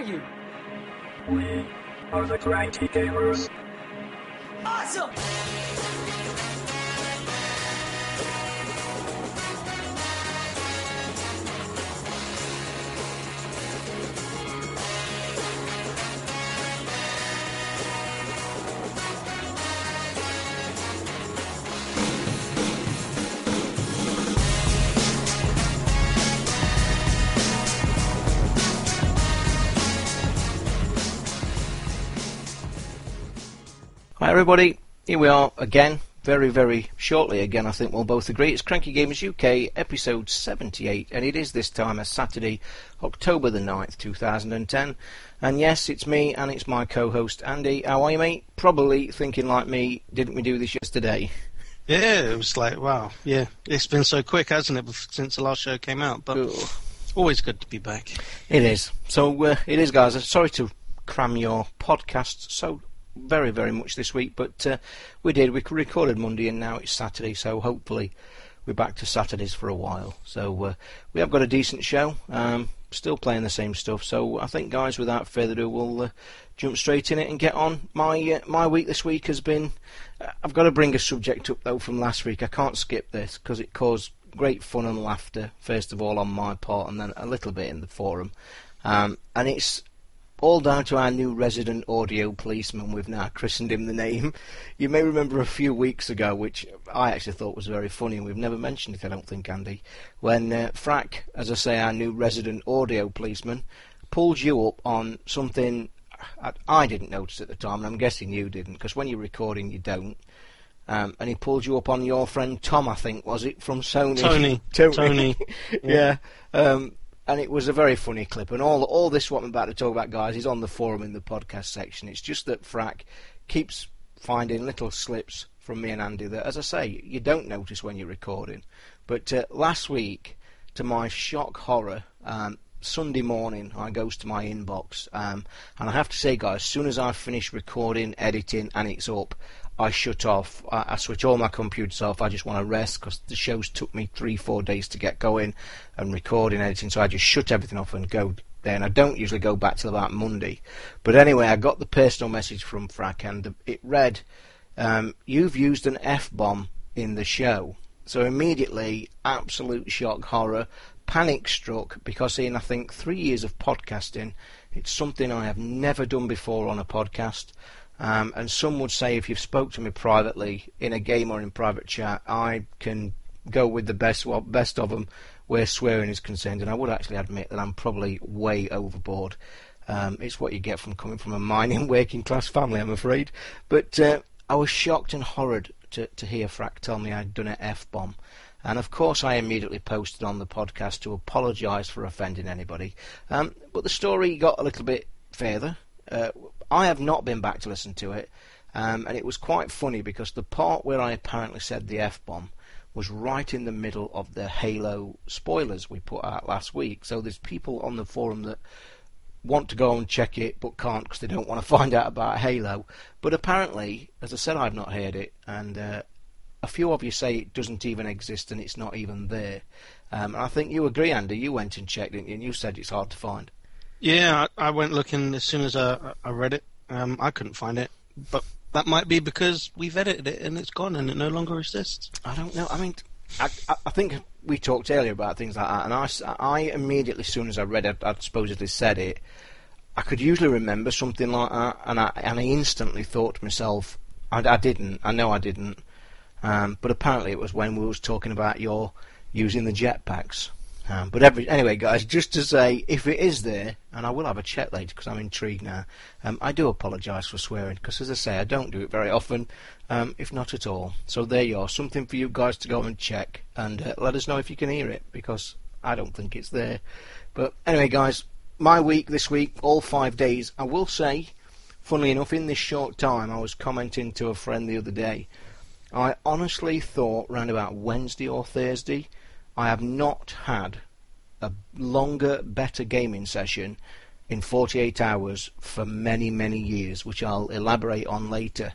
are you? We are the Cranky Gamers. Awesome! Hi everybody, here we are again, very very shortly again I think we'll both agree. It's Cranky Gamers UK episode 78 and it is this time a Saturday, October the 9th 2010 and yes it's me and it's my co-host Andy. How are you mate? Probably thinking like me, didn't we do this yesterday? Yeah, it was like, wow, yeah, it's been so quick, hasn't it, since the last show came out? But it's always good to be back. It is. So uh, it is, guys. Sorry to cram your podcast so very, very much this week, but uh, we did. We recorded Monday, and now it's Saturday. So hopefully, we're back to Saturdays for a while. So uh, we have got a decent show. Um, still playing the same stuff. So I think, guys, without further ado, we'll uh, jump straight in it and get on. My uh, my week this week has been. uh, I've got to bring a subject up though from last week. I can't skip this because it caused great fun and laughter. First of all, on my part, and then a little bit in the forum. Um, and it's all down to our new resident audio policeman. We've now christened him the name. You may remember a few weeks ago, which I actually thought was very funny, and we've never mentioned it, I don't think, Andy, when uh, Frack, as I say, our new resident audio policeman, pulled you up on something I, I didn't notice at the time, and I'm guessing you didn't, because when you're recording, you don't. Um, and he pulled you up on your friend Tom, I think, was it, from Sony? Tony, Tony. Tony, yeah. Um, and it was a very funny clip. And all all this what I'm about to talk about, guys, is on the forum in the podcast section. It's just that Frack keeps finding little slips from me and Andy that, as I say, you don't notice when you're recording. But uh, last week, to my shock horror, um, Sunday morning, I goes to my inbox, um, and I have to say, guys, as soon as I finish recording, editing, and it's up, I shut off. I, I switch all my computers off. I just want to rest because the shows took me three, four days to get going and recording, editing. So I just shut everything off and go there. And I don't usually go back till about Monday. But anyway, I got the personal message from Frack, and it read, um, "You've used an f bomb in the show." So immediately, absolute shock, horror, panic struck because in I think three years of podcasting, it's something I have never done before on a podcast. Um, and some would say if you've spoke to me privately in a game or in private chat, I can go with the best well, best of them where swearing is concerned. And I would actually admit that I'm probably way overboard. Um, it's what you get from coming from a mining working class family, I'm afraid. But uh, I was shocked and horrid to, to hear Frack tell me I'd done an F bomb. And of course, I immediately posted on the podcast to apologise for offending anybody. Um, but the story got a little bit further. Uh, I have not been back to listen to it, um, and it was quite funny because the part where I apparently said the F bomb was right in the middle of the Halo spoilers we put out last week. So there's people on the forum that want to go and check it but can't because they don't want to find out about Halo. But apparently, as I said, I've not heard it, and uh, a few of you say it doesn't even exist and it's not even there. Um, and I think you agree, Andy. You went and checked, you? And you said it's hard to find. Yeah, I, went looking as soon as I, I read it. Um, I couldn't find it, but that might be because we've edited it and it's gone and it no longer exists. I don't know. I mean, I, I, I think we talked earlier about things like that, and I, I immediately, as soon as I read it, I'd supposedly said it. I could usually remember something like that, and I and I instantly thought to myself, I, I didn't. I know I didn't. Um, but apparently, it was when we was talking about your using the jetpacks. Um, but every, anyway, guys, just to say, if it is there, and I will have a check later because I'm intrigued now, um, I do apologise for swearing because, as I say, I don't do it very often, um, if not at all. So there you are, something for you guys to go and check and uh, let us know if you can hear it because I don't think it's there. But anyway, guys, my week this week, all five days, I will say, funnily enough, in this short time, I was commenting to a friend the other day. I honestly thought round about Wednesday or Thursday, I have not had a longer, better gaming session in 48 hours for many, many years, which I'll elaborate on later.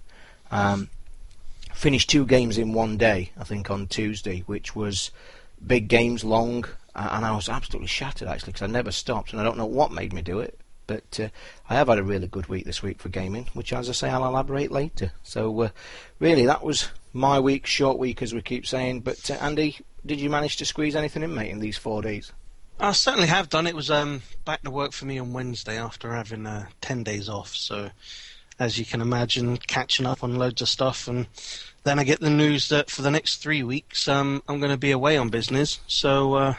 Um, finished two games in one day, I think, on Tuesday, which was big games, long, uh, and I was absolutely shattered actually because I never stopped, and I don't know what made me do it. But uh, I have had a really good week this week for gaming, which, as I say, I'll elaborate later. So, uh, really, that was my week, short week, as we keep saying. But, uh, Andy, did you manage to squeeze anything in, mate, in these four days? I certainly have done. It was um, back to work for me on Wednesday after having uh, 10 days off. So, as you can imagine, catching up on loads of stuff. And then I get the news that for the next three weeks, um, I'm going to be away on business. So, uh,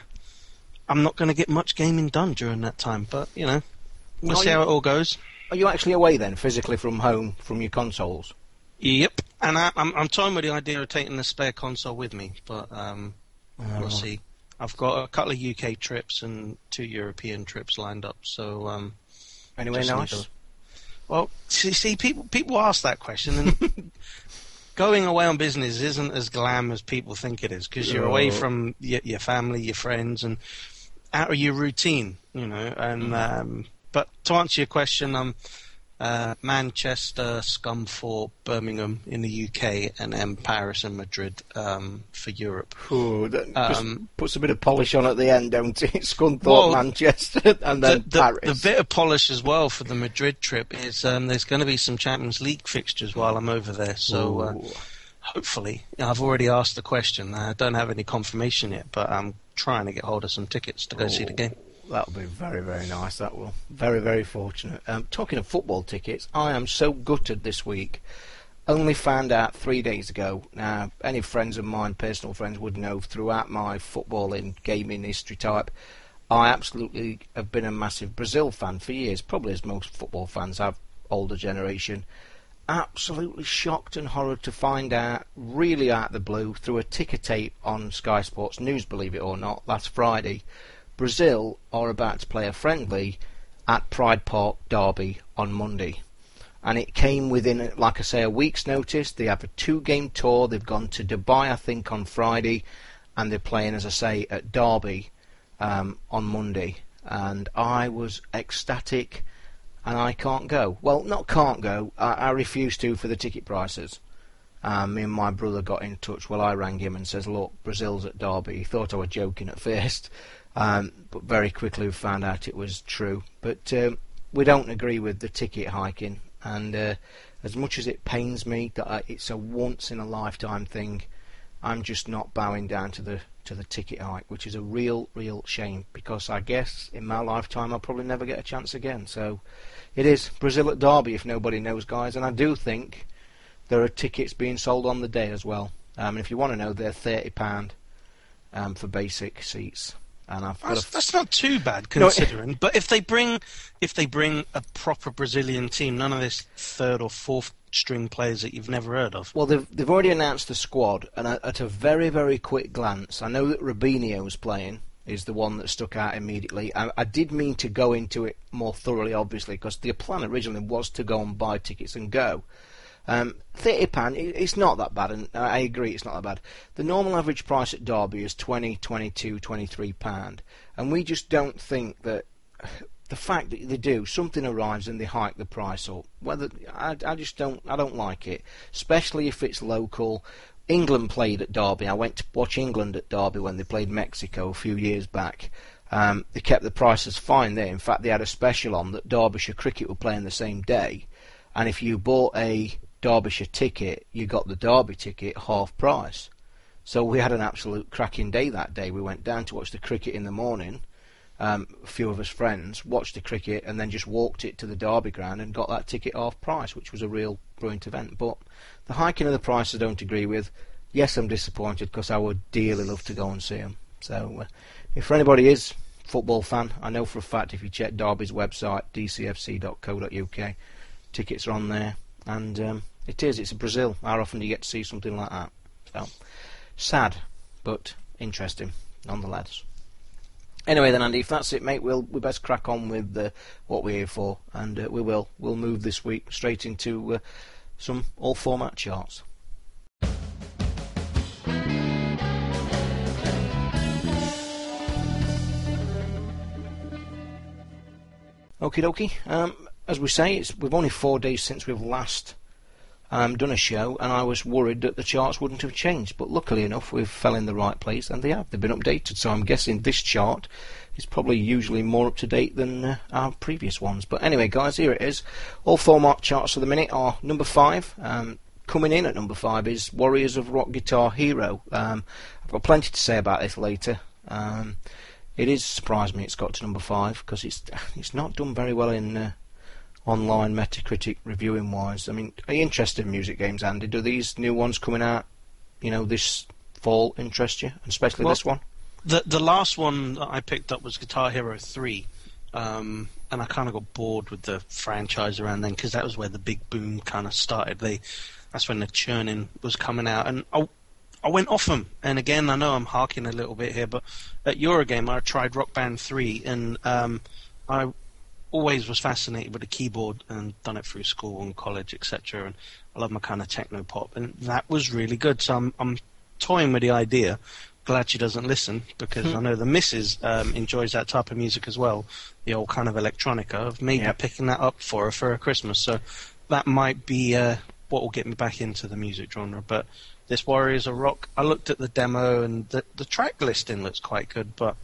I'm not going to get much gaming done during that time. But, you know, we'll Are see you- how it all goes. Are you actually away then, physically from home, from your consoles? Yep. And I, I'm, I'm toying with the idea of taking the spare console with me. But um, we'll see. I've got a couple of UK trips and two European trips lined up. So, um, Anyway, nice. to- Well, see, see, people people ask that question, and going away on business isn't as glam as people think it is because you're away from your, your family, your friends, and out of your routine, you know. And um, but to answer your question, um, uh, Manchester, Scunthorpe, Birmingham in the UK, and then Paris and Madrid um, for Europe. Ooh, that Um, puts a bit of polish on at the end, don't it? Scunthorpe, Well, Manchester, and then the, the, Paris. the bit of polish as well for the Madrid trip is um, there's going to be some Champions League fixtures while I'm over there. So uh, hopefully, I've already asked the question. I don't have any confirmation yet, but I'm trying to get hold of some tickets to go see the game. That'll be very, very nice. That will. Very, very fortunate. Um, talking of football tickets, I am so gutted this week. Only found out three days ago. Now, any friends of mine, personal friends, would know throughout my footballing, gaming history type, I absolutely have been a massive Brazil fan for years, probably as most football fans have, older generation. Absolutely shocked and horrored to find out, really out of the blue, through a ticker tape on Sky Sports News, believe it or not, last Friday, Brazil are about to play a friendly at Pride Park Derby on Monday. And it came within, like I say, a week's notice. They have a two game tour. They've gone to Dubai, I think, on Friday. And they're playing, as I say, at Derby um, on Monday. And I was ecstatic. And I can't go. Well, not can't go. I, I refuse to for the ticket prices. Um, me and my brother got in touch. Well, I rang him and says, "Look, Brazil's at Derby." He thought I was joking at first, um, but very quickly we found out it was true. But um, we don't agree with the ticket hiking, and uh, as much as it pains me that I, it's a once in a lifetime thing, I'm just not bowing down to the to the ticket hike, which is a real, real shame because I guess in my lifetime I'll probably never get a chance again. So it is Brazil at Derby, if nobody knows, guys, and I do think there are tickets being sold on the day as well. Um, and if you want to know, they're thirty pound um, for basic seats. And I've That's, a that's not too bad No, it- considering. but if they bring if they bring a proper Brazilian team, none of this third or fourth string players that you've never heard of. Well, they've they've already announced the squad, and at, at a very very quick glance, I know that Robinho's playing is the one that stuck out immediately. I, I did mean to go into it more thoroughly, obviously, because the plan originally was to go and buy tickets and go. Um, Thirty pound, it's not that bad, and I agree it's not that bad. The normal average price at Derby is 20, 22, 23 pound, and we just don't think that the fact that they do something arrives and they hike the price up. Whether I, I just don't I don't like it, especially if it's local. England played at Derby. I went to watch England at Derby when they played Mexico a few years back. Um, they kept the prices fine there. In fact, they had a special on that Derbyshire Cricket were playing the same day, and if you bought a Derbyshire ticket, you got the Derby ticket half price. So we had an absolute cracking day that day. We went down to watch the cricket in the morning. Um, a few of us friends watched the cricket and then just walked it to the Derby ground and got that ticket half price, which was a real brilliant event. But the hiking of the price I don't agree with. Yes, I'm disappointed because I would dearly love to go and see them. So, uh, if anybody is football fan, I know for a fact if you check Derby's website, dcfc.co.uk, tickets are on there, and um, it is. It's Brazil. How often do you get to see something like that? So, sad, but interesting nonetheless. Anyway, then, Andy, if that's it, mate, we'll we best crack on with uh, what we're here for, and uh, we will. We'll move this week straight into uh, some all format charts. Okie dokie. Um, as we say, it's, we've only four days since we've last um, done a show, and I was worried that the charts wouldn't have changed. But luckily enough, we've fell in the right place, and they have. They've been updated. So I'm guessing this chart is probably usually more up to date than uh, our previous ones. But anyway, guys, here it is. All format charts for the minute are number five. Um, coming in at number five is Warriors of Rock Guitar Hero. Um, I've got plenty to say about this later. Um, it is surprised me it's got to number five because it's it's not done very well in uh, online Metacritic reviewing wise. I mean, are you interested in music games, Andy? Do these new ones coming out, you know, this fall interest you, especially well, this one? The the last one that I picked up was Guitar Hero Three, um, and I kind of got bored with the franchise around then because that was where the big boom kind of started. They that's when the churning was coming out, and I, I went off them. And again, I know I'm harking a little bit here, but at Eurogamer I tried Rock Band Three, and um, I always was fascinated with the keyboard and done it through school and college, etc. And I love my kind of techno pop, and that was really good. So I'm I'm toying with the idea glad she doesn't listen because I know the missus um, enjoys that type of music as well, the old kind of electronica. Of maybe picking that up for her for Christmas. So that might be uh, what will get me back into the music genre. But this Warriors of Rock, I looked at the demo and the the track listing looks quite good, but.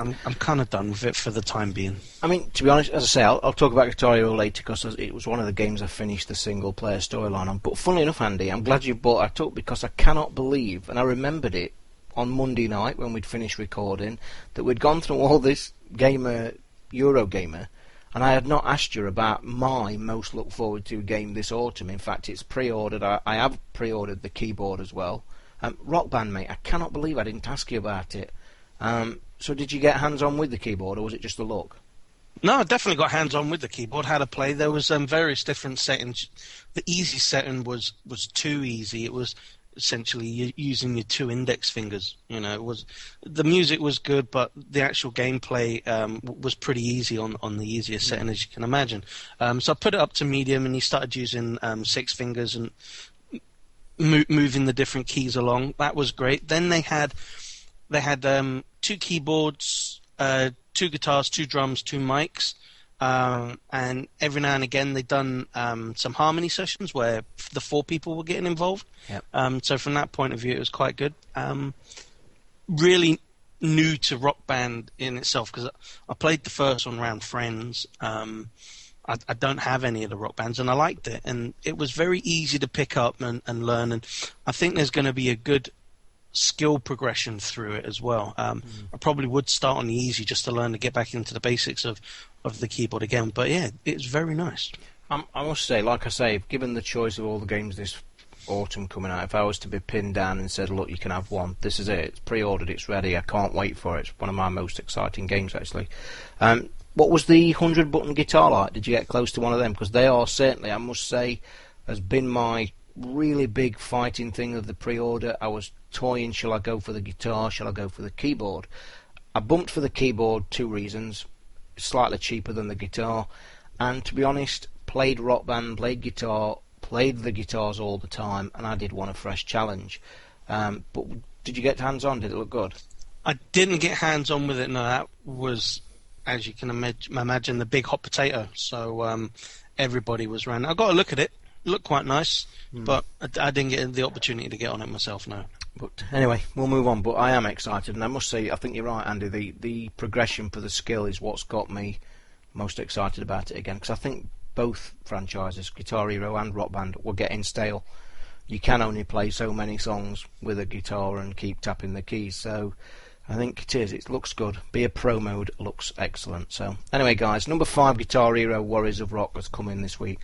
I'm I'm kind of done with it for the time being. I mean, to be honest, as I say, I'll, I'll talk about Guitar later because it was one of the games I finished the single player storyline on. But funnily enough, Andy, I'm glad you brought that up because I cannot believe, and I remembered it on Monday night when we'd finished recording, that we'd gone through all this gamer, Eurogamer, and I had not asked you about my most look forward to game this autumn. In fact, it's pre-ordered. I, I have pre-ordered the keyboard as well. Um, Rock Band, mate, I cannot believe I didn't ask you about it. Um, so did you get hands on with the keyboard, or was it just a look? No, I definitely got hands on with the keyboard. How to play? There was um, various different settings. The easy setting was was too easy. It was essentially using your two index fingers. You know, it was the music was good, but the actual gameplay um, was pretty easy on on the easiest setting as you can imagine. Um, so I put it up to medium, and he started using um, six fingers and mo- moving the different keys along. That was great. Then they had they had um, two keyboards, uh, two guitars, two drums, two mics, um, and every now and again they'd done um, some harmony sessions where the four people were getting involved. Yep. Um, so from that point of view, it was quite good. Um, really new to Rock Band in itself because I played the first one around friends. Um, I, I don't have any of the rock bands, and I liked it, and it was very easy to pick up and, and learn. And I think there's going to be a good skill progression through it as well. Um, I probably would start on the easy just to learn to get back into the basics of, of the keyboard again. But yeah, it's very nice. Um, I must say, like I say, given the choice of all the games this autumn coming out, if I was to be pinned down and said, "Look, you can have one. This is it. It's pre-ordered. It's ready. I can't wait for it. It's one of my most exciting games, actually." Um, what was the hundred button guitar like? Did you get close to one of them? Because they are certainly, I must say, has been my really big fighting thing of the pre-order. I was toying: shall I go for the guitar? Shall I go for the keyboard? I bumped for the keyboard. Two reasons: slightly cheaper than the guitar, and to be honest, played rock band, played guitar, played the guitars all the time, and I did want a fresh challenge. Um, but did you get hands on? Did it look good? I didn't get hands on with it. No, that was, as you can imag- imagine, the big hot potato. So um, everybody was around. I got a look at it. It looked quite nice, but I, I didn't get the opportunity to get on it myself. No. But anyway, we'll move on. But I am excited, and I must say, I think you're right, Andy. The the progression for the skill is what's got me most excited about it again. Because I think both franchises, Guitar Hero and Rock Band, were getting stale. You can only play so many songs with a guitar and keep tapping the keys. So I think it is. It looks good. Be a Pro mode looks excellent. So anyway, guys, number five, Guitar Hero Warriors of Rock has come in this week.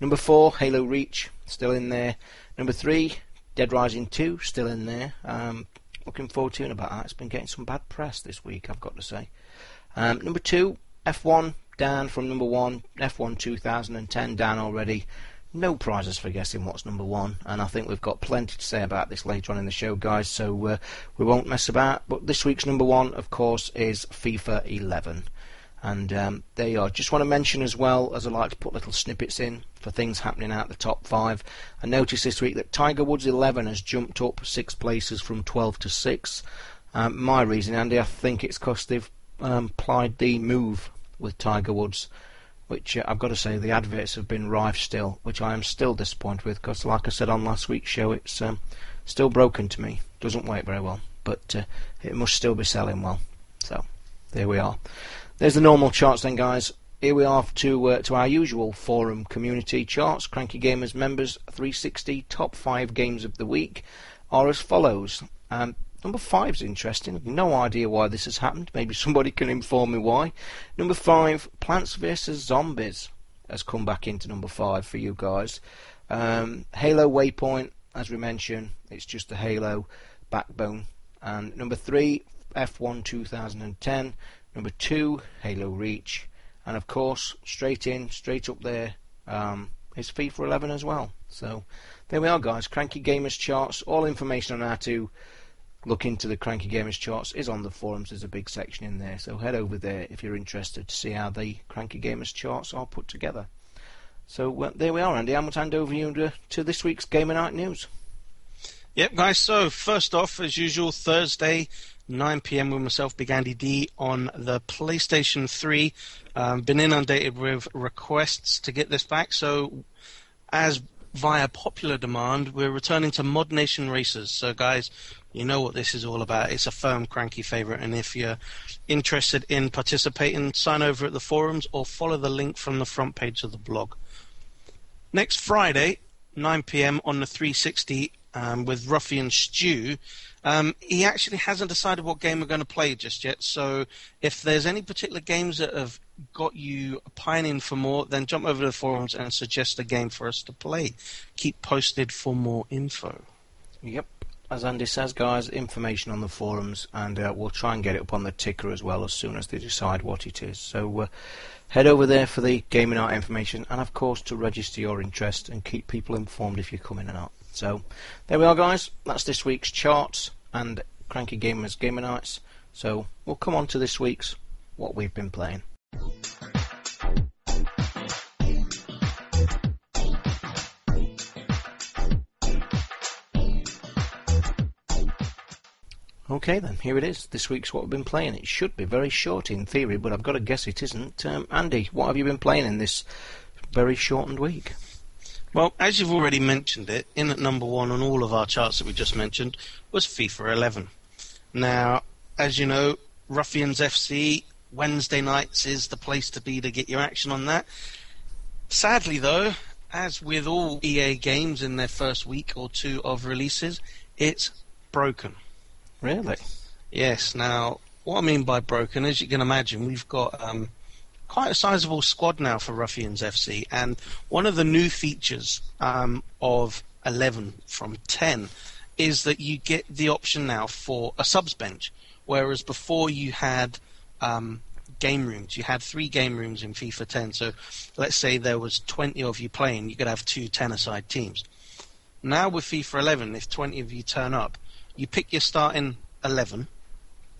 Number four, Halo Reach, still in there. Number three, Dead Rising 2, still in there. Um, looking forward to hearing about that. It's been getting some bad press this week, I've got to say. Um, number two, F1, down from number one. F1 2010, down already. No prizes for guessing what's number one, and I think we've got plenty to say about this later on in the show, guys, so uh, we won't mess about. But this week's number one, of course, is FIFA 11. And um, there you are. Just want to mention as well, as I like to put little snippets in for things happening out the top five. I noticed this week that Tiger Woods 11 has jumped up six places from 12 to 6. Um, my reason, Andy, I think it's because they've um, applied the move with Tiger Woods which uh, I've got to say the adverts have been rife still, which I am still disappointed with because, like I said on last week's show, it's um, still broken to me. Doesn't work very well, but uh, it must still be selling well. So there we are. There's the normal charts then, guys. Here we are to uh, to our usual forum community charts. Cranky Gamers members 360 top five games of the week are as follows. Um, Number five is interesting. No idea why this has happened. Maybe somebody can inform me why. Number five, Plants vs Zombies has come back into number five for you guys. Um, Halo Waypoint, as we mentioned, it's just the Halo backbone. And number three, F1 2010. Number two, Halo Reach. And of course, straight in, straight up there, um, is FIFA 11 as well. So there we are, guys. Cranky Gamers charts. All information on how to look into the Cranky Gamers charts is on the forums. There's a big section in there, so head over there if you're interested to see how the Cranky Gamers charts are put together. So there we are, Andy. I'm going to hand over you to, to this week's Gamer Night news. Yep, guys. So first off, as usual, Thursday, 9 p.m. with myself, Big Andy D, on the PlayStation 3. Um, been inundated with requests to get this back, so as via popular demand, we're returning to ModNation Racers. So, guys, you know what this is all about. It's a firm cranky favorite, and if you're interested in participating, sign over at the forums or follow the link from the front page of the blog. Next Friday, 9 p.m. on the 360 um, with Ruffian Stew. Um, he actually hasn't decided what game we're going to play just yet. So if there's any particular games that have got you pining for more, then jump over to the forums and suggest a game for us to play. Keep posted for more info. Yep as Andy says, guys, information on the forums, and uh, we'll try and get it up on the ticker as well as soon as they decide what it is. So uh, head over there for the gaming art information, and of course to register your interest and keep people informed if you're coming or not. So there we are, guys. That's this week's charts and Cranky Gamers Gamer Nights. So we'll come on to this week's what we've been playing. Okay then, here it is. This week's what we've been playing. It should be very short in theory, but I've got to guess it isn't. Um, Andy, what have you been playing in this very shortened week? Well, as you've already mentioned it, in at number one on all of our charts that we just mentioned was FIFA 11. Now, as you know, Ruffians FC Wednesday nights is the place to be to get your action on that. Sadly, though, as with all EA games in their first week or two of releases, it's broken. Really? Yes. Now, what I mean by broken, as you can imagine, we've got um, quite a sizable squad now for Ruffians FC, and one of the new features um, of 11 from 10 is that you get the option now for a subs bench, whereas before you had um, game rooms. You had three game rooms in FIFA 10. So let's say there was 20 of you playing, you could have two 10-a-side teams. Now with FIFA 11, if 20 of you turn up, you pick your starting 11,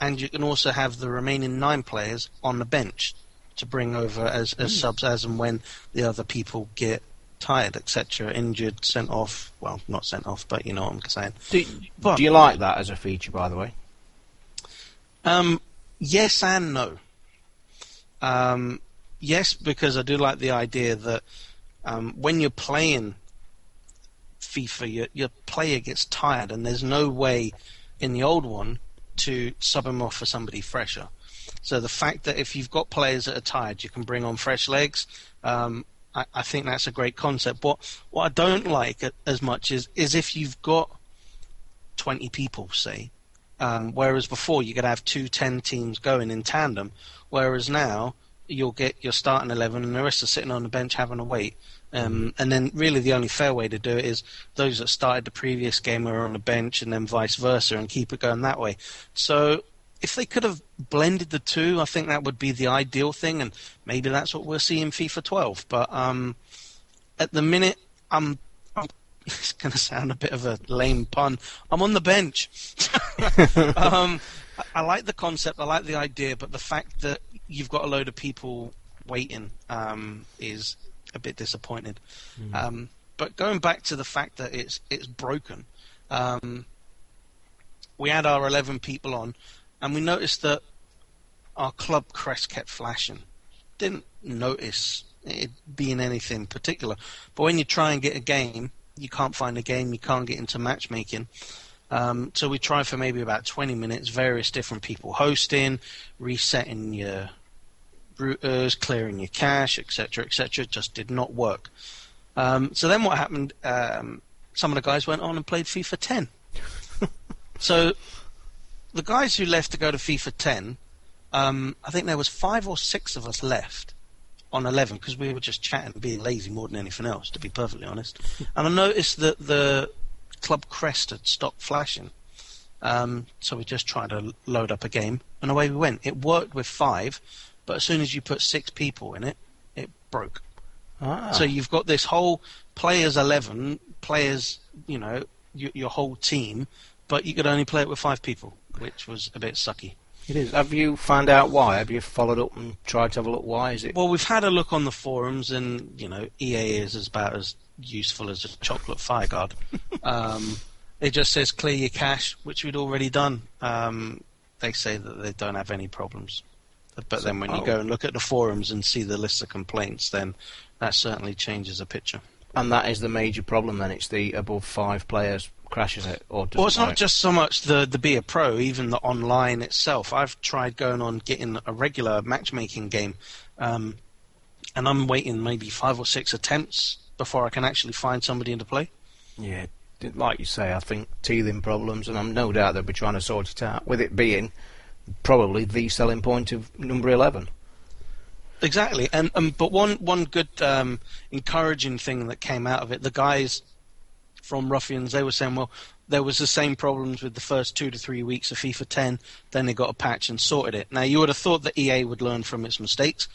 and you can also have the remaining nine players on the bench to bring over as, as mm. subs as and when the other people get tired, etc., injured, sent off. Well, not sent off, but you know what I'm saying. Do, but, do you like that as a feature, by the way? Um, yes and no. Um, yes, because I do like the idea that um, when you're playing FIFA, your, your player gets tired, and there's no way in the old one to sub him off for somebody fresher. So the fact that if you've got players that are tired, you can bring on fresh legs. Um, I, I, think that's a great concept. What what I don't like as much is is if you've got 20 people, say, um, whereas before you could have two 10 teams going in tandem, whereas now you'll get your starting 11 and the rest are sitting on the bench having a wait. Um, and then really the only fair way to do it is those that started the previous game are on the bench and then vice versa and keep it going that way. So if they could have blended the two, I think that would be the ideal thing, and maybe that's what we'll see in FIFA 12. But um, at the minute, I'm, I'm it's going to sound a bit of a lame pun. I'm on the bench. um, I, I, like the concept, I like the idea, but the fact that you've got a load of people waiting um, is a bit disappointed. Mm. Um, but going back to the fact that it's it's broken, um, we had our 11 people on, and we noticed that our club crest kept flashing. Didn't notice it being anything particular. But when you try and get a game, you can't find a game, you can't get into matchmaking. Um, so we tried for maybe about 20 minutes, various different people hosting, resetting your routers, clearing your cache, etc., etc. Just did not work. Um, so then what happened? Um, some of the guys went on and played FIFA 10. so the guys who left to go to FIFA 10, um, I think there was five or six of us left on 11 because we were just chatting and being lazy more than anything else, to be perfectly honest. and I noticed that the club crest had stopped flashing. Um, so we just tried to load up a game, and away we went. It worked with five, but as soon as you put six people in it, it broke. Ah. So you've got this whole players 11, players, you know, y- your whole team, but you could only play it with five people, which was a bit sucky. It is. Have you found out why? Have you followed up and tried to have a look? Why is it? Well, we've had a look on the forums, and you know, EA is about as useful as a chocolate fire guard. um, it just says clear your cache, which we'd already done. Um, they say that they don't have any problems, but then when you oh. go and look at the forums and see the list of complaints, then that certainly changes the picture. And that is the major problem. Then it's the above five players crashes it, or Well, it's not just so much the the be a pro, even the online itself. I've tried going on getting a regular matchmaking game, um, and I'm waiting maybe five or six attempts before I can actually find somebody to play. Yeah, like you say, I think teething problems, and I'm no doubt they'll be trying to sort it out. With it being probably the selling point of number eleven. Exactly, and um, but one one good um, encouraging thing that came out of it, the guys from Ruffians, they were saying, well, there was the same problems with the first two to three weeks of FIFA 10. Then they got a patch and sorted it. Now you would have thought that EA would learn from its mistakes.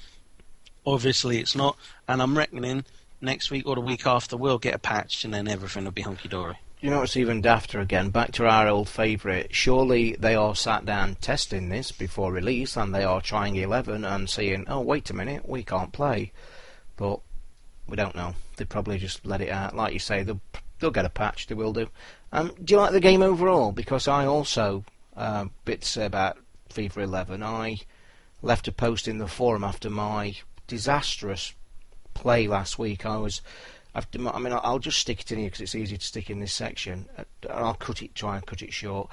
Obviously, it's not, and I'm reckoning next week or the week after we'll get a patch, and then everything will be hunky dory. You know it's even dafter again? Back to our old favourite. Surely they are sat down testing this before release, and they are trying 11 and saying, "Oh, wait a minute, we can't play." But we don't know. They probably just let it out. Like you say, they'll they'll get a patch. They will do. Um, do you like the game overall? Because I also uh, about FIFA 11. I left a post in the forum after my disastrous play last week. I was. My, I mean, I'll- just stick it in here because it's easy to stick in this section. Uh, I'll cut it, try and cut it short.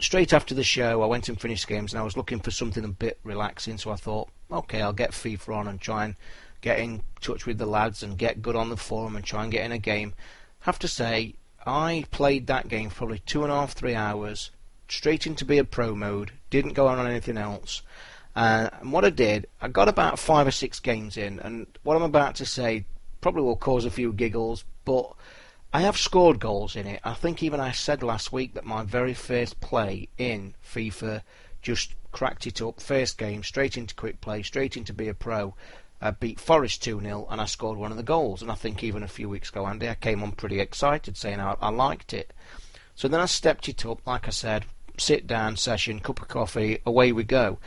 Straight after the show, I went and finished games, and I was looking for something a bit relaxing. So I thought, okay, I'll get FIFA on and try and get in touch with the lads and get good on the forum and try and get in a game. Have to say, I played that game probably two and a half, three hours, straight into be a pro mode. Didn't go on anything else. Uh, and what I did, I got about five or six games in, and what I'm about to say probably will cause a few giggles, but I have scored goals in it. I think even I said last week that my very first play in FIFA just cracked it up. First game, straight into quick play, straight into be a pro. I beat Forest 2 0 and I scored one of the goals. And I think even a few weeks ago, Andy, I came on pretty excited saying I, I liked it. So then I stepped it up, like I said, sit down session, cup of coffee, away we go.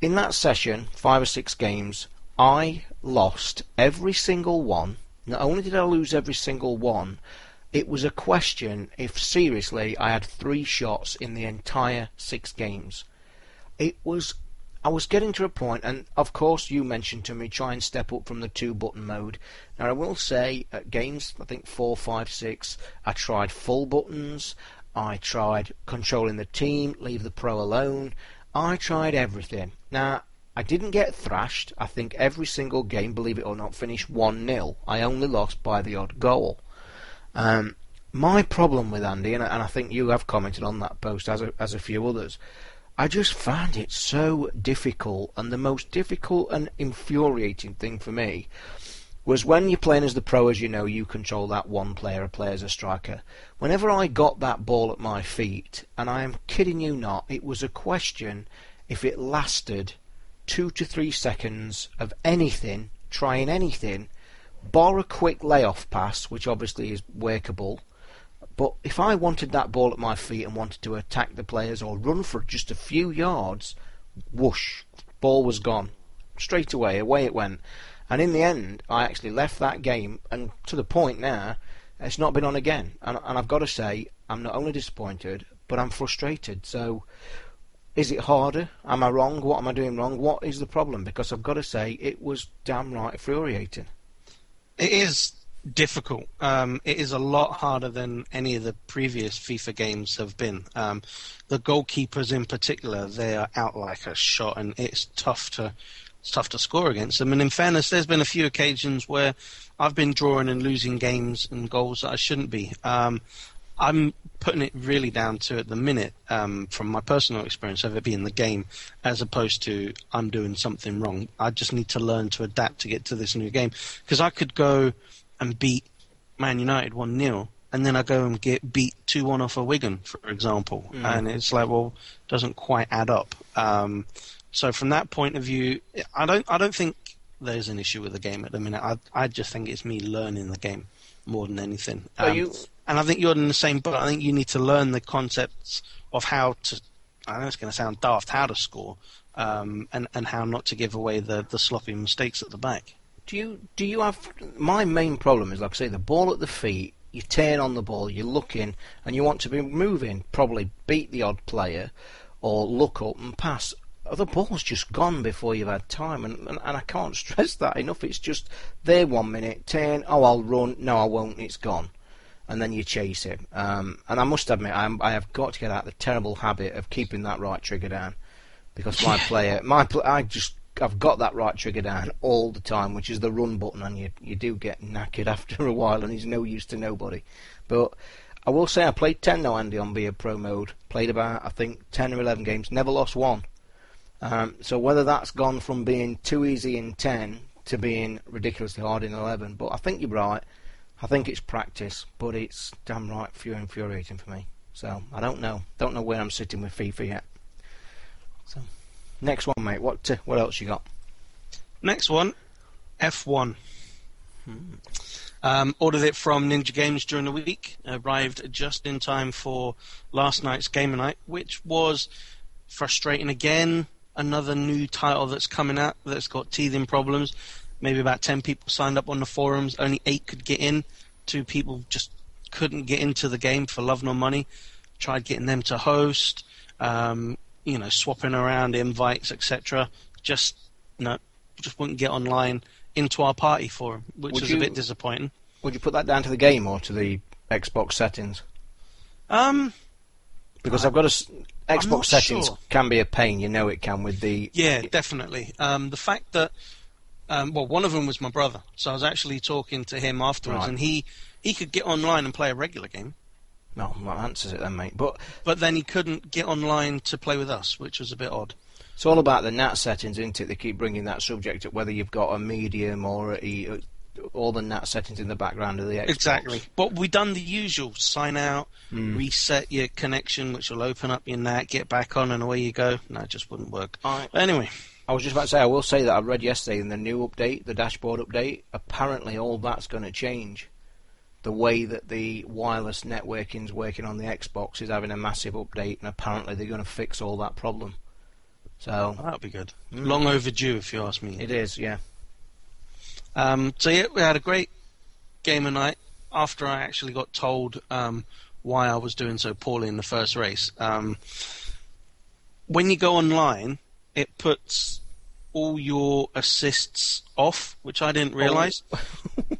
In that session, five or six games, I lost every single one. Not only did I lose every single one, it was a question if seriously I had three shots in the entire six games. It was. I was getting to a point, and of course you mentioned to me try and step up from the two button mode. Now I will say at games, I think four, five, six, I tried full buttons. I tried controlling the team, leave the pro alone. I tried everything. Now I didn't get thrashed. I think every single game, believe it or not, finished 1 0. I only lost by the odd goal. Um, my problem with Andy, and, I- and I think you have commented on that post as a, as a few others, I just found it so difficult, and the most difficult and infuriating thing for me was when you're playing as the pro, as you know, you control that one player, a player as a striker. Whenever I got that ball at my feet, and I am kidding you not, it was a question if it lasted two to three seconds of anything, trying anything, bar a quick layoff pass, which obviously is workable. But if I wanted that ball at my feet and wanted to attack the players or run for just a few yards, whoosh, ball was gone. Straight away, away it went. And in the end, I actually left that game, and to the point now, it's not been on again. And, and I've got to say, I'm not only disappointed, but I'm frustrated. So, is it harder? Am I wrong? What am I doing wrong? What is the problem? Because I've got to say, it was damn right infuriating. It is difficult. Um, it is a lot harder than any of the previous FIFA games have been. Um, the goalkeepers, in particular, they are out like a shot, and it's tough to it's tough to score against them. And in fairness, there's been a few occasions where I've been drawing and losing games and goals that I shouldn't be. Um, I'm putting it really down to at the minute, um, from my personal experience of it being the game, as opposed to I'm doing something wrong. I just need to learn to adapt to get to this new game because I could go and beat Man United one 0 and then I go and get beat two one off a of Wigan, for example, mm. and it's like, well, doesn't quite add up. Um, so from that point of view, I don't I don't think there's an issue with the game at the minute. I I just think it's me learning the game more than anything. Um, you... And I think you're in the same boat. I think you need to learn the concepts of how to. I know it's going to sound daft, how to score, um, and and how not to give away the the sloppy mistakes at the back. Do you do you have my main problem is like I say the ball at the feet. You turn on the ball, you're looking, and you want to be moving. Probably beat the odd player, or look up and pass the ball's just gone before you've had time, and, and, and I can't stress that enough. It's just there one minute, ten, oh, I'll run, no, I won't, it's gone. And then you chase it. Um, and I must admit, I'm, I have got to get out the terrible habit of keeping that right trigger down. Because my player, my pl- I just, I've got that right trigger down all the time, which is the run button, and you, you do get knackered after a while, and it's no use to nobody. But I will say I played 10 now, Andy, on Be a Pro mode. Played about, I think, 10 or 11 games, never lost one. Um, so whether that's gone from being too easy in 10 to being ridiculously hard in 11, but I think you're right. I think it's practice, but it's damn right few infuriating for me. So I don't know. Don't know where I'm sitting with FIFA yet. So next one, mate. What uh, what else you got? Next one, F1. Hmm. Um, ordered it from Ninja Games during the week. Arrived just in time for last night's game night, which was frustrating again another new title that's coming out that's got teething problems. Maybe about 10 people signed up on the forums, only 8 could get in. Two people just couldn't get into the game for love nor money. Tried getting them to host, um, you know, swapping around invites, etc. Just no, just wouldn't get online into our party forum, which would was you, a bit disappointing. Would you put that down to the game or to the Xbox settings? Um, because I've got a Xbox settings sure. can be a pain. You know it can with the yeah, definitely. Um, the fact that um, well, one of them was my brother, so I was actually talking to him afterwards, right. and he he could get online and play a regular game. No, that answers it then, mate. But but then he couldn't get online to play with us, which was a bit odd. It's all about the NAT settings, isn't it? They keep bringing that subject up, whether you've got a medium or a, all the NAT settings in the background of the Xbox. Exactly. But we've done the usual: sign out, mm. reset your connection, which will open up your NAT, get back on, and away you go. No, it just wouldn't work. Right. Anyway. I was just about to say, I will say that I read yesterday in the new update, the dashboard update, apparently all that's going to change. The way that the wireless networking is working on the Xbox is having a massive update, and apparently they're going to fix all that problem. So that'll be good. Mm. Long overdue, if you ask me. It is, yeah. Um, so yeah, we had a great game of night. After I actually got told um, why I was doing so poorly in the first race, um, when you go online, it puts all your assists off, which I didn't realise. Oh.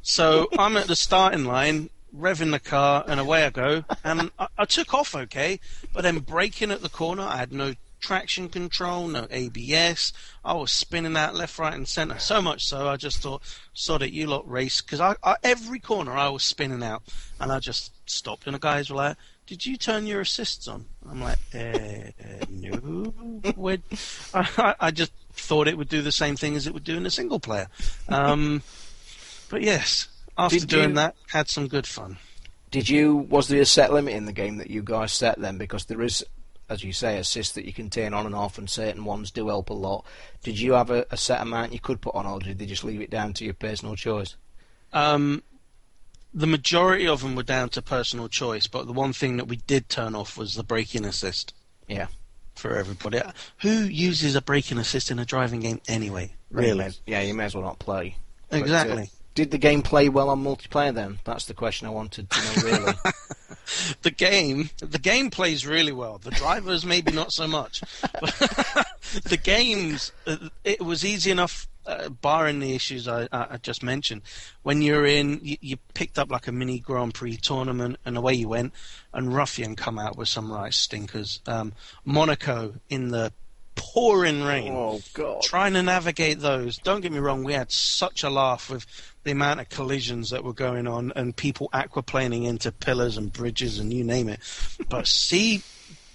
so I'm at the starting line, revving the car, and away I go. And I, I, took off okay, but then braking at the corner, I had no traction control, no ABS. I was spinning out left, right, and centre. So much so, I just thought, sod it, you lot race. Because I, I, every corner I was spinning out, and I just stopped. And the guys were like, did you turn your assists on? I'm like, uh, no. I, I, just thought it would do the same thing as it would do in a single player. Um, but yes, after did doing you, that, had some good fun. Did you? Was there a set limit in the game that you guys set then? Because there is as you say, assists that you can turn on and off, and certain ones do help a lot. Did you have a, a set amount you could put on, or did they just leave it down to your personal choice? Um, the majority of them were down to personal choice, but the one thing that we did turn off was the braking assist. Yeah. For everybody. Who uses a braking assist in a driving game anyway? Really? yeah, you may as well not play. Exactly. But, uh, did the game play well on multiplayer then? That's the question I wanted to know really. the game the game plays really well. The drivers maybe not so much. the games uh, it was easy enough uh, uh, barring the issues I, I just mentioned, when you're in, you, you, picked up like a mini Grand Prix tournament, and away you went. And Ruffian come out with some right stinkers. Um, Monaco in the pouring rain. Oh God! Trying to navigate those. Don't get me wrong, we had such a laugh with the amount of collisions that were going on and people aquaplaning into pillars and bridges and you name it. But see,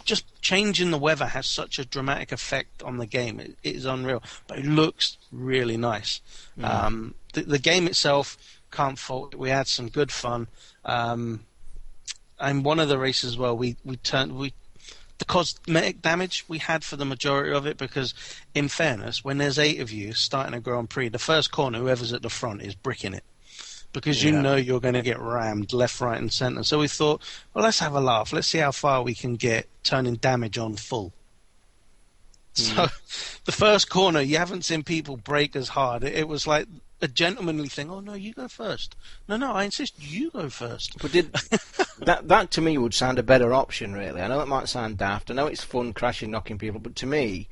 just changing the weather has such a dramatic effect on the game. it, it is unreal, but it looks really nice. Mm. Um, the, the, game itself can't fault. We had some good fun. Um, and one of the races well, we, we turned we the cosmetic damage we had for the majority of it because, in fairness, when there's eight of you starting a Grand Prix, the first corner, whoever's at the front is bricking it because yeah. you know you're going to get rammed left, right, and centre. So we thought, well, let's have a laugh. Let's see how far we can get turning damage on full. So mm. the first corner, you haven't seen people break as hard. It, it, was like a gentlemanly thing. Oh no, you go first. No, no, I insist you go first. But did that that to me would sound a better option, really. I know it might sound daft. I know it's fun crashing, knocking people, but to me,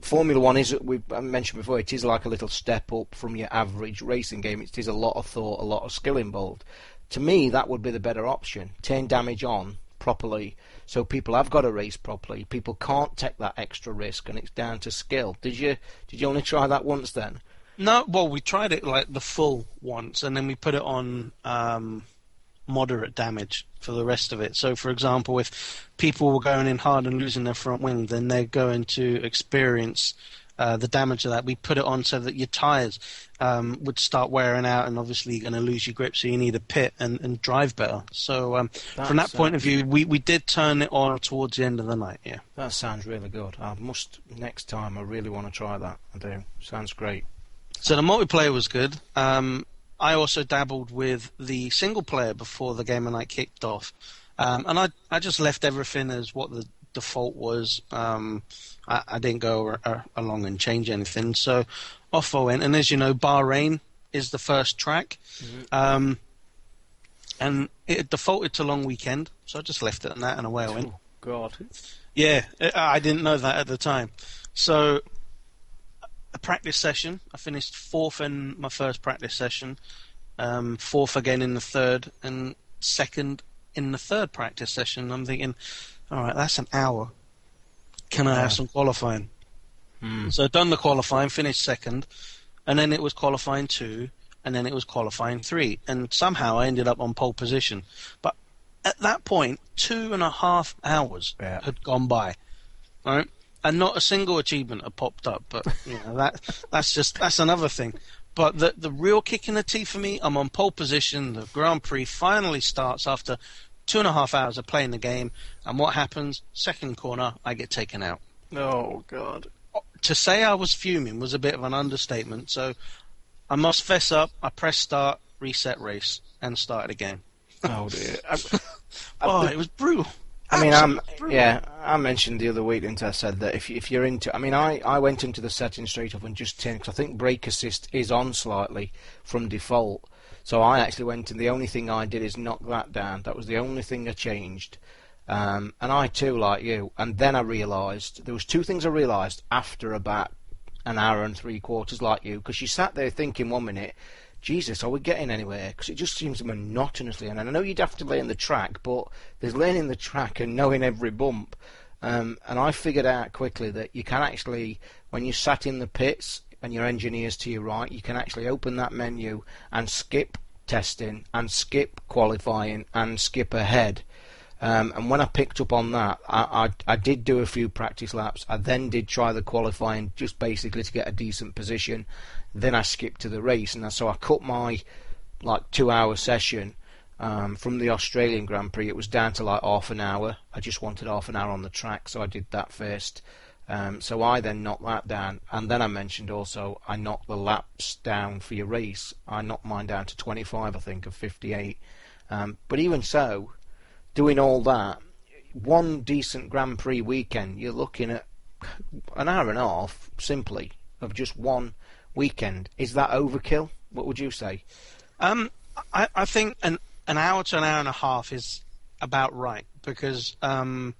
Formula One is we mentioned before. It is like a little step up from your average racing game. It is a lot of thought, a lot of skill involved. To me, that would be the better option. Turn damage on properly, so people have got to race properly. People can't take that extra risk, and it's down to skill. Did you did you only try that once then? No, well, we tried it like the full once, and then we put it on um, moderate damage for the rest of it. So, for example, if people were going in hard and losing their front wing, then they're going to experience uh, the damage of that. We put it on so that your tyres um, would start wearing out, and obviously you're going to lose your grip, so you need a pit and, and drive better. So, um, from that point of view, we, we did turn it on towards the end of the night. Yeah, that sounds really good. I must next time. I really want to try that. I do. Sounds great. So the multiplayer was good. Um, I also dabbled with the single player before the game of night kicked off, um, and I I just left everything as what the default was. Um, I, I, didn't go along and change anything, so off I went. And as you know, Bahrain is the first track, mm-hmm. um, and it defaulted to long weekend, so I just left it at that, and away I went. Oh, God. Yeah, I didn't know that at the time. So a practice session. I finished fourth in my first practice session, um, fourth again in the third, and second in the third practice session. I'm thinking, all right, that's an hour. Can I have some qualifying? Hmm. So done the qualifying, finished second, and then it was qualifying two, and then it was qualifying three, and somehow I ended up on pole position. But at that point, two and a half hours yeah. had gone by. All right and not a single achievement had popped up. But you know that that's just that's another thing. But the the real kick in the teeth for me, I'm on pole position. The Grand Prix finally starts after two and a half hours of playing the game, and what happens? Second corner, I get taken out. Oh God! To say I was fuming was a bit of an understatement. So I must fess up. I press start, reset race, and started again. Oh dear! oh, it was brutal. I mean, I'm yeah. I mentioned the other week, didn't I? Said that if if you're into, I mean, I, I went into the setting straight up and just turned because I think brake assist is on slightly from default. So I actually went and the only thing I did is knock that down. That was the only thing I changed. Um, and I too, like you, and then I realised there was two things I realised after about an hour and three quarters, like you, because you sat there thinking one minute, Jesus, are we getting anywhere? Because it just seems monotonously. And I know you'd have to learn the track, but there's learning the track and knowing every bump. Um, and I figured out quickly that you can actually, when you sat in the pits and your engineer's to your right, you can actually open that menu and skip testing and skip qualifying and skip ahead. Um, and when I picked up on that, I, I, I, did do a few practice laps. I then did try the qualifying just basically to get a decent position. Then I skipped to the race, and so I cut my like two hour session um, from the Australian Grand Prix. It was down to like half an hour. I just wanted half an hour on the track, so I did that first. Um, so I then knocked that down, and then I mentioned also I knocked the laps down for your race. I knocked mine down to 25, I think, of 58. Um, but even so, doing all that, one decent Grand Prix weekend, you're looking at an hour and a half simply of just one weekend. Is that overkill? What would you say? Um, I, I think an an hour to an hour and a half is about right because um,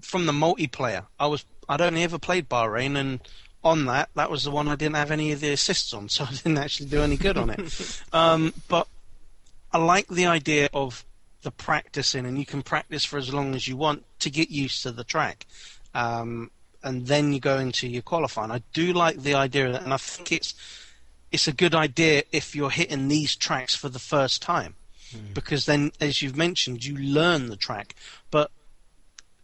from the multiplayer, I was I'd only ever played Bahrain, and on that, that was the one I didn't have any of the assists on, so I didn't actually do any good on it. um, but I like the idea of the practicing, and you can practice for as long as you want to get used to the track. Um, and then you go into your qualifying. I do like the idea of that, and I think it's it's a good idea if you're hitting these tracks for the first time, mm. because then, as you've mentioned, you learn the track. But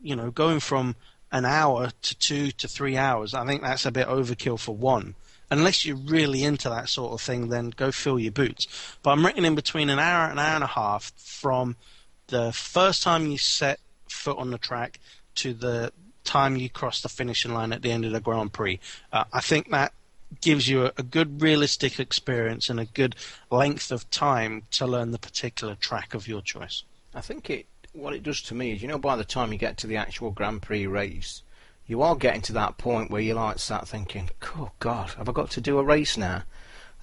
you know, going from an hour to two to three hours, I think that's a bit overkill for one. Unless you're really into that sort of thing, then go fill your boots. But I'm reckoning between an hour and an hour and a half from the first time you set foot on the track to the time you cross the finishing line at the end of the Grand Prix. Uh, I think that gives you a, a, good realistic experience and a good length of time to learn the particular track of your choice. I think it what it does to me is you know by the time you get to the actual Grand Prix race, you are getting to that point where you like start thinking, "Oh God, have I got to do a race now?"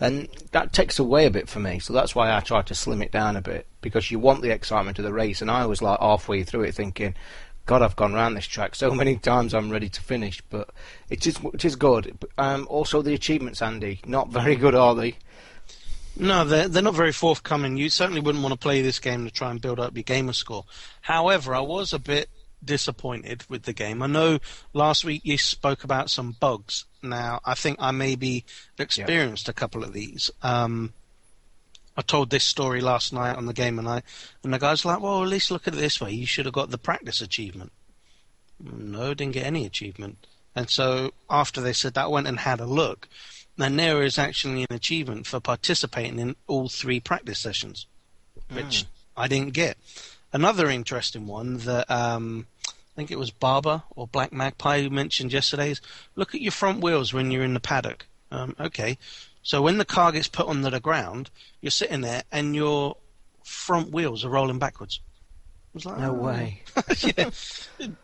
And that takes away a bit for me, so that's why I try to slim it down a bit because you want the excitement of the race, and I was like halfway through it thinking, God, I've gone around this track so many times. I'm ready to finish, but it is it is good. Um, also, the achievements, Andy, not very good, are they? No, they're they're not very forthcoming. You certainly wouldn't want to play this game to try and build up your gamer score. However, I was a bit disappointed with the game. I know last week you spoke about some bugs. Now, I think I maybe experienced yeah. a couple of these. Um, I told this story last night on the game night, and the guy's like, "Well, at least look at it this way. You should have got the practice achievement." No, didn't get any achievement. And so after they said that, I went and had a look, and there is actually an achievement for participating in all three practice sessions, which mm. I didn't get. Another interesting one that um, I think it was Barber or Black Magpie who mentioned yesterday is look at your front wheels when you're in the paddock. Um, okay, so when the car gets put onto the ground, you're sitting there and your front wheels are rolling backwards. Like, no oh. way. yeah.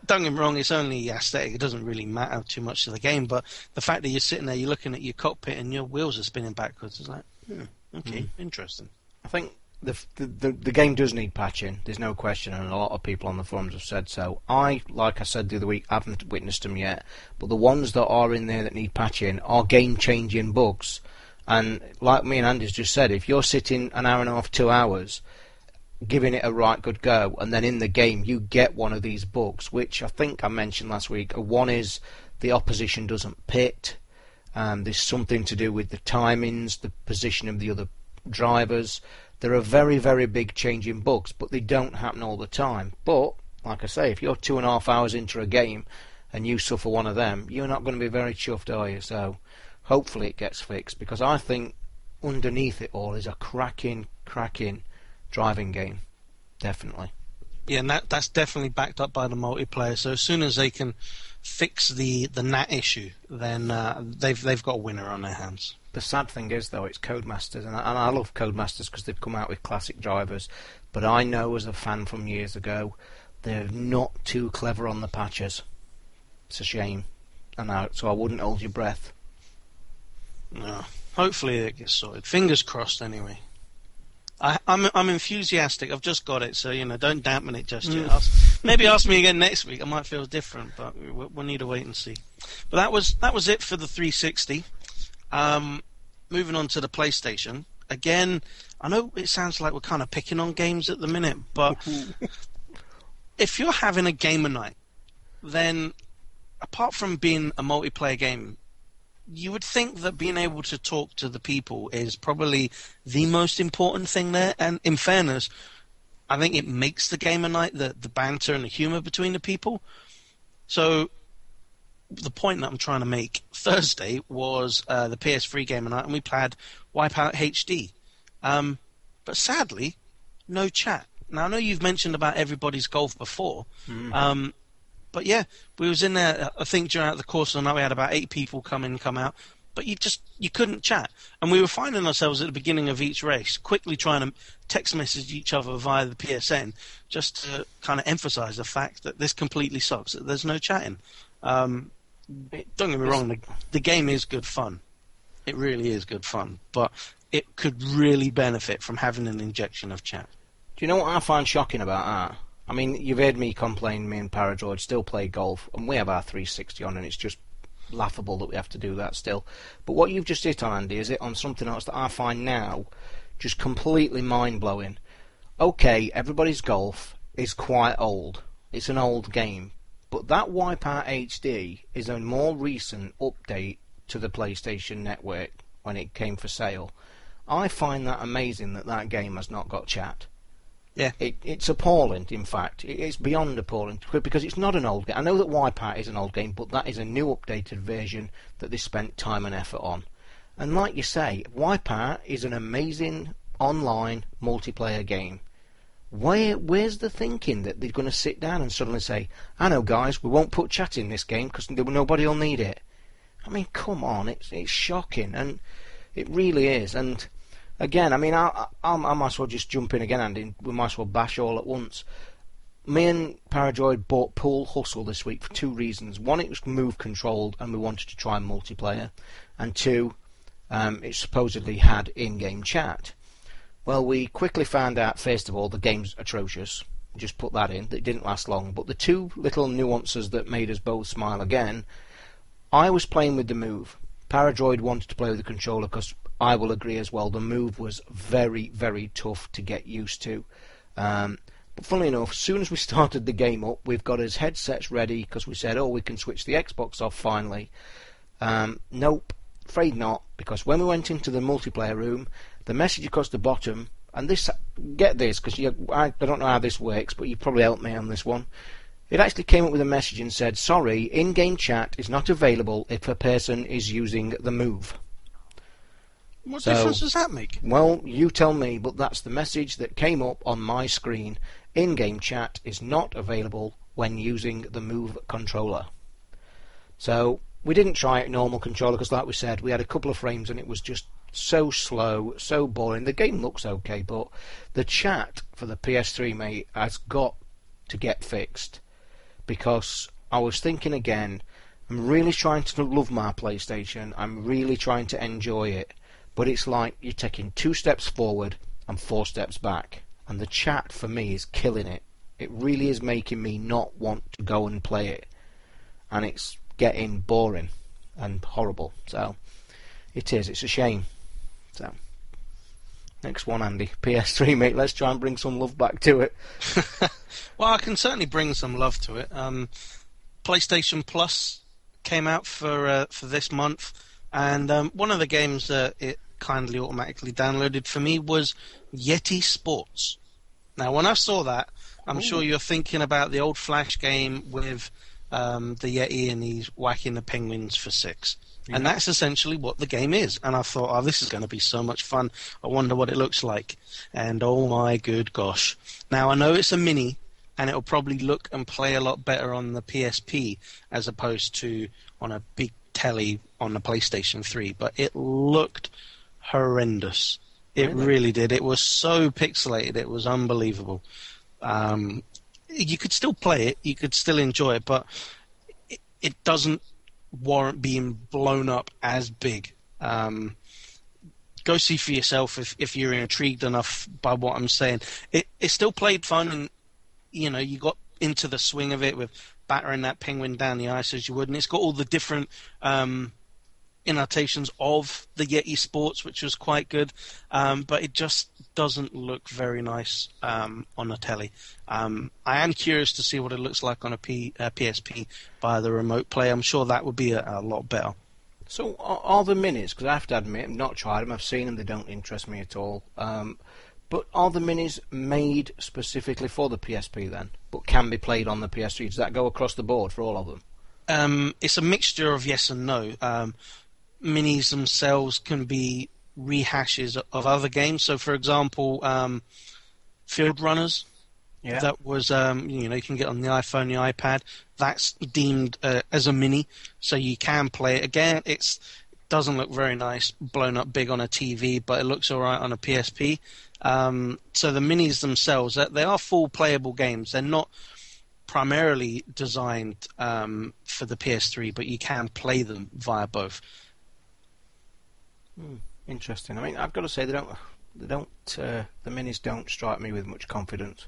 Don't get me wrong, it's only aesthetic. It doesn't really matter too much to the game. But the fact that you're sitting there, you're looking at your cockpit and your wheels are spinning backwards, it's like, hmm, okay, mm. interesting. I think the, the the game does need patching. There's no question, and a lot of people on the forums have said so. I, like I said the other week, haven't witnessed them yet. But the ones that are in there that need patching are game-changing bugs and like me and Andy's just said, if you're sitting an hour and a half, two hours, giving it a right good go, and then in the game you get one of these bugs, which I think I mentioned last week. One is the opposition doesn't pit. Um, there's something to do with the timings, the position of the other drivers. There are very, very big change in bugs, but they don't happen all the time. But, like I say, if you're two and a half hours into a game and you suffer one of them, you're not going to be very chuffed, are you? So, hopefully it gets fixed because I think underneath it all is a cracking, cracking driving game. Definitely. Yeah, and that that's definitely backed up by the multiplayer. So as soon as they can fix the the NAT issue, then uh, they've they've got a winner on their hands. The sad thing is, though, it's Codemasters, and I, and I love Codemasters because they've come out with classic drivers. But I know, as a fan from years ago, they're not too clever on the patches. It's a shame, and I, so I wouldn't hold your breath. No. Hopefully it gets sorted. Fingers crossed, anyway. I, am I'm, I'm enthusiastic. I've just got it, so you know, don't dampen it just yet. Mm. maybe ask me again next week. I might feel different, but we'll, we'll, need to wait and see. But that was that was it for the 360. Um, moving on to the PlayStation. Again, I know it sounds like we're kind of picking on games at the minute, but if you're having a gamer night, then apart from being a multiplayer game, you would think that being able to talk to the people is probably the most important thing there. And in fairness, I think it makes the game a night the the banter and the humor between the people. So the point that I'm trying to make Thursday was uh, the PS3 game night, and we played Wipeout HD. Um, but sadly, no chat. Now I know you've mentioned about everybody's golf before. Mm-hmm. Um, but yeah, we was in there. I think during the course of the night we had about eight people come in, come out. But you just you couldn't chat, and we were finding ourselves at the beginning of each race quickly trying to text message each other via the PSN, just to kind of emphasise the fact that this completely sucks. That there's no chatting. Um, don't get me wrong, the, the game is good fun. It really is good fun, but it could really benefit from having an injection of chat. Do you know what I find shocking about that? I mean, you've heard me complain, me and Paradroid still play golf, and we have our 360 on, and it's just laughable that we have to do that still. But what you've just hit on, Andy, is it on something else that I find now just completely mind blowing. Okay, everybody's golf is quite old. It's an old game, but that Wipeout HD is a more recent update to the PlayStation Network when it came for sale. I find that amazing that that game has not got chat. Yeah. It, it's appalling, in fact. It, it's beyond appalling because it's not an old game. I know that Wipeout is an old game, but that is a new updated version that they spent time and effort on. And like you say, Wipeout is an amazing online multiplayer game. Where, where's the thinking that they're going to sit down and suddenly say, "I know, guys, we won't put chat in this game because nobody will need it." I mean, come on, it's it's shocking, and it really is. And again, I mean, I, I, I might as well just jump in again, Andy. We might as well bash all at once. Me and Paradroid bought Pool Hustle this week for two reasons. One, it was move controlled, and we wanted to try multiplayer, and two, um, it supposedly had in-game chat. Well, we quickly found out, first of all, the game's atrocious. Just put that in. It didn't last long. But the two little nuances that made us both smile again I was playing with the move. Paradroid wanted to play with the controller because I will agree as well. The move was very, very tough to get used to. Um, but funnily enough, as soon as we started the game up, we've got his headsets ready because we said, oh, we can switch the Xbox off finally. Um, nope, afraid not, because when we went into the multiplayer room, the message across the bottom, and this, get this, because I, I don't know how this works, but you probably help me on this one. It actually came up with a message and said, sorry, in-game chat is not available if a person is using the move. What So- difference does that make? Well, you tell me, but that's the message that came up on my screen. In-game chat is not available when using the move controller. So we didn't try it normal controller because, like we said, we had a couple of frames and it was just so slow, so boring. The game looks okay, but the chat for the PS3, mate, has got to get fixed because I was thinking again. I'm really trying to love my PlayStation. I'm really trying to enjoy it, but it's like you're taking two steps forward and four steps back, and the chat for me is killing it. It really is making me not want to go and play it, and it's getting boring and horrible. So it is. It's a shame. So next one, Andy. PS3, mate. Let's try and bring some love back to it. Well, I can certainly bring some love to it. Um, PlayStation Plus came out for uh, for this month, and um, one of the games that it kindly automatically downloaded for me was Yeti Sports. Now, when I saw that, I'm sure you're thinking about the old Flash game with um, the Yeti and he's whacking the penguins for six. And that's essentially what the game is. And I thought, oh, this is going to be so much fun. I wonder what it looks like. And oh my good gosh. Now, I know it's a mini, and it'll probably look and play a lot better on the PSP as opposed to on a big telly on the PlayStation 3, but it looked horrendous. It Really? really did. It was so pixelated. It was unbelievable. Um, you could still play it. You could still enjoy it, but it, it doesn't warrant being blown up as big. Um, go see for yourself if, if you're intrigued enough by what I'm saying. It it still played fun, and you know you got into the swing of it with battering that penguin down the ice as you would, and it's got all the different um, annotations of the Yeti Sports, which was quite good. Um, but it just doesn't look very nice um, on a telly. Um, I am curious to see what it looks like on a P, uh, PSP by the remote play. I'm sure that would be a, a lot better. So are, are the minis? Because I have to admit, I've not tried them. I've seen them. They don't interest me at all. Um, but are the minis made specifically for the PSP then? But can be played on the PS3? Does that go across the board for all of them? Um, it's a mixture of yes and no. Um, minis themselves can be rehashes of other games. So, for example, um, Fieldrunners. Yeah. That was, um, you know, you can get on the iPhone, the iPad. That's deemed uh, as a mini, so you can play it. Again, it's doesn't look very nice, blown up big on a TV, but it looks all right on a PSP. Um, so the minis themselves, they- they are full playable games. They're not primarily designed um, for the PS3, but you can play them via both. Interesting. I mean, I've got to say they don't. They don't. Uh, the minis don't strike me with much confidence.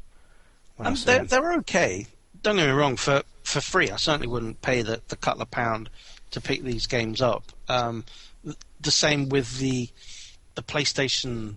Um, they're, they're okay. Don't get me wrong. For for free, I certainly wouldn't pay the, the couple of pound to pick these games up. Um, the same with the the PlayStation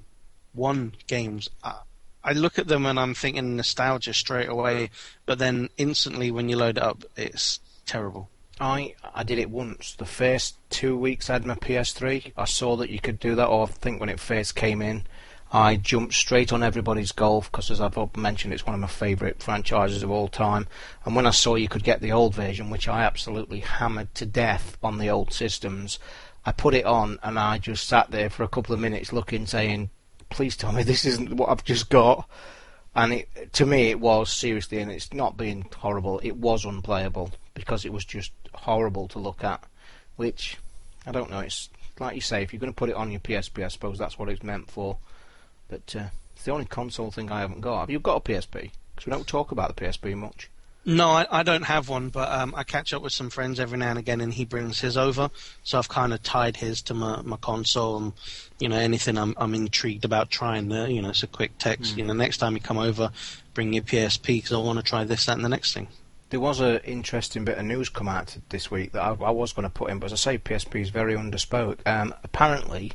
One games. I, I look at them and I'm thinking nostalgia straight away, but then instantly when you load it up, it's terrible. I I did it once. The first two weeks I had my PS3. I saw that you could do that, or I think when it first came in, I jumped straight on everybody's golf because, as I've mentioned, it's one of my favourite franchises of all time. And when I saw you could get the old version, which I absolutely hammered to death on the old systems, I put it on and I just sat there for a couple of minutes looking, saying, "Please tell me this isn't what I've just got." And it, to me, it was seriously, and it's not being horrible. It was unplayable because it was just horrible to look at. Which I don't know. It's like you say, if you're going to put it on your PSP, I suppose that's what it's meant for. But uh, it's the only console thing I haven't got. Have you got a PSP? Because we don't talk about the PSP much. No, I, I don't have one, but um, I catch up with some friends every now and again, and he brings his over. So I've kind of tied his to my, my console, and you know anything I'm I'm intrigued about trying. There, you know, it's a quick text. Mm. You know, next time you come over, bring your PSP because I want to try this, that, and the next thing. There was an interesting bit of news come out this week that I, I was going to put in, but as I say, PSP is very underspoke. Um, apparently,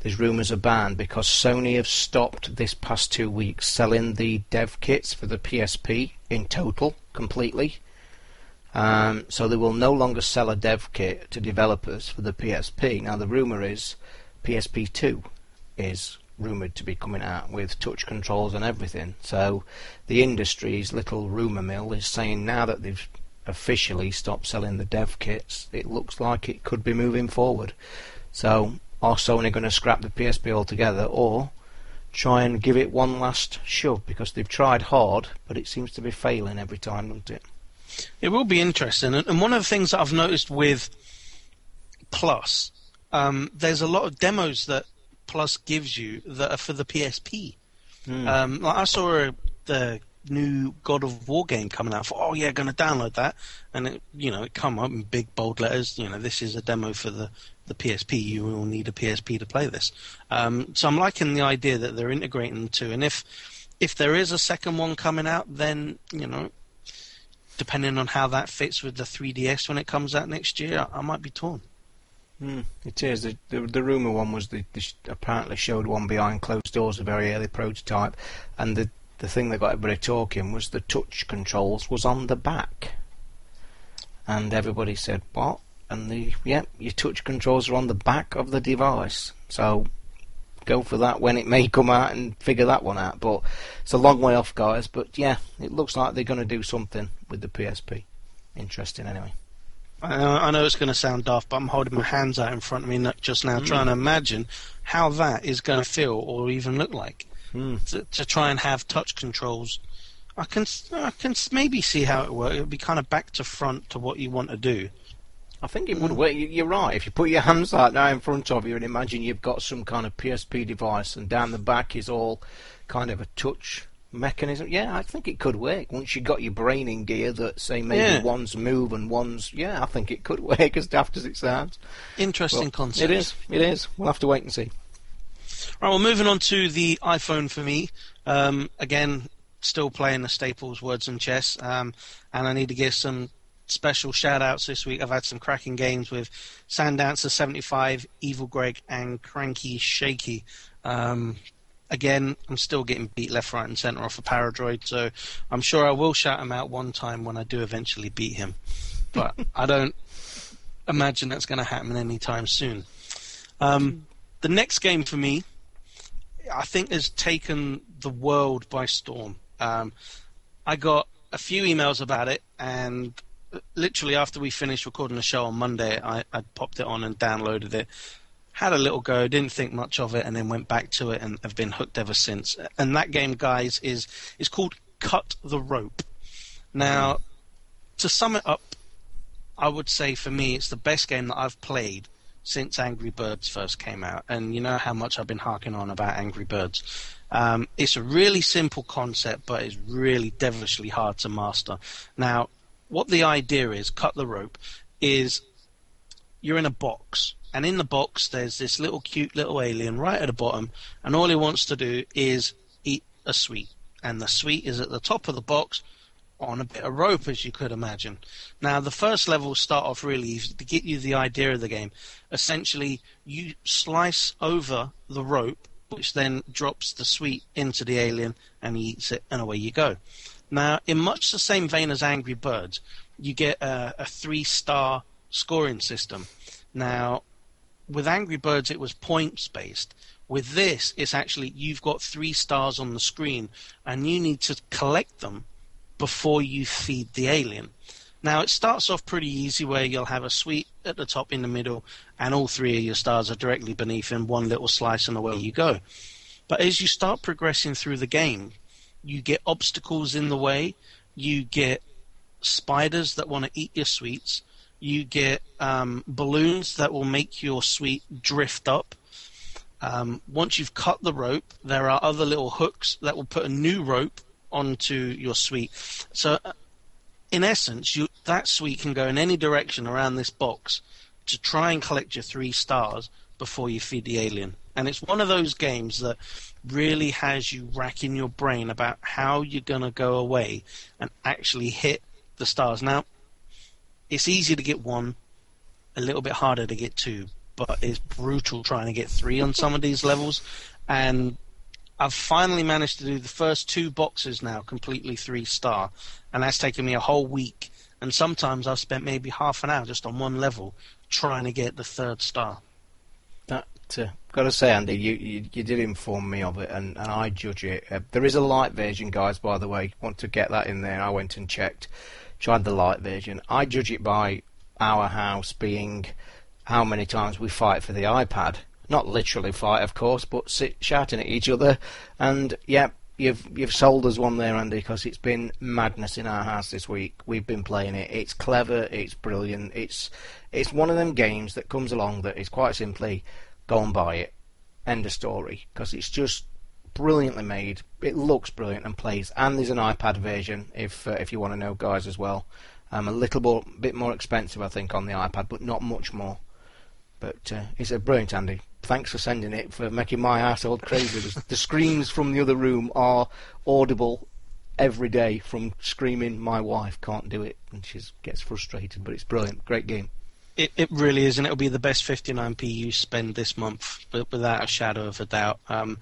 there's rumours of ban because Sony have stopped this past two weeks selling the dev kits for the PSP in total, completely. Um, so they will no longer sell a dev kit to developers for the PSP. Now the rumour is PSP 2 is rumoured to be coming out with touch controls and everything. So the industry's little rumour mill is saying now that they've officially stopped selling the dev kits, it looks like it could be moving forward. So are Sony going to scrap the PSP altogether or try and give it one last shove because they've tried hard, but it seems to be failing every time, doesn't it? It will be interesting, and one of the things that I've noticed with Plus, um, there's a lot of demos that Plus gives you that are for the PSP. Mm. Um, like I saw the new God of War game coming out. For oh yeah, going to download that, and it you know it come up in big bold letters. You know this is a demo for the the PSP. You will need a PSP to play this. Um, so I'm liking the idea that they're integrating the two. And if if there is a second one coming out, then you know, depending on how that fits with the 3DS when it comes out next year, I, I might be torn. Mm, it is. The, the, the rumor one was they apparently showed one behind closed doors, a very early prototype, and the the thing that got everybody talking was the touch controls was on the back, and everybody said, "What? and the yeah, your touch controls are on the back of the device. So go for that when it may come out and figure that one out. But it's a long way off, guys. But yeah, it looks like they're going to do something with the PSP. Interesting, anyway. I know it's going to sound daft, but I'm holding my hands out in front of me just now, mm. trying to imagine how that is going to feel or even look like. Mm. To, to, try and have touch controls, I can I can maybe see how it works. It'll be kind of back to front to what you want to do. I think it would work. You're right. If you put your hands like that in front of you and imagine you've got some kind of PSP device and down the back is all kind of a touch mechanism. Yeah, I think it could work. Once you got your brain in gear that say maybe yeah. one's move and one's yeah, I think it could work as daft as it sounds. Interesting well, concept. It is. It is. We'll have to wait and see. Right, well, moving on to the iPhone for me. Um, again, still playing the staples, words and chess, um, and I need to give some special shout outs this week. I've had some cracking games with Sandancer 75, Evil Greg, and Cranky Shaky. Um, again, I'm still getting beat left, right, and centre off a of Paradroid, so I'm sure I will shout him out one time when I do eventually beat him. But I don't imagine that's going to happen anytime soon. Um, the next game for me, I think, has taken the world by storm. Um, I got a few emails about it, and literally after we finished recording the show on Monday, I, I popped it on and downloaded it. Had a little go, didn't think much of it, and then went back to it and have been hooked ever since. And that game, guys, is is called Cut the Rope. Now, to sum it up, I would say for me, it's the best game that I've played since Angry Birds first came out. And you know how much I've been harking on about Angry Birds. Um, it's a really simple concept, but it's really devilishly hard to master. Now, what the idea is, cut the rope, is you're in a box, and in the box there's this little cute little alien right at the bottom, and all he wants to do is eat a sweet, and the sweet is at the top of the box, on a bit of rope, as you could imagine. Now, the first levels start off really easy to get you the idea of the game. Essentially, you slice over the rope, which then drops the sweet into the alien, and he eats it, and away you go. Now, in much the same vein as Angry Birds, you get a, a three star scoring system. Now, with Angry Birds, it was points based. With this, it's actually you've got three stars on the screen, and you need to collect them before you feed the alien. Now, it starts off pretty easy where you'll have a sweet at the top in the middle, and all three of your stars are directly beneath in one little slice, and away you go. But as you start progressing through the game, you get obstacles in the way, you get spiders that want to eat your sweets, you get um, balloons that will make your sweet drift up. Um, once you've cut the rope, there are other little hooks that will put a new rope onto your sweet. So, uh, in essence, you, that sweet can go in any direction around this box to try and collect your three stars before you feed the alien. And it's one of those games that really has you racking your brain about how you're going to go away and actually hit the stars. Now, it's easy to get one, a little bit harder to get two, but it's brutal trying to get three on some of these levels. And I've finally managed to do the first two boxes now completely three star, and that's taken me a whole week. And sometimes I've spent maybe half an hour just on one level trying to get the third star. That uh, got to say, Andy, you, you, you did inform me of it, and, and I judge it. Uh, there is a light version, guys. By the way, want to get that in there? I went and checked, tried the light version. I judge it by our house being how many times we fight for the iPad. Not literally fight, of course, but sit shouting at each other. And yeah, you've you've sold us one there, Andy, because it's been madness in our house this week. We've been playing it. It's clever. It's brilliant. It's it's one of them games that comes along that is quite simply go and buy it. End of story. Because it's just brilliantly made. It looks brilliant and plays. And there's an iPad version if uh, if you want to know, guys, as well. Um, a little bit more expensive, I think, on the iPad, but not much more. But uh, it's a brilliant, Andy. Thanks for sending it, for making my household crazy. the, the screams from the other room are audible every day from screaming. My wife can't do it, and she gets frustrated. But it's brilliant, great game. It, it really is, and it'll be the best 59p you spend this month, without a shadow of a doubt. Um,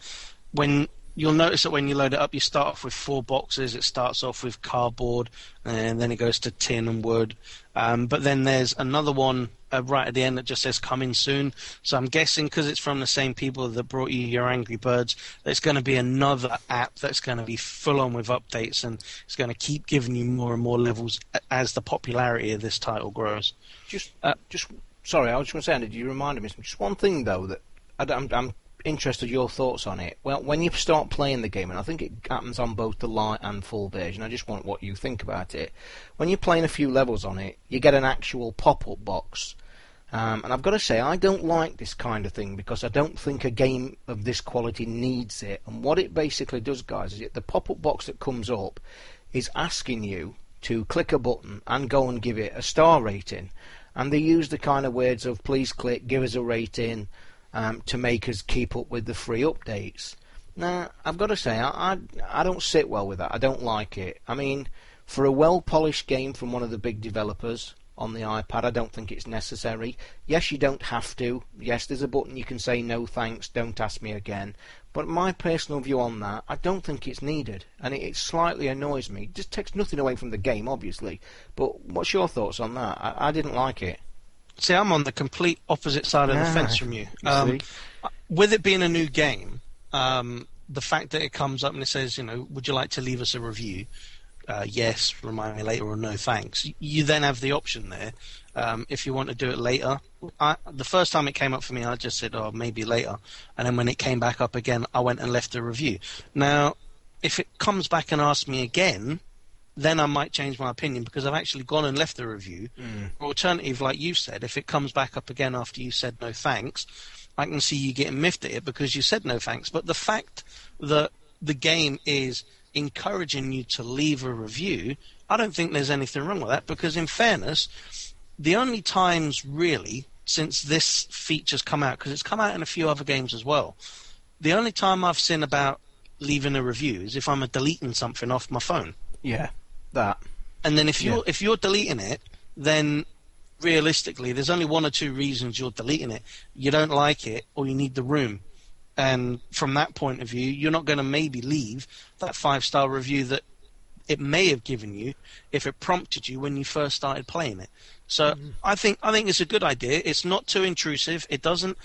when you'll notice that when you load it up, you start off with four boxes. It starts off with cardboard, and then it goes to tin and wood. Um, but then there's another one uh, right at the end that just says "coming soon." So I'm guessing because it's from the same people that brought you your Angry Birds, there's going to be another app that's going to be full on with updates, and it's going to keep giving you more and more levels as the popularity of this title grows. Just, uh, just sorry, I was just going to say, Andy, you reminded me. Just one thing though that I'm, I'm interested your thoughts on it. Well, when you start playing the game, and I think it happens on both the light and full version, I just want what you think about it. When you're playing a few levels on it, you get an actual pop-up box. Um, and I've got to say, I don't like this kind of thing because I don't think a game of this quality needs it. And what it basically does, guys, is it, the pop-up box that comes up is asking you to click a button and go and give it a star rating. And they use the kind of words of please click, give us a rating, um, to make us keep up with the free updates. Now, I've got to say, I, I, I don't sit well with that. I don't like it. I mean, for a well polished game from one of the big developers on the iPad, I don't think it's necessary. Yes, you don't have to. Yes, there's a button you can say no thanks, don't ask me again. But my personal view on that, I don't think it's needed, and it, it slightly annoys me. It just takes nothing away from the game, obviously. But what's your thoughts on that? I, I didn't like it. See, I'm on the complete opposite side of the fence from you. Um, with it being a new game, um, the fact that it comes up and it says, you know, would you like to leave us a review? Uh, yes, remind me later, or no thanks. You then have the option there. Um, if you want to do it later, I, the first time it came up for me, I just said, oh, maybe later. And then when it came back up again, I went and left a review. Now, if it comes back and asks me again, then I might change my opinion because I've actually gone and left the review. Mm. Alternative, like you said, if it comes back up again after you said no thanks, I can see you getting miffed at it because you said no thanks. But the fact that the game is encouraging you to leave a review, I don't think there's anything wrong with that because, in fairness, the only times really since this feature's come out, because it's come out in a few other games as well, the only time I've seen about leaving a review is if I'm deleting something off my phone. Yeah. That. And then if you're Yeah. if you're deleting it, then realistically, there's only one or two reasons you're deleting it. You don't like it, or you need the room. And from that point of view, you're not going to maybe leave that five star review that it may have given you if it prompted you when you first started playing it. So I think I think it's a good idea. It's not too intrusive. It doesn't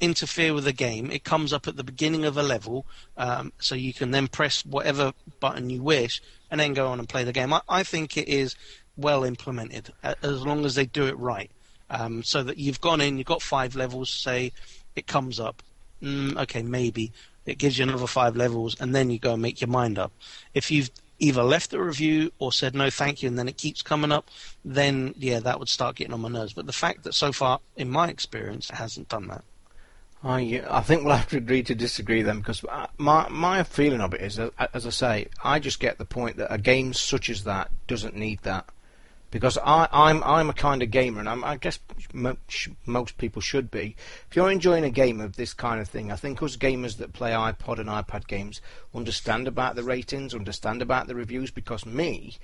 interfere with the game. It comes up at the beginning of a level, um, so you can then press whatever button you wish and then go on and play the game. I, I think it is well implemented as long as they do it right. Um, so that you've gone in, you've got five levels. Say it comes up, mm, okay, maybe it gives you another five levels, and then you go and make your mind up. If you've either left the review or said no thank you and then it keeps coming up then yeah that would start getting on my nerves but the fact that so far in my experience it hasn't done that I, I think we'll have to agree to disagree then, because my my feeling of it is, as I say, I just get the point that a game such as that doesn't need that, because I, I'm I'm a kind of gamer, and I'm, I guess most people should be. If you're enjoying a game of this kind of thing, I think us gamers that play iPod and iPad games understand about the ratings, understand about the reviews, because me,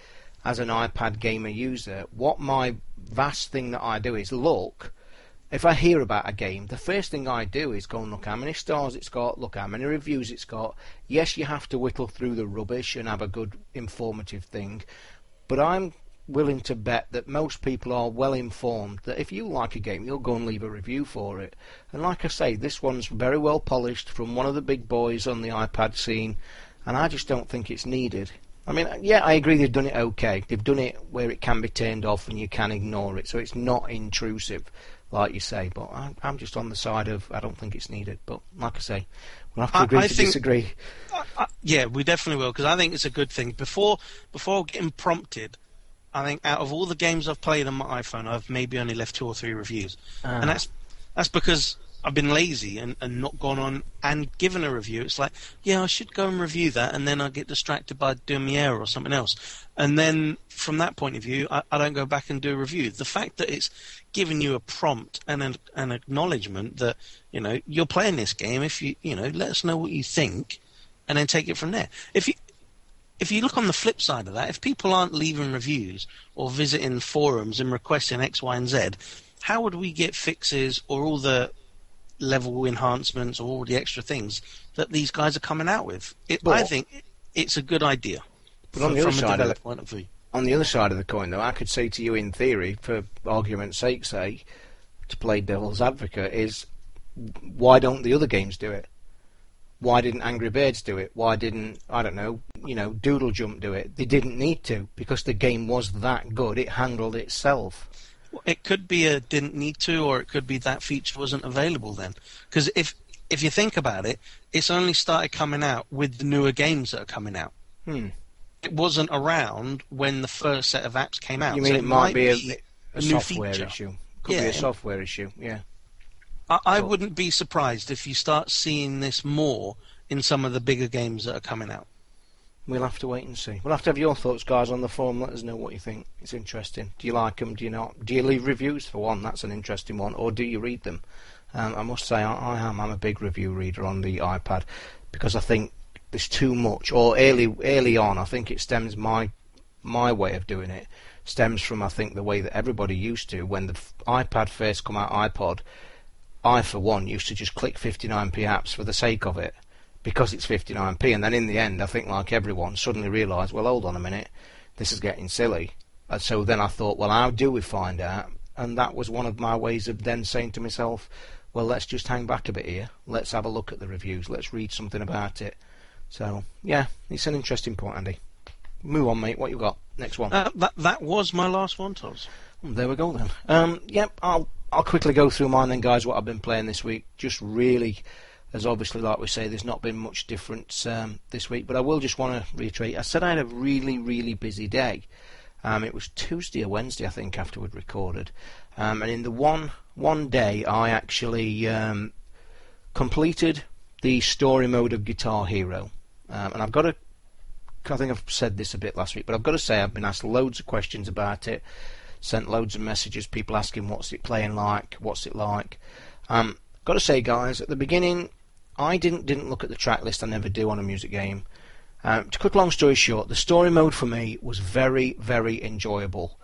as an iPad gamer user, what my vast thing that I do is look if I hear about a game, the first thing I do is go and look how many stars it's got, look how many reviews it's got. Yes, you have to whittle through the rubbish and have a good informative thing, but I'm willing to bet that most people are well informed that if you like a game, you'll go and leave a review for it. And like I say, this one's very well polished from one of the big boys on the iPad scene, and I just don't think it's needed. I mean, yeah, I agree they've done it okay. They've done it where it can be turned off and you can ignore it, so it's not intrusive, like you say. But I'm, I'm just on the side of I don't think it's needed. But like I say, we'll have to I- agree I to think- disagree. Uh, yeah, we definitely will because I think it's a good thing. Before before getting prompted, I think out of all the games I've played on my iPhone, I've maybe only left two or three reviews, Ah. and that's that's because I've been lazy and, and not gone on and given a review. It's like, yeah, I should go and review that, and then I get distracted by doing Miera or something else, and then from that point of view, I, I don't go back and do a review. The fact that it's giving you a prompt and an, an acknowledgement that you know you're playing this game. If you you know, let us know what you think, and then take it from there. If you if you look on the flip side of that, if people aren't leaving reviews or visiting forums and requesting X, Y, and Z, how would we get fixes or all the level enhancements or all the extra things that these guys are coming out with? It, I think it's a good idea. But on the other side of it- point of view. On the other side of the coin, though, I could say to you, in theory, for argument's sake, say, to play devil's advocate, is why don't the other games do it? Why didn't Angry Birds do it? Why didn't I don't know, you know, Doodle Jump do it? They didn't need to because the game was that good. It handled itself. It could be a didn't need to, or it could be that feature wasn't available then. Because if if you think about it, it's only started coming out with the newer games that are coming out. Hmm. It wasn't around when the first set of apps came out. You so mean it might be a, a software feature. issue? Could be Yeah. a software issue. Yeah. I, I Well- wouldn't be surprised if you start seeing this more in some of the bigger games that are coming out. We'll have to wait and see. We'll have to have your thoughts, guys, on the forum. Let us know what you think. It's interesting. Do you like them? Do you not? Do you leave reviews for one? That's an interesting one. Or do you read them? Um, I must say, I, I am. I'm a big review reader on the iPad because I think there's too much. Or early, early on, I think it stems my my way of doing it stems from I think the way that everybody used to when the iPad first come out. iPod, I for one used to just click 59p apps for the sake of it because it's 59p, and then in the end, I think like everyone suddenly realised, well, hold on a minute, this is getting silly. And so then I thought, well, how do we find out? And that was one of my ways of then saying to myself, well, let's just hang back a bit here. Let's have a look at the reviews. Let's read something about it. So yeah, it's an interesting point, Andy. Move on, mate. What you got? Next one. Uh, that that was my last one, Toz. There we go then. Um, yep, I'll I'll quickly go through mine then, guys. What I've been playing this week. Just really, as obviously, like we say, there's not been much difference um, this week. But I will just want to reiterate. I said I had a really, really busy day. Um, it was Tuesday or Wednesday, I think, after we'd recorded. Um, and in the one one day, I actually um, completed the story mode of Guitar Hero. Um, and I've got to I think I've said this a bit last week, but I've got to say I've been asked loads of questions about it, sent loads of messages, people asking what's it playing like, what's it like. Um, got to say, guys, at the beginning, I didn't didn't look at the track list. I never do on a music game, Um, to cut long story short, the story mode for me was very, very enjoyable.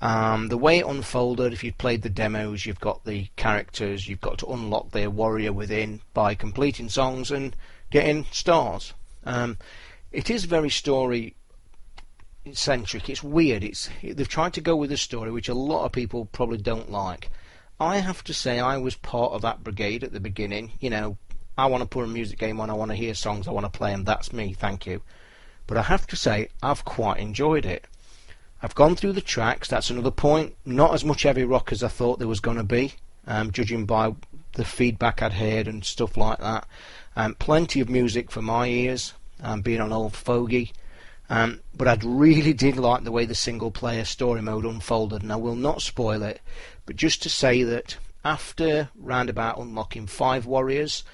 Um, the way it unfolded, if you've played the demos, you've got the characters, you've got to unlock their warrior within by completing songs and getting stars. Um, it is very story centric. It's weird. It's they've tried to go with a story which a lot of people probably don't like. I have to say I was part of that brigade at the beginning. You know, I want to put a music game on. I want to hear songs. I want to play them. That's me. Thank you. But I have to say I've quite enjoyed it. I've gone through the tracks. That's another point. Not as much heavy rock as I thought there was going to be, um, judging by the feedback I'd heard and stuff like that. Um, plenty of music for my ears, um, being an old fogey. Um, but I really did like the way the single player story mode unfolded, and I will not spoil it. But just to say that after roundabout unlocking five warriors,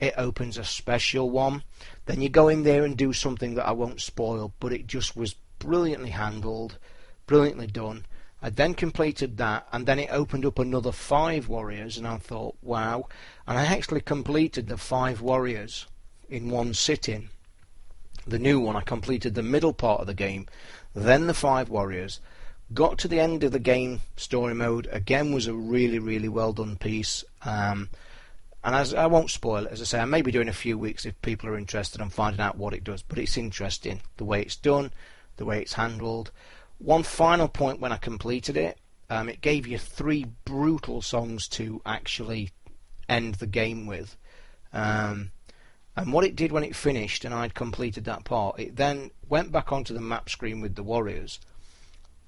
it opens a special one. Then you go in there and do something that I won't spoil, but it just was brilliantly handled brilliantly done. I then completed that, and then it opened up another five warriors, and I thought, wow. And I actually completed the five warriors in one sitting. The new one, I completed the middle part of the game, then the five warriors. Got to the end of the game story mode. Again, was a really, really well done piece. Um, and as I won't spoil it, as I say, I may be doing a few weeks if people are interested in finding out what it does. But it's interesting the way it's done, the way it's handled. One final point when I completed it, um, it gave you three brutal songs to actually end the game with. Um, and what it did when it finished and I'd completed that part, it then went back onto the map screen with the warriors,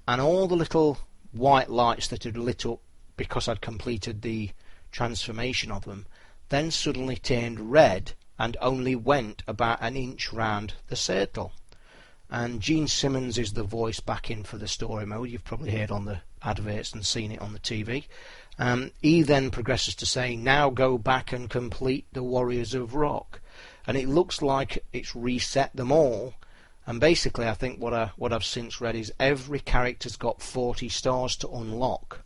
and all the little white lights that had lit up because I'd completed the transformation of them, then suddenly turned red and only went about an inch round the circle and Gene Simmons is the voice back in for the story mode. You've probably heard on the adverts and seen it on the TV. Um, he then progresses to say, "Now go back and complete the Warriors of Rock," and it looks like it's reset them all. And basically, I think what I what I've since read is every character's got 40 stars to unlock,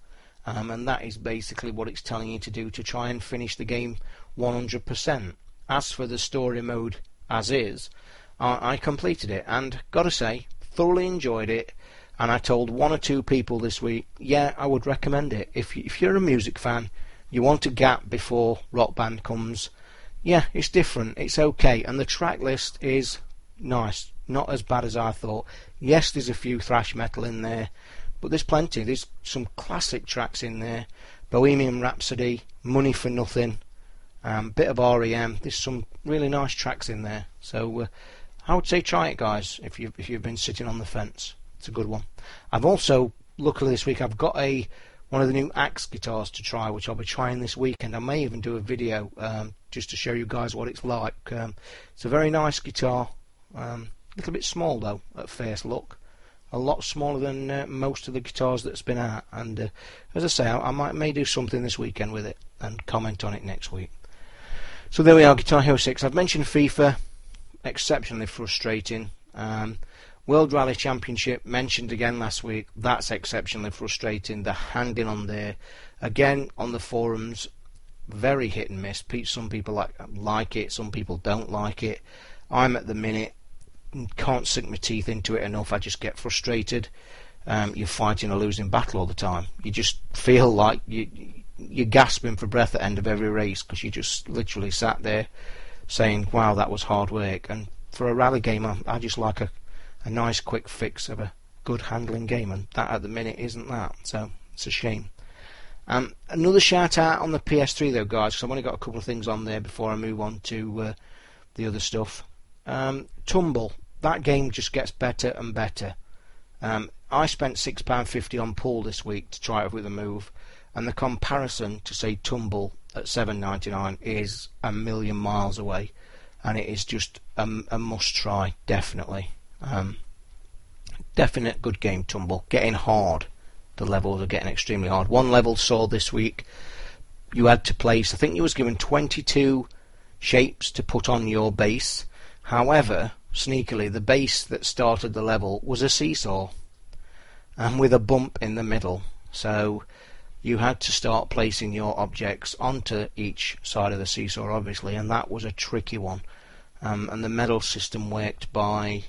um, and that is basically what it's telling you to do to try and finish the game 100%. As for the story mode as is, I, I completed it and gotta say, thoroughly enjoyed it. And I told one or two people this week, yeah, I would recommend it. If if you're a music fan, you want a gap before Rock Band comes, yeah, it's different. It's okay, and the track list is nice, not as bad as I thought. Yes, there's a few thrash metal in there, but there's plenty. There's some classic tracks in there. Bohemian Rhapsody, Money for Nothing, um, bit of REM. There's some really nice tracks in there. So uh, I would say try it, guys, if you if you've been sitting on the fence. It's a good one. I've also, luckily this week, I've got a one of the new Axe guitars to try, which I'll be trying this weekend. I may even do a video um, just to show you guys what it's like. Um, it's a very nice guitar, um, a little bit small though at first look, a lot smaller than uh, most of the guitars that's been out. And uh, as I say, I, I, might may do something this weekend with it and comment on it next week. So there we are, Guitar Hero 6. I've mentioned FIFA exceptionally frustrating. Um, World Rally Championship mentioned again last week. That's exceptionally frustrating. The handing on there, again on the forums, very hit and miss. Some people like like it, some people don't like it. I'm at the minute can't sink my teeth into it enough. I just get frustrated. Um, you're fighting a losing battle all the time. You just feel like you you're gasping for breath at the end of every race because you just literally sat there saying, "Wow, that was hard work." And for a rally game, I, I just like a, a nice quick fix of a good handling game, and that at the minute isn't that. So it's a shame. Um, another shout out on the PS3 though, guys, because I've only got a couple of things on there before I move on to uh, the other stuff. Um, Tumble, that game just gets better and better. Um, I spent six pound fifty on Pool this week to try it with a move, and the comparison to say Tumble at 7.99 is a million miles away, and it is just a, a must try, definitely. Um, definite good game, Tumble. Getting hard. The levels are getting extremely hard. One level saw this week you had to place. I think you was given 22 shapes to put on your base. However, sneakily, the base that started the level was a seesaw, and with a bump in the middle. So you had to start placing your objects onto each side of the seesaw, obviously, and that was a tricky one. um, and the medal system worked by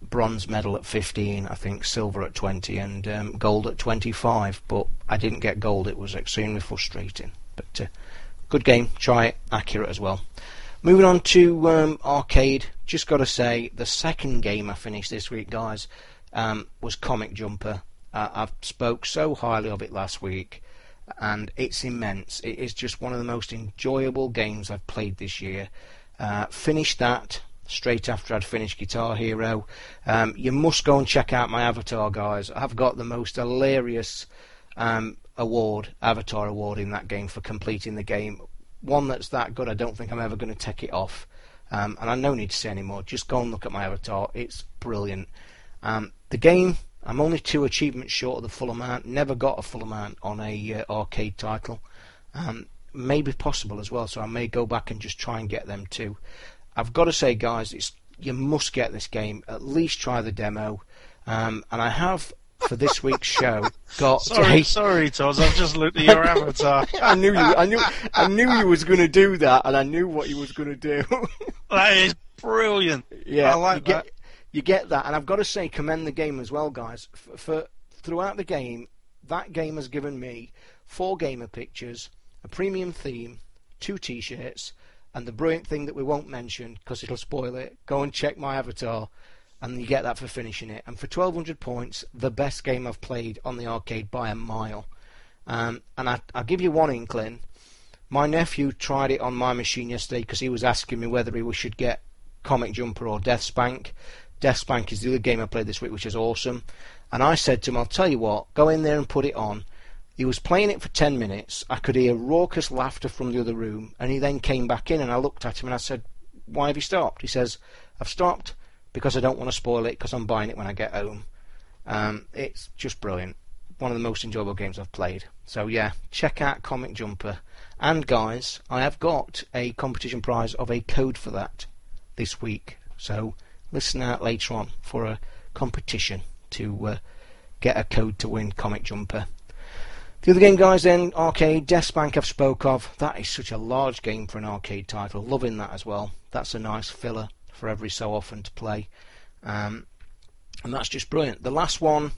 bronze medal at 15, I think, silver at 20, and um, gold at 25. But I didn't get gold. It was extremely frustrating. But uh, good game. Try it. Accurate as well. Moving on to um, arcade. Just got to say, the second game I finished this week, guys, um, was Comic Jumper. Uh, I've spoke so highly of it last week, and it's immense. It is just one of the most enjoyable games I've played this year. Uh, finished that straight after I'd finished Guitar Hero. Um, you must go and check out my avatar, guys. I've got the most hilarious um, award, avatar award in that game for completing the game. One that's that good, I don't think I'm ever going to take it off. Um, and I no need to say any more. Just go and look at my avatar. It's brilliant. Um, the game, I'm only two achievements short of the full amount. Never got a full amount on a uh, arcade title. Um, maybe possible as well, so I may go back and just try and get them too. I've got to say, guys, it's you must get this game. At least try the demo. Um, and I have for this week's show got. Sorry, sorry, Toz. I've just looked at your avatar. I knew you. I knew. I knew you was going to do that, and I knew what you was going to do. that is brilliant. Yeah, I like you get, that. You get that, and I've got to say, commend the game as well, guys. For, for throughout the game, that game has given me four gamer pictures, a premium theme, two T-shirts, and the brilliant thing that we won't mention because it'll spoil it. Go and check my avatar, and you get that for finishing it. And for 1200 points, the best game I've played on the arcade by a mile. Um, and I, I'll give you one inkling. My nephew tried it on my machine yesterday because he was asking me whether he should get Comic Jumper or DeathSpank. Death Spank is the other game I played this week, which is awesome. And I said to him, I'll tell you what, go in there and put it on. He was playing it for 10 minutes. I could hear raucous laughter from the other room, and he then came back in, and I looked at him and I said, Why have you stopped? He says, I've stopped because I don't want to spoil it because I'm buying it when I get home. Um, it's just brilliant. One of the most enjoyable games I've played. So, yeah, check out Comic Jumper. And, guys, I have got a competition prize of a code for that this week. So, listen out later on for a competition to uh, get a code to win Comic Jumper. The other game, guys, then arcade DeathSpank I've spoke of. That is such a large game for an arcade title. Loving that as well. That's a nice filler for every so often to play, um, and that's just brilliant. The last one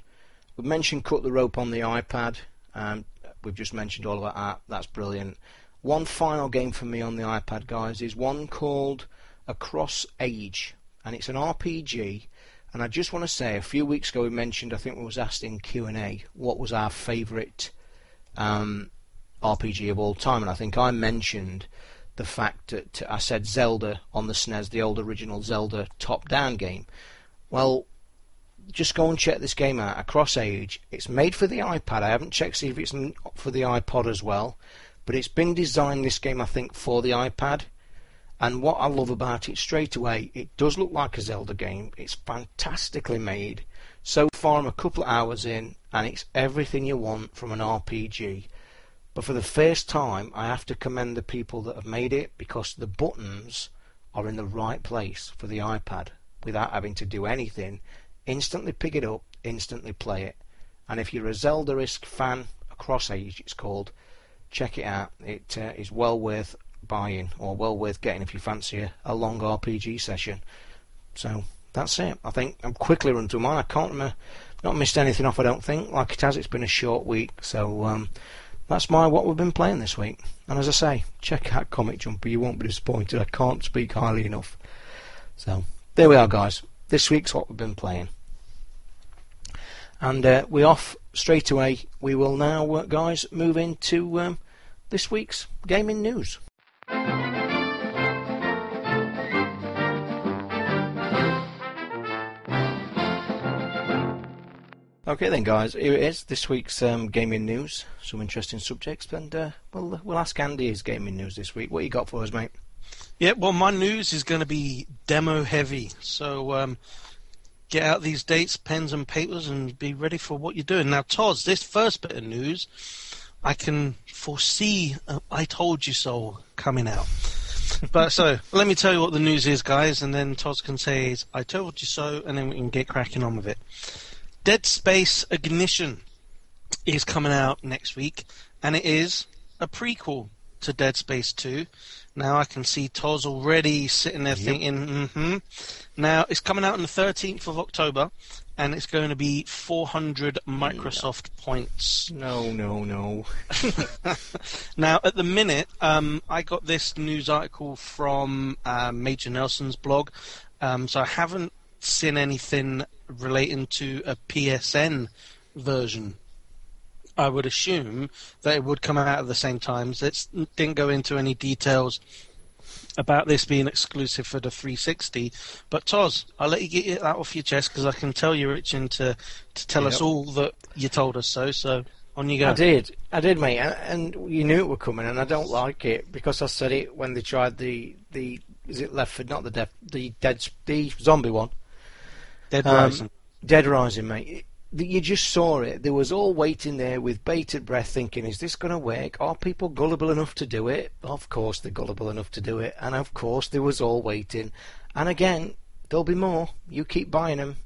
we mentioned, cut the rope on the iPad. Um, we've just mentioned all about that. That's brilliant. One final game for me on the iPad, guys, is one called Across Age, and it's an RPG. And I just want to say, a few weeks ago we mentioned, I think we was asked in Q and A, what was our favourite um, RPG of all time, and I think I mentioned the fact that I said Zelda on the SNES, the old original Zelda top-down game. Well, just go and check this game out. Across Age. It's made for the iPad. I haven't checked see if it's for the iPod as well, but it's been designed this game I think for the iPad. And what I love about it straight away, it does look like a Zelda game. It's fantastically made. So far, I'm a couple of hours in, and it's everything you want from an RPG. But for the first time, I have to commend the people that have made it because the buttons are in the right place for the iPad without having to do anything. Instantly pick it up, instantly play it. And if you're a Zelda-esque fan, Across Age it's called, check it out. It uh, is well worth buying or well worth getting if you fancy a, a long RPG session. So that's it. I think I'm quickly run through mine. I can't remember, not missed anything off. I don't think. Like it has, it's been a short week, so um, that's my what we've been playing this week. And as I say, check out Comic Jumper. You won't be disappointed. I can't speak highly enough. So there we are, guys. This week's what we've been playing, and uh, we're off straight away. We will now, uh, guys, move into um, this week's gaming news. Okay then, guys. Here it is. This week's um, gaming news. Some interesting subjects, and uh, we'll we'll ask Andy his gaming news this week. What you got for us, mate? Yeah, well, my news is going to be demo heavy. So um, get out these dates, pens, and papers, and be ready for what you're doing. Now, Toz, this first bit of news, I can foresee. Uh, I told you so coming out. but so let me tell you what the news is, guys, and then Toz can say, "I told you so," and then we can get cracking on with it. Dead Space Ignition is coming out next week, and it is a prequel to Dead Space 2. Now I can see Toz already sitting there Yep. thinking, hmm Now it's coming out on the 13th of October, and it's going to be 400 Microsoft points. No, no, no. Now, at the minute, um, I got this news article from uh, Major Nelson's blog, um, so I haven't seen anything relating to a PSN version. I would assume that it would come out at the same time. So It didn't go into any details about this being exclusive for the 360. But Toz, I'll let you get that off your chest because I can tell you're itching to, to tell us all that you told us so. So on you go. I did, I did, mate, and, and you knew it were coming, and I don't like it because I said it when they tried the the is it Left 4 not the Dead the Dead the zombie one, Dead Um, Rising. Dead Rising, mate. You just saw it. They was all waiting there with bated breath, thinking, "Is this going to work? Are people gullible enough to do it?" Of course, they're gullible enough to do it, and of course, they was all waiting. And again, there'll be more. You keep buying them.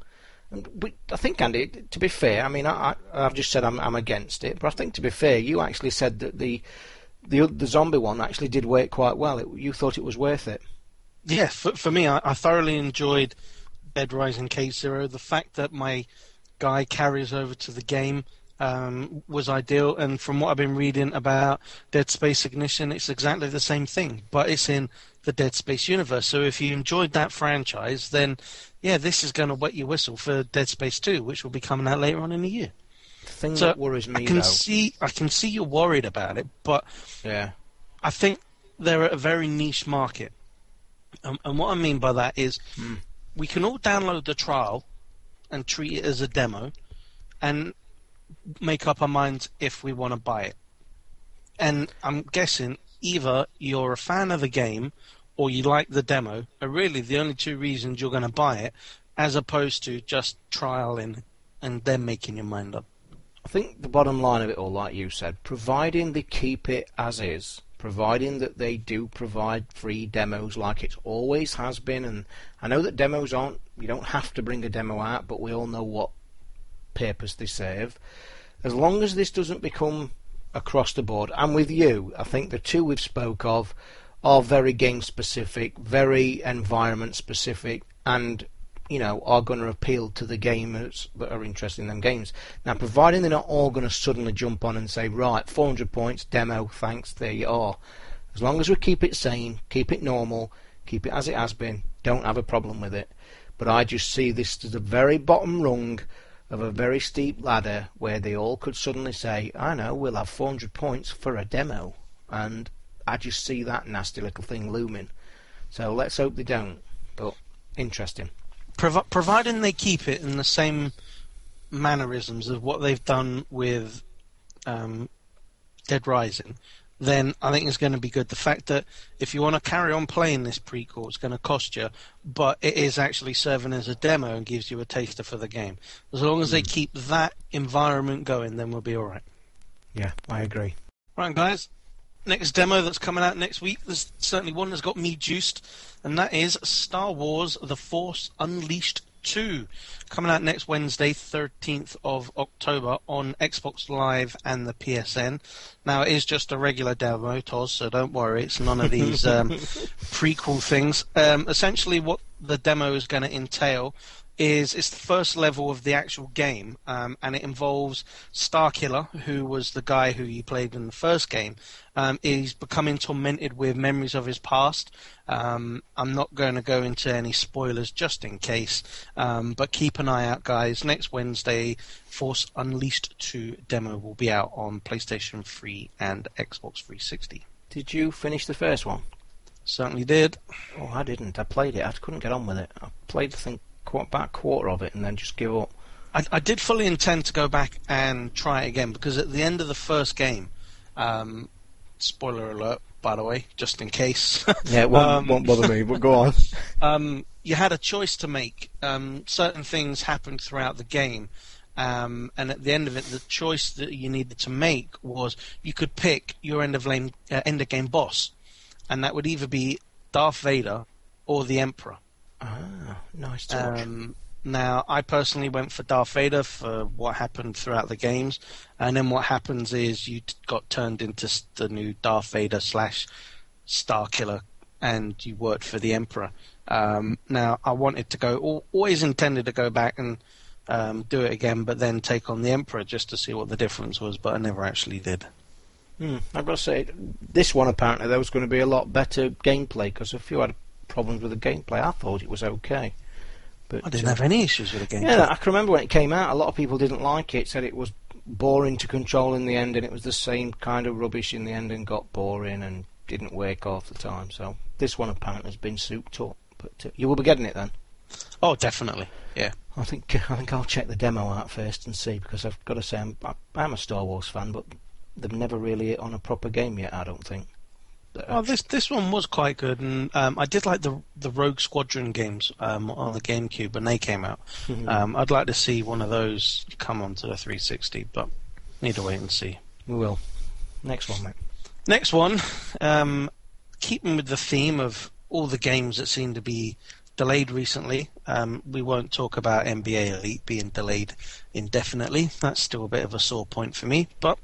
We, I think, Andy, to be fair, I mean, I, I, I've just said I'm, I'm against it, but I think to be fair, you actually said that the the the zombie one actually did work quite well. It, you thought it was worth it. Yeah, for, for me, I, I thoroughly enjoyed Dead Rising Case Zero. The fact that my guy carries over to the game um, was ideal, and from what I've been reading about Dead Space Ignition, it's exactly the same thing, but it's in the Dead Space universe. So if you enjoyed that franchise, then yeah, this is going to wet your whistle for Dead Space Two, which will be coming out later on in the year. The thing So that worries me I can though, see, I can see you're worried about it, but yeah, I think they're at a very niche market. Um, and what I mean by that is Hmm. We can all download the trial and treat it as a demo and make up our minds if we want to buy it. And I'm guessing either you're a fan of the game or you like the demo are really the only two reasons you're going to buy it as opposed to just trialing and then making your mind up. I think the bottom line of it all, like you said, providing they keep it as is, providing that they do provide free demos like it always has been, and I know that demos aren't, you don't have to bring a demo out, but we all know what purpose they serve. As long as this doesn't become across the board, and with you, I think the two we've spoke of are very game specific, very environment specific, and you know, are going to appeal to the gamers that are interested in them games. Now, providing they're not all going to suddenly jump on and say, right, 400 points, demo, thanks, there you are. As long as we keep it sane, keep it normal, keep it as it has been, don't have a problem with it. But I just see this as the very bottom rung of a very steep ladder where they all could suddenly say, I know, we'll have 400 points for a demo. And I just see that nasty little thing looming. So let's hope they don't. But interesting. Provi- providing they keep it in the same mannerisms of what they've done with um, Dead Rising, then I think it's going to be good. The fact that if you want to carry on playing this prequel, it's going to cost you, but it is actually serving as a demo and gives you a taster for the game. As long as they keep that environment going, then we'll be all right. Yeah, I agree. Right, guys. Next demo that's coming out next week. There's certainly one that's got me juiced, and that is Star Wars: The Force Unleashed 2, coming out next Wednesday, 13th of October on Xbox Live and the PSN. Now it is just a regular demo, Toz, so don't worry. It's none of these um, prequel things. Um, essentially, what the demo is going to entail is it's the first level of the actual game, um, and it involves Starkiller, who was the guy who you played in the first game. Um, he's becoming tormented with memories of his past. Um, I'm not going to go into any spoilers just in case, um, but keep an eye out, guys. Next Wednesday, Force Unleashed 2 demo will be out on PlayStation 3 and Xbox 360. Did you finish the first one? Certainly did. Oh, I didn't. I played it. I couldn't get on with it. I played, I think, about a quarter of it and then just give up. I, I did fully intend to go back and try it again because at the end of the first game, um, spoiler alert, by the way, just in case. Yeah, it won't, Um, won't bother me, but go on. um, you had a choice to make. Um, certain things happened throughout the game, um, and at the end of it, the choice that you needed to make was you could pick your end of lane, uh, end of game boss, and that would either be Darth Vader or the Emperor. Ah, nice touch. Um, now, I personally went for Darth Vader for what happened throughout the games, and then what happens is you t- got turned into s- the new Darth Vader slash Starkiller, and you worked for the Emperor. Um, now, I wanted to go, al- always intended to go back and um, do it again, but then take on the Emperor just to see what the difference was, but I never actually did. Hmm, I've got to say, this one apparently there was going to be a lot better gameplay because a few had problems with the gameplay. I thought it was okay. But I didn't uh, have any issues with the game. Yeah, I can remember when it came out. A lot of people didn't like it. Said it was boring to control in the end, and it was the same kind of rubbish in the end, and got boring and didn't work half the time. So this one apparently has been souped up. But uh, you will be getting it then. Oh, definitely. Yeah. I think I think I'll check the demo out first and see because I've got to say I'm I- I'm a Star Wars fan, but they've never really hit on a proper game yet. I don't think. Well, this this one was quite good, and um, I did like the the Rogue Squadron games um, on the GameCube when they came out. um, I'd like to see one of those come onto the 360, but need to wait and see. we will. Next one, mate. Next one, um, keeping with the theme of all the games that seem to be delayed recently. Um, we won't talk about NBA Elite being delayed indefinitely. That's still a bit of a sore point for me. But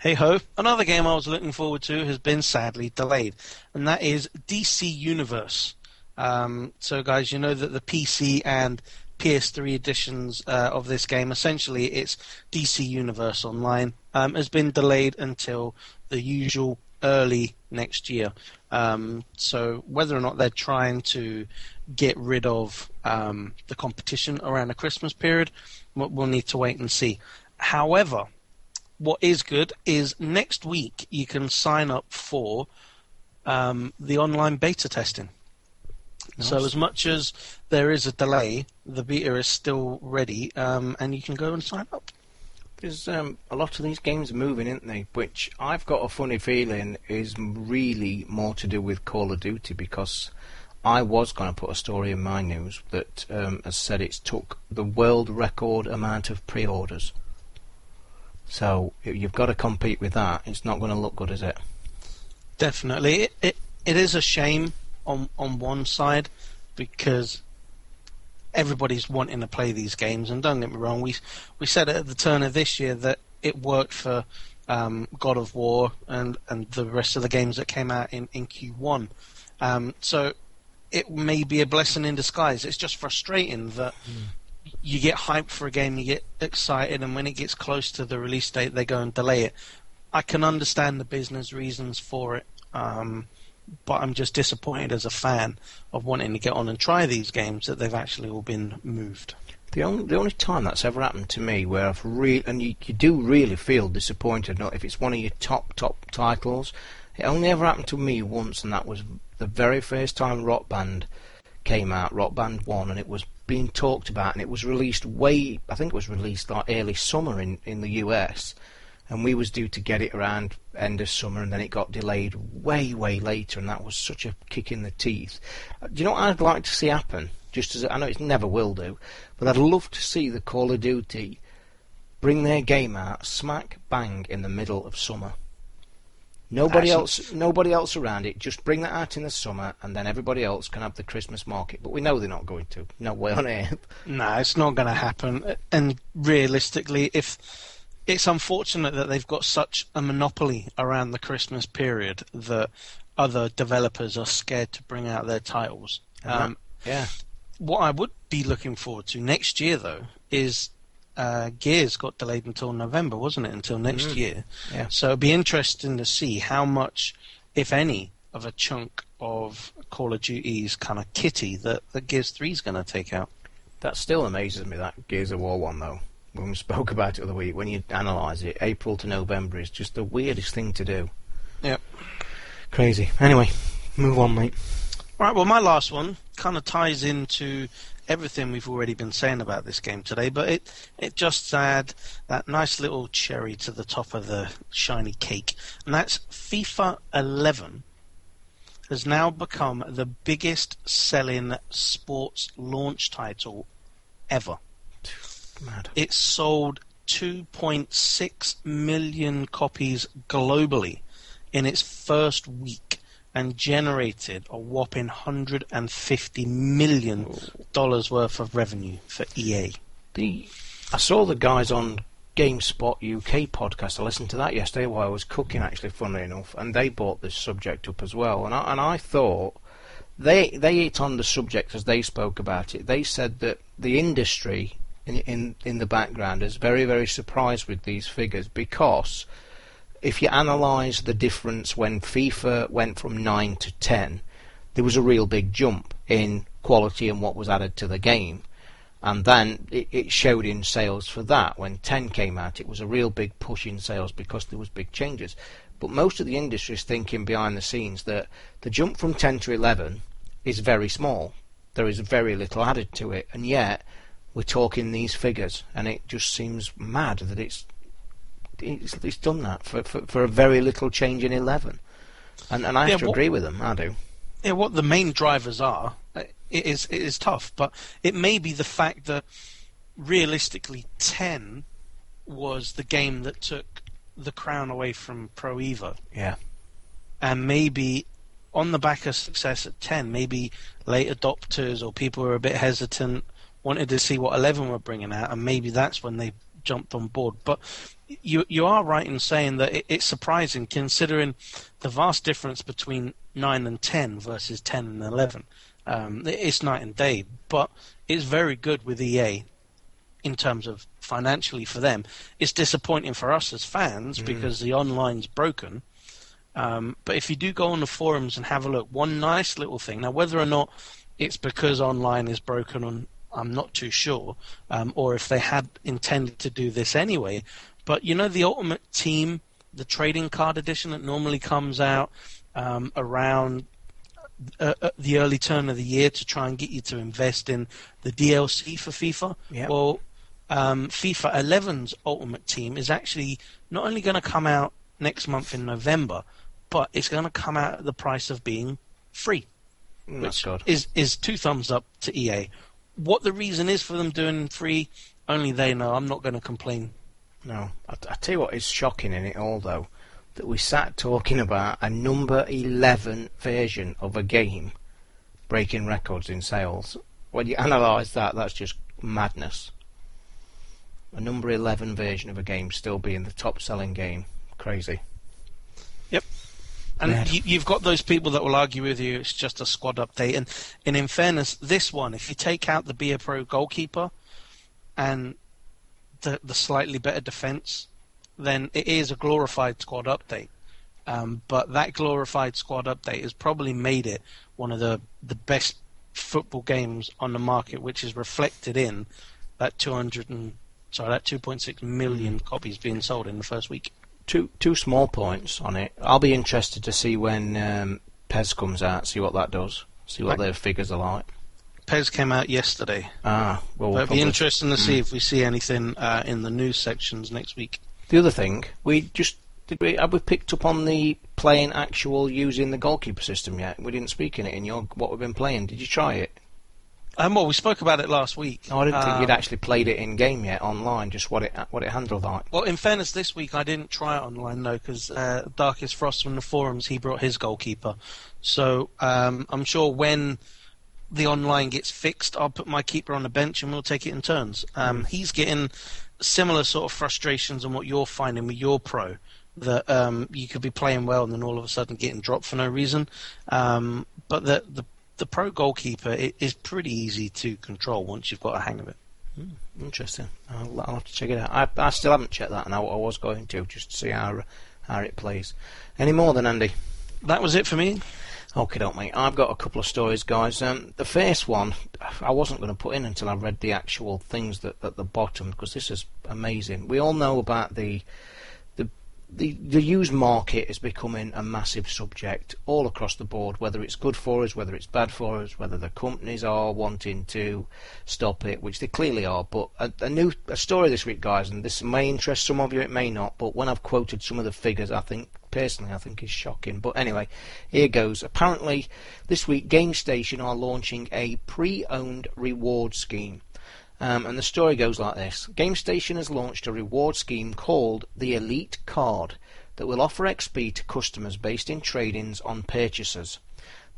hey ho, another game I was looking forward to has been sadly delayed, and that is DC Universe. Um, so, guys, you know that the PC and PS3 editions uh, of this game, essentially, it's DC Universe Online, um, has been delayed until the usual early next year. Um, so, whether or not they're trying to get rid of um, the competition around the Christmas period, we'll we'll need to wait and see. However, what is good is next week you can sign up for um, the online beta testing. So as much as there is a delay, the beta is still ready, um, and you can go and sign up. There's um, a lot of these games moving, isn't they? Which I've got a funny feeling is really more to do with Call of Duty because I was going to put a story in my news that um, has said it's took the world record amount of pre-orders. So you've got to compete with that. It's not going to look good, is it? Definitely, it, it it is a shame on on one side because everybody's wanting to play these games, and don't get me wrong, we we said at the turn of this year that it worked for um, God of War and and the rest of the games that came out in in Q1. Um, so it may be a blessing in disguise. It's just frustrating that you get hyped for a game, you get excited, and when it gets close to the release date, they go and delay it. I can understand the business reasons for it, um, but I'm just disappointed as a fan of wanting to get on and try these games that they've actually all been moved. The only the only time that's ever happened to me where I've really and you, you do really feel disappointed, not if it's one of your top top titles. It only ever happened to me once, and that was the very first time Rock Band came out, Rock Band One, and it was being talked about, and it was released way. I think it was released like early summer in in the US, and we was due to get it around end of summer, and then it got delayed way way later, and that was such a kick in the teeth. Uh, Do you know what I'd like to see happen? Just as I know it never will do, but I'd love to see the Call of Duty bring their game out smack bang in the middle of summer. Nobody else, nobody else around it. Just bring that out in the summer, and then everybody else can have the Christmas market. But we know they're not going to. No way on earth. No, it's not going to happen. And realistically, if it's unfortunate that they've got such a monopoly around the Christmas period that other developers are scared to bring out their titles. Um, Yeah. what I would be looking forward to next year, though, is uh, Gears got delayed until November, wasn't it? Until next Mm. year. Yeah. So it'd be interesting to see how much, if any, of a chunk of Call of Duty's kind of kitty that, that Gears 3 is going to take out. That still amazes me. That Gears of War one though. When we spoke about it the other week, when you analyse it, April to November is just the weirdest thing to do. Yep. Crazy. Anyway, move on, mate. Right, well, my last one kind of ties into everything we've already been saying about this game today, but it, it just add that nice little cherry to the top of the shiny cake, and that's FIFA 11 has now become the biggest selling sports launch title ever. Mad. It sold 2.6 million copies globally in its first week and generated a whopping 150 million dollars worth of revenue for EA. The I saw the guys on GameSpot UK podcast. I listened to that yesterday while I was cooking, actually, funnily enough, and they brought this subject up as well. And I, and I thought they they hit on the subject as they spoke about it. They said that the industry in in, in the background is very very surprised with these figures because if you analyse the difference when FIFA went from nine to ten, there was a real big jump in quality and what was added to the game. And then it, it, showed in sales for that. When 10 came out it was a real big push in sales because there was big changes. But most of the industry is thinking behind the scenes that the jump from 10 to 11 is very small. There is very little added to it. And yet we're talking these figures and it just seems mad that it's it's, it's done that for, for, for a very little change in 11 and, and I have Yeah, to what- agree with them I do. Yeah, what the main drivers are, uh, it is it is tough, but it may be the fact that realistically, ten was the game that took the crown away from Pro Evo, yeah. And maybe on the back of success at ten, maybe late adopters or people who were a bit hesitant wanted to see what eleven were bringing out, and maybe that's when they jumped on board. But you you are right in saying that it, it's surprising considering the vast difference between nine and ten versus ten and eleven. Um, it's night and day, but it's very good with EA in terms of financially for them. It's disappointing for us as fans because the online's broken. Um, but if you do go on the forums and have a look, one nice little thing. Now, whether or not it's because online is broken, on, I'm not too sure, um, or if they had intended to do this anyway. But you know, the Ultimate Team, the trading card edition that normally comes out um, around uh, uh, the early turn of the year to try and get you to invest in the DLC for FIFA. Yep. Well, um, FIFA 11's Ultimate Team is actually not only going to come out next month in November, but it's going to come out at the price of being free, that's which good is is two thumbs up to EA. What the reason is for them doing free, only they know. I'm not going to complain. No, I, I tell you what is shocking in it all, though, that we sat talking about a number 11 version of a game breaking records in sales. When you analyse that, that's just madness. A number 11 version of a game still being the top selling game. Crazy. And you, you've got those people that will argue with you it's just a squad update. And, and in fairness, this one, if you take out the Be a Pro goalkeeper and the the slightly better defence, then it is a glorified squad update. Um, but that glorified squad update has probably made it one of the, the best football games on the market, which is reflected in that 200 and sorry that 2.6 million copies being sold in the first week. Two two small points on it. I'll be interested to see when um, PES comes out, see what that does, see what Right. their figures are like. PES came out yesterday. Ah, well, we'll it'll be interesting to see if we see anything uh, in the news sections next week. The other thing, we just did we have we picked up on the playing actual using the goalkeeper system yet? We didn't speak in it in your what we've been playing. Did you try it? Um, well, we spoke about it last week. No, I didn't think Um, you'd actually played it in game yet online. Just what it what it handled like. Well, in fairness, this week I didn't try it online though, because uh, Darkest Frost from the forums he brought his goalkeeper. So um, I'm sure when the online gets fixed, I'll put my keeper on the bench and we'll take it in turns. Um, He's getting similar sort of frustrations on what you're finding with your pro. That um, you could be playing well and then all of a sudden getting dropped for no reason. Um, but the, the the pro goalkeeper is pretty easy to control once you've got a hang of it. Interesting. I'll, I'll have to check it out. I, I still haven't checked that, and I, I was going to just to see how how it plays. Any more than Andy? That was it for me. Okay, don't mate. I've got a couple of stories, guys. Um, the first one, I wasn't going to put in until I read the actual things that at the bottom because this is amazing. We all know about the the the, used market is becoming a massive subject all across the board. Whether it's good for us, whether it's bad for us, whether the companies are wanting to stop it, which they clearly are. But a, a new a story this week, guys, and this may interest some of you, it may not. But when I've quoted some of the figures, I think personally, I think is shocking. But anyway, here goes. Apparently, this week GameStation are launching a pre-owned reward scheme. Um, and the story goes like this GameStation has launched a reward scheme called the Elite Card that will offer XP to customers based in trade-ins on purchases.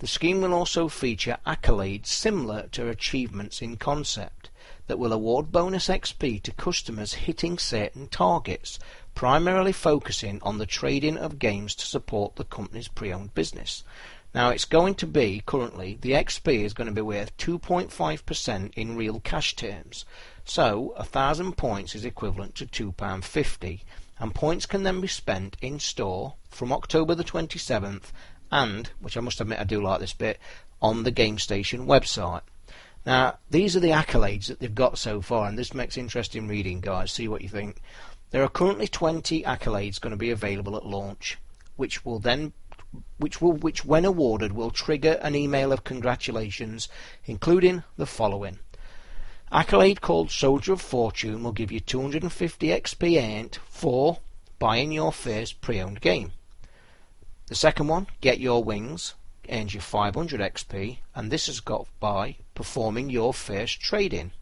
The scheme will also feature accolades similar to achievements in concept that will award bonus XP to customers hitting certain targets, primarily focusing on the trading of games to support the company's pre-owned business. Now it's going to be currently the XP is going to be worth 2.5% in real cash terms. So a thousand points is equivalent to £2.50 and points can then be spent in store from October the 27th and, which I must admit I do like this bit, on the GameStation website. Now, these are the accolades that they've got so far, and this makes interesting reading, guys. See what you think. There are currently 20 accolades going to be available at launch, which will then which will which when awarded will trigger an email of congratulations including the following. Accolade called soldier of fortune will give you 250 xp earned for buying your first pre-owned game. The second one get your wings earns you 500 xp and this is got by performing your first trade-in.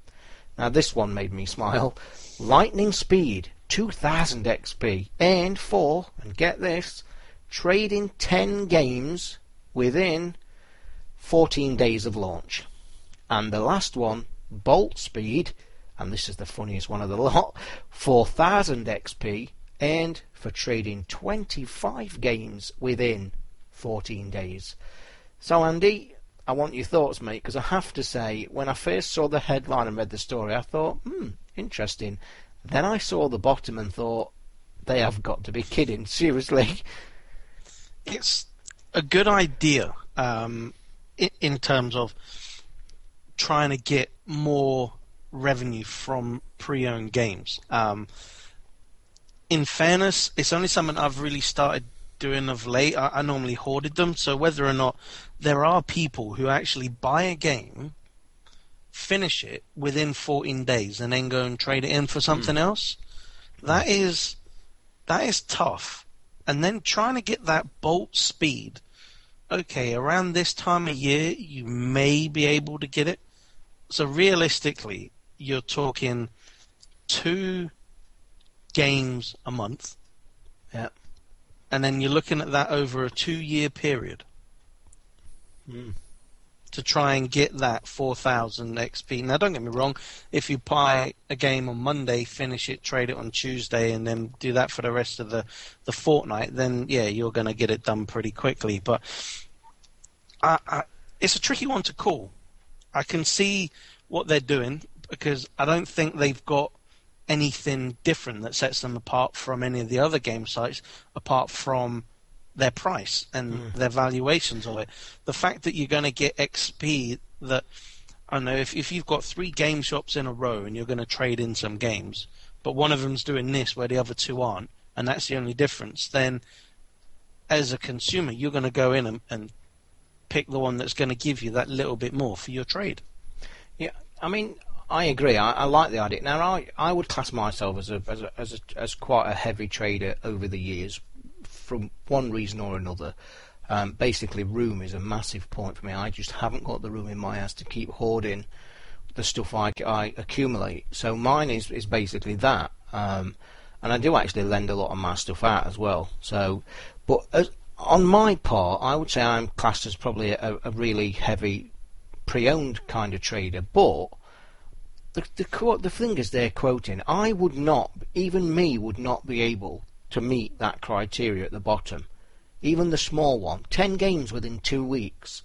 Now this one made me smile. Lightning speed 2000 xp earned for and get this trading 10 games within 14 days of launch. And the last one, Bolt Speed, and this is the funniest one of the lot, 4000 XP earned for trading 25 games within 14 days. So, Andy, I want your thoughts, mate, because I have to say, when I first saw the headline and read the story, I thought, hmm, interesting. Then I saw the bottom and thought, they have got to be kidding, seriously. It's a good idea um, in, in terms of trying to get more revenue from pre-owned games. Um, in fairness, it's only something I've really started doing of late. I, I, normally hoarded them, so whether or not there are people who actually buy a game, finish it within 14 days, and then go and trade it in for something mm. else, that is that is tough and then trying to get that bolt speed. Okay, around this time of year, you may be able to get it. So realistically, you're talking two games a month. Yeah. And then you're looking at that over a two year period. Mm to try and get that 4000 XP. Now, don't get me wrong, if you buy a game on Monday, finish it, trade it on Tuesday, and then do that for the rest of the, the fortnight, then yeah, you're going to get it done pretty quickly. But I, I, it's a tricky one to call. I can see what they're doing because I don't think they've got anything different that sets them apart from any of the other game sites, apart from their price and mm. their valuations of it. The fact that you're going to get XP that I don't know if if you've got three game shops in a row and you're going to trade in some games, but one of them's doing this where the other two aren't, and that's the only difference, then as a consumer you're going to go in and, and pick the one that's going to give you that little bit more for your trade. Yeah, I mean, I agree. I, I, like the idea. Now, I I would class myself as a as a, as, a, as quite a heavy trader over the years, from one reason or another. Um, basically, room is a massive point for me. I just haven't got the room in my house to keep hoarding the stuff I, I accumulate. So mine is, is basically that. Um, and I do actually lend a lot of my stuff out as well. So, but as, on my part, I would say I'm classed as probably a, a really heavy pre-owned kind of trader. But the the, the thing is they're quoting, I would not, even me would not be able to meet that criteria at the bottom. Even the small one, 10 games within two weeks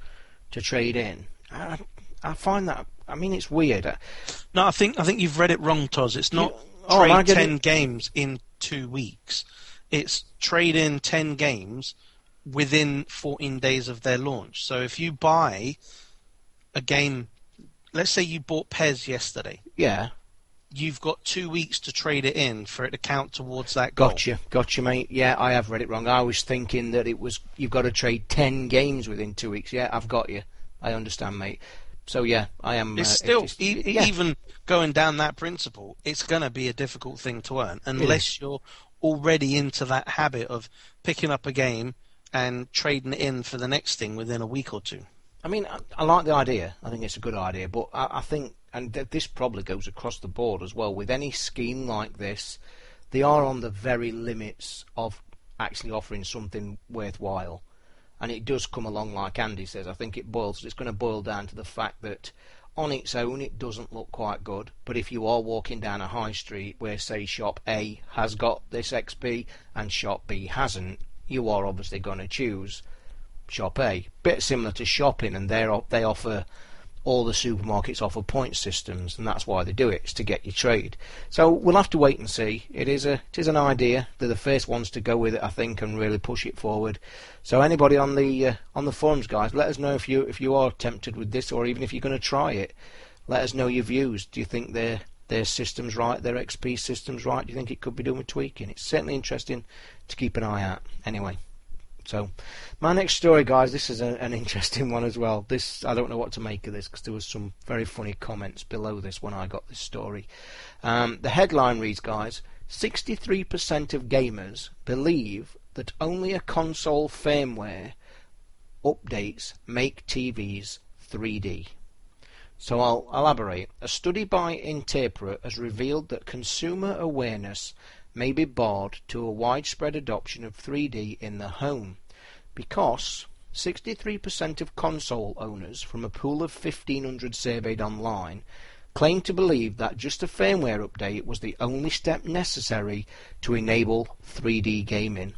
to trade in. I, I find that, I mean, it's weird. No, I think I think you've read it wrong, Toz. It's not oh, trade 10 it? games in two weeks. It's trade in 10 games within 14 days of their launch. So if you buy a game, let's say you bought PES yesterday. Yeah you've got two weeks to trade it in for it to count towards that goal. Gotcha, gotcha, mate. Yeah, I have read it wrong. I was thinking that it was you've got to trade ten games within two weeks. Yeah, I've got you. I understand, mate. So yeah, I am. It's uh, still it's, e- yeah. even going down that principle. It's going to be a difficult thing to earn unless you're already into that habit of picking up a game and trading it in for the next thing within a week or two. I mean, I, I like the idea. I think it's a good idea, but I, I think and th- this probably goes across the board as well, with any scheme like this, they are on the very limits of actually offering something worthwhile. And it does come along like Andy says. I think it boils. It's going to boil down to the fact that on its own it doesn't look quite good. But if you are walking down a high street where, say, shop A has got this XP and shop B hasn't, you are obviously going to choose shop A. Bit similar to shopping, and they they offer all the supermarkets offer point systems, and that's why they do it, is to get your trade. So we'll have to wait and see. It is a it is an idea. They're the first ones to go with it, I think, and really push it forward. So anybody on the uh, on the forums, guys, let us know if you if you are tempted with this, or even if you're going to try it. Let us know your views. Do you think their their systems right, their XP systems right? Do you think it could be done with tweaking? It's certainly interesting to keep an eye out. Anyway. So, my next story, guys, this is a, an interesting one as well. This I don't know what to make of this because there was some very funny comments below this when I got this story. Um, the headline reads, guys: 63% of gamers believe that only a console firmware updates make TVs 3D. So I'll elaborate. A study by Interpret has revealed that consumer awareness may be barred to a widespread adoption of 3D in the home because 63% of console owners from a pool of 1500 surveyed online claim to believe that just a firmware update was the only step necessary to enable 3D gaming.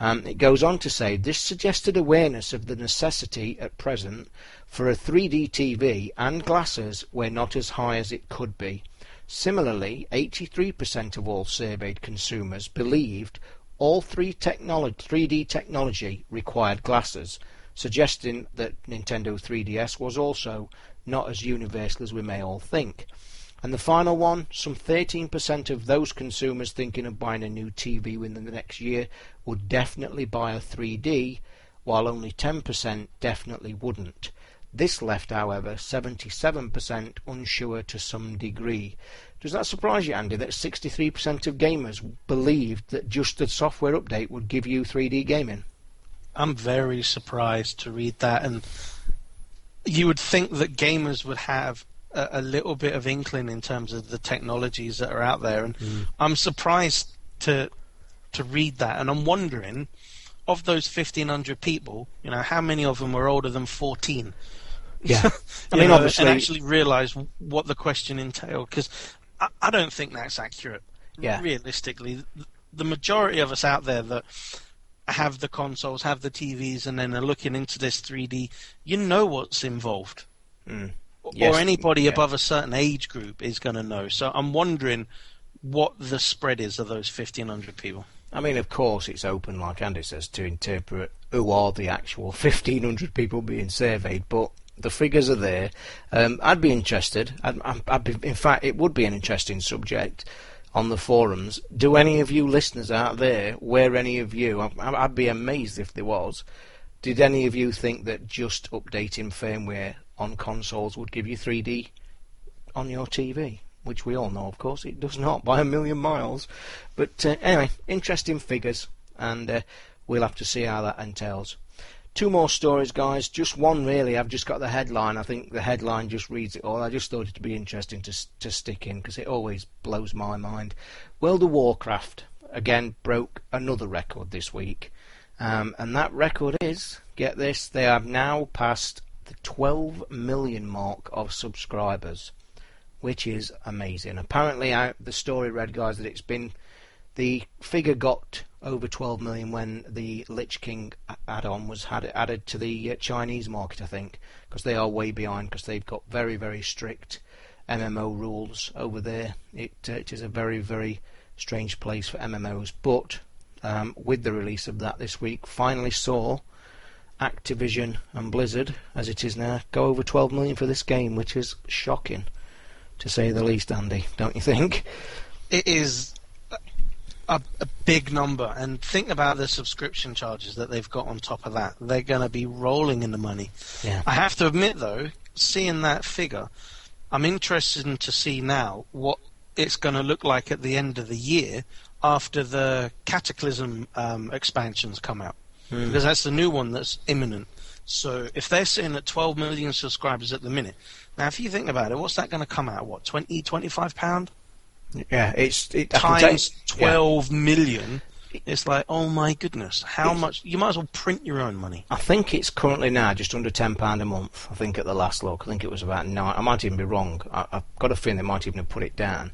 Um, it goes on to say this suggested awareness of the necessity at present for a 3D TV and glasses were not as high as it could be. Similarly, 83% of all surveyed consumers believed all three technolo- 3D technology required glasses, suggesting that Nintendo 3DS was also not as universal as we may all think. And the final one, some 13% of those consumers thinking of buying a new TV within the next year would definitely buy a 3D, while only 10% definitely wouldn't. This left, however, 77% unsure to some degree. Does that surprise you, Andy, that 63% of gamers believed that just a software update would give you 3D gaming? I'm very surprised to read that, and you would think that gamers would have a, a little bit of inkling in terms of the technologies that are out there, and mm. I'm surprised to to read that, and I'm wondering of those 1,500 people, you know, how many of them were older than 14? Yeah, I mean, know, obviously, and actually realise what the question entailed because I, I, don't think that's accurate. Yeah, realistically, the majority of us out there that have the consoles, have the TVs, and then are looking into this 3D, you know what's involved. Mm. Yes. Or anybody yeah. above a certain age group is going to know. So I'm wondering what the spread is of those 1,500 people. I mean, of course, it's open, like Andy says, to interpret who are the actual 1,500 people being surveyed, but the figures are there. Um, I'd be interested. I'd, I'd be, in fact, it would be an interesting subject on the forums. Do any of you listeners out there, where any of you, I, I'd be amazed if there was, did any of you think that just updating firmware on consoles would give you 3D on your TV? Which we all know, of course, it does not by a million miles. But uh, anyway, interesting figures, and uh, we'll have to see how that entails. Two more stories, guys. Just one, really. I've just got the headline. I think the headline just reads it all. I just thought it'd be interesting to to stick in because it always blows my mind. World of Warcraft again broke another record this week, um, and that record is get this: they have now passed the 12 million mark of subscribers, which is amazing. Apparently, I, the story read, guys, that it's been the figure got over 12 million when the Lich King add-on was had added to the uh, Chinese market, I think, because they are way behind because they've got very very strict MMO rules over there. It, uh, it is a very very strange place for MMOs, but um, with the release of that this week, finally saw Activision and Blizzard, as it is now, go over 12 million for this game, which is shocking, to say the least, Andy. Don't you think? It is a, a, big number. And think about the subscription charges that they've got on top of that. They're going to be rolling in the money. Yeah. I have to admit, though, seeing that figure, I'm interested in to see now what it's going to look like at the end of the year after the Cataclysm um, expansions come out. Mm. Because that's the new one that's imminent. So if they're sitting at 12 million subscribers at the minute, now if you think about it, what's that going to come out? What 20, 25 pound? Yeah, it's it, times twelve yeah. million. It's like, oh my goodness, how much? You might as well print your own money. I think it's currently now just under ten pound a month. I think at the last look, I think it was about nine. I might even be wrong. I, I've got a feeling they might even have put it down.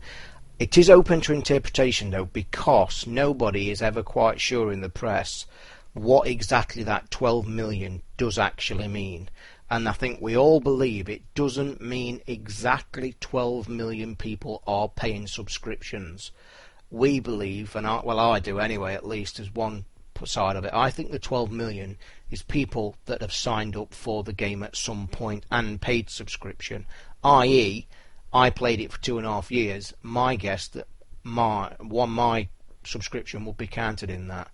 It is open to interpretation though, because nobody is ever quite sure in the press what exactly that 12 million does actually mean. And I think we all believe it doesn't mean exactly 12 million people are paying subscriptions. We believe, and I, well, I do anyway, at least as one side of it. I think the 12 million is people that have signed up for the game at some point and paid subscription, i.e., I played it for two and a half years. My guess that my one my subscription will be counted in that.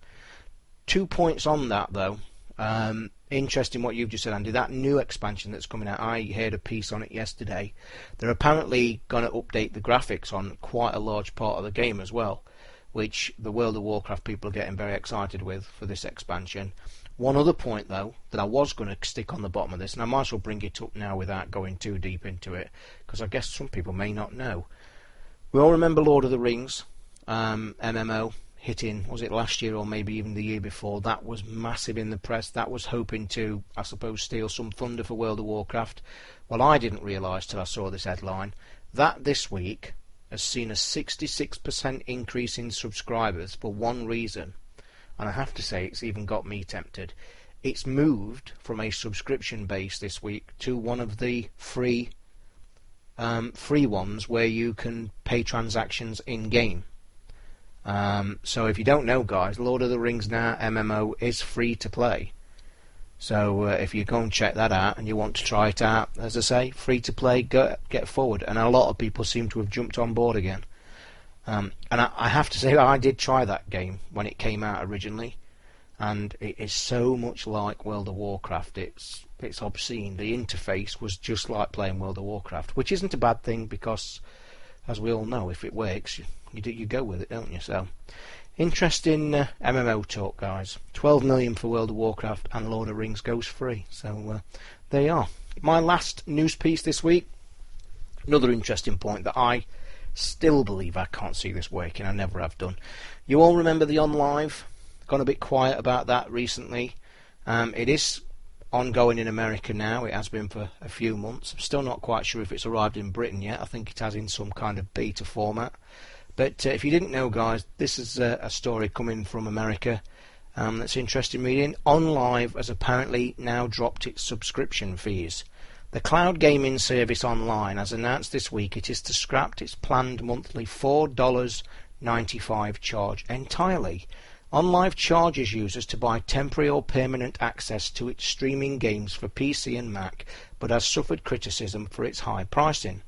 Two points on that though. Um, interesting what you've just said, Andy. That new expansion that's coming out, I heard a piece on it yesterday. They're apparently going to update the graphics on quite a large part of the game as well, which the World of Warcraft people are getting very excited with for this expansion. One other point, though, that I was going to stick on the bottom of this, and I might as well bring it up now without going too deep into it, because I guess some people may not know. We all remember Lord of the Rings, um, MMO, hitting, was it last year or maybe even the year before? That was massive in the press. That was hoping to, I suppose, steal some thunder for World of Warcraft. Well, I didn't realise till I saw this headline that this week has seen a 66% increase in subscribers for one reason and I have to say it's even got me tempted. It's moved from a subscription base this week to one of the free um, free ones where you can pay transactions in game. Um, so if you don't know, guys, Lord of the Rings now MMO is free to play. So uh, if you go and check that out and you want to try it out, as I say, free to play, go, get forward. And a lot of people seem to have jumped on board again. Um, and I, I, have to say, I did try that game when it came out originally, and it is so much like World of Warcraft. It's it's obscene. The interface was just like playing World of Warcraft, which isn't a bad thing because, as we all know, if it works, you do, you go with it, don't you? So, interesting uh, MMO talk, guys. 12 million for World of Warcraft and Lord of Rings goes free. So uh, there you are. My last news piece this week. Another interesting point that I Still believe I can't see this working. I never have done. You all remember the OnLive? Gone a bit quiet about that recently. Um, it is ongoing in America now. It has been for a few months. I'm still not quite sure if it's arrived in Britain yet. I think it has in some kind of beta format. But uh, if you didn't know, guys, this is a, a story coming from America um, that's interesting reading. OnLive has apparently now dropped its subscription fees. The cloud gaming service OnLive has announced this week it is to scrap its planned monthly $4.95 charge entirely. OnLive charges users to buy temporary or permanent access to its streaming games for PC and Mac, but has suffered criticism for its high pricing.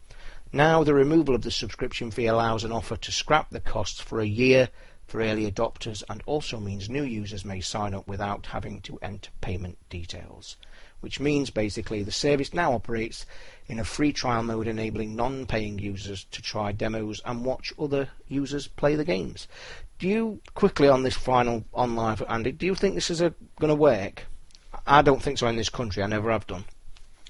Now, the removal of the subscription fee allows an offer to scrap the costs for a year for early adopters and also means new users may sign up without having to enter payment details which means basically the service now operates in a free trial mode enabling non-paying users to try demos and watch other users play the games. Do you quickly on this final online, Andy? Do you think this is going to work? I don't think so in this country. I never have done.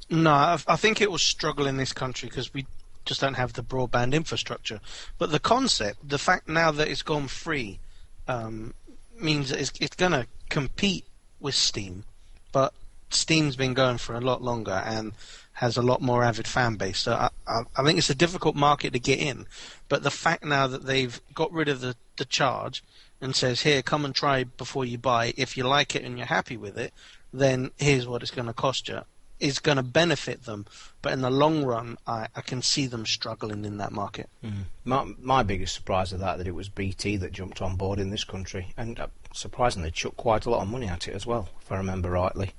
No, I think it will struggle in this country because we just don't have the broadband infrastructure. But the concept, the fact now that it's gone free, um, means that it's, it's going to compete with Steam. But Steam's been going for a lot longer and has a lot more avid fan base. So I, I, I, think it's a difficult market to get in. But the fact now that they've got rid of the, the charge and says, here, come and try before you buy. If you like it and you're happy with it, then here's what it's going to cost you. Is going to benefit them, but in the long run, I, I can see them struggling in that market. Mm. My, my biggest surprise of that that it was BT that jumped on board in this country, and uh, surprisingly chucked quite a lot of money at it as well, if I remember rightly.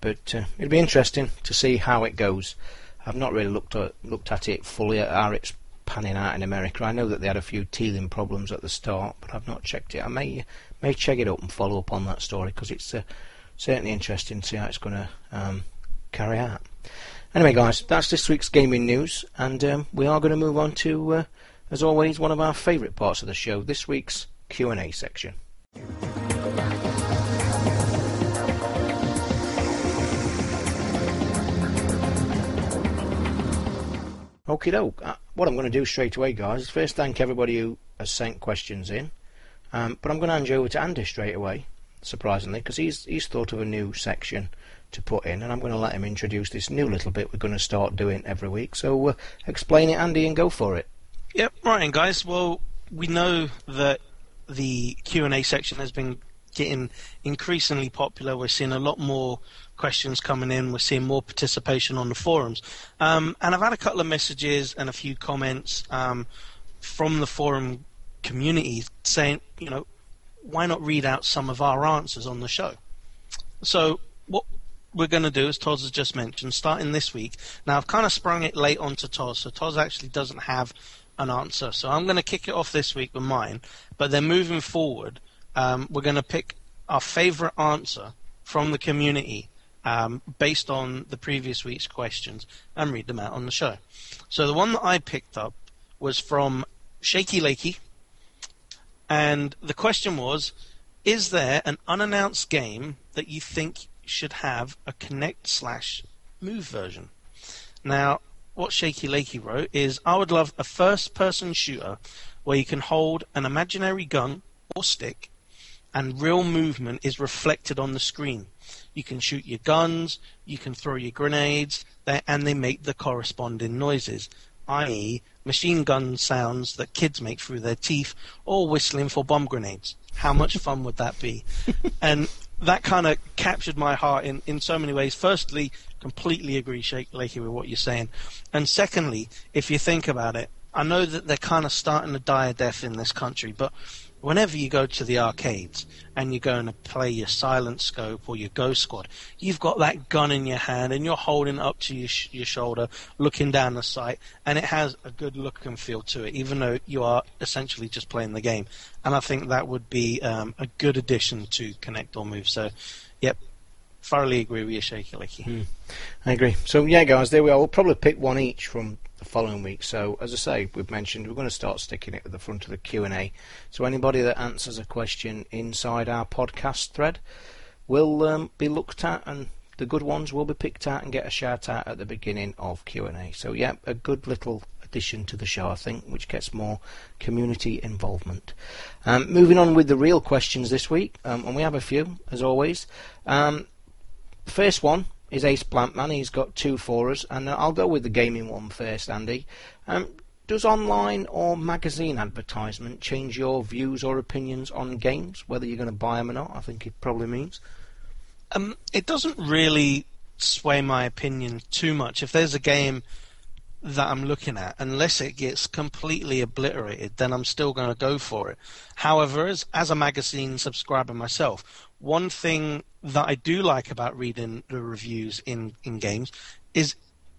But uh, it'll be interesting to see how it goes. I've not really looked at looked at it fully at how it's panning out in America. I know that they had a few teething problems at the start, but I've not checked it. I may may check it up and follow up on that story because it's uh, certainly interesting to see how it's going to um, carry out. Anyway, guys, that's this week's gaming news, and um, we are going to move on to, uh, as always, one of our favourite parts of the show, this week's Q and A section. Okie doke. Uh, what I'm going to do straight away, guys, is first thank everybody who has sent questions in. Um, but I'm going to hand you over to Andy straight away, surprisingly, because he's he's thought of a new section to put in, and I'm going to let him introduce this new little bit we're going to start doing every week. So uh, explain it, Andy, and go for it. Yep, right, and guys. Well, we know that the Q and A section has been getting increasingly popular. We're seeing a lot more questions coming in. We're seeing more participation on the forums, um, and I've had a couple of messages and a few comments um, from the forum community saying, you know, why not read out some of our answers on the show? So what we're going to do, as Toz has just mentioned, starting this week. Now I've kind of sprung it late onto Toz, so Toz actually doesn't have an answer. So I'm going to kick it off this week with mine. But then moving forward, um, we're going to pick our favourite answer from the community um, based on the previous week's questions and read them out on the show. So the one that I picked up was from Shaky Lakey, and the question was: Is there an unannounced game that you think should have a Kinect slash Move version? Now, what Shaky Lakey wrote is I would love a first person shooter where you can hold an imaginary gun or stick and real movement is reflected on the screen. You can shoot your guns, you can throw your grenades, and they make the corresponding noises, i.e., machine gun sounds that kids make through their teeth or whistling for bomb grenades. How much fun would that be? and that kind of captured my heart in, in so many ways. Firstly, completely agree, Shake Lakey, with what you're saying. And secondly, if you think about it, I know that they're kind of starting to die a death in this country, but whenever you go to the arcades and you're going to play your silent scope or your ghost squad, you've got that gun in your hand and you're holding it up to your, sh- your shoulder, looking down the sight, and it has a good look and feel to it, even though you are essentially just playing the game. And I think that would be um, a good addition to Kinect or Move. So, yep, thoroughly agree with you, Shaky Licky. Mm, I agree. So yeah, guys, there we are. We'll probably pick one each from the following week. So as I say, we've mentioned we're going to start sticking it at the front of the Q and A. So anybody that answers a question inside our podcast thread will um, be looked at, and the good ones will be picked out and get a shout out at the beginning of Q and A. So yeah, a good little addition to the show, I think, which gets more community involvement. Um, moving on with the real questions this week, um, and we have a few as always. Um, first one is Ace Blankman. He's got two for us, and uh, I'll go with the gaming one first, Andy. Um, does online or magazine advertisement change your views or opinions on games, whether you're going to buy them or not? I think it probably means. Um, it doesn't really sway my opinion too much. If there's a game that I'm looking at, unless it gets completely obliterated, then I'm still going to go for it. However, as, as a magazine subscriber myself, one thing that I do like about reading the reviews in, in games is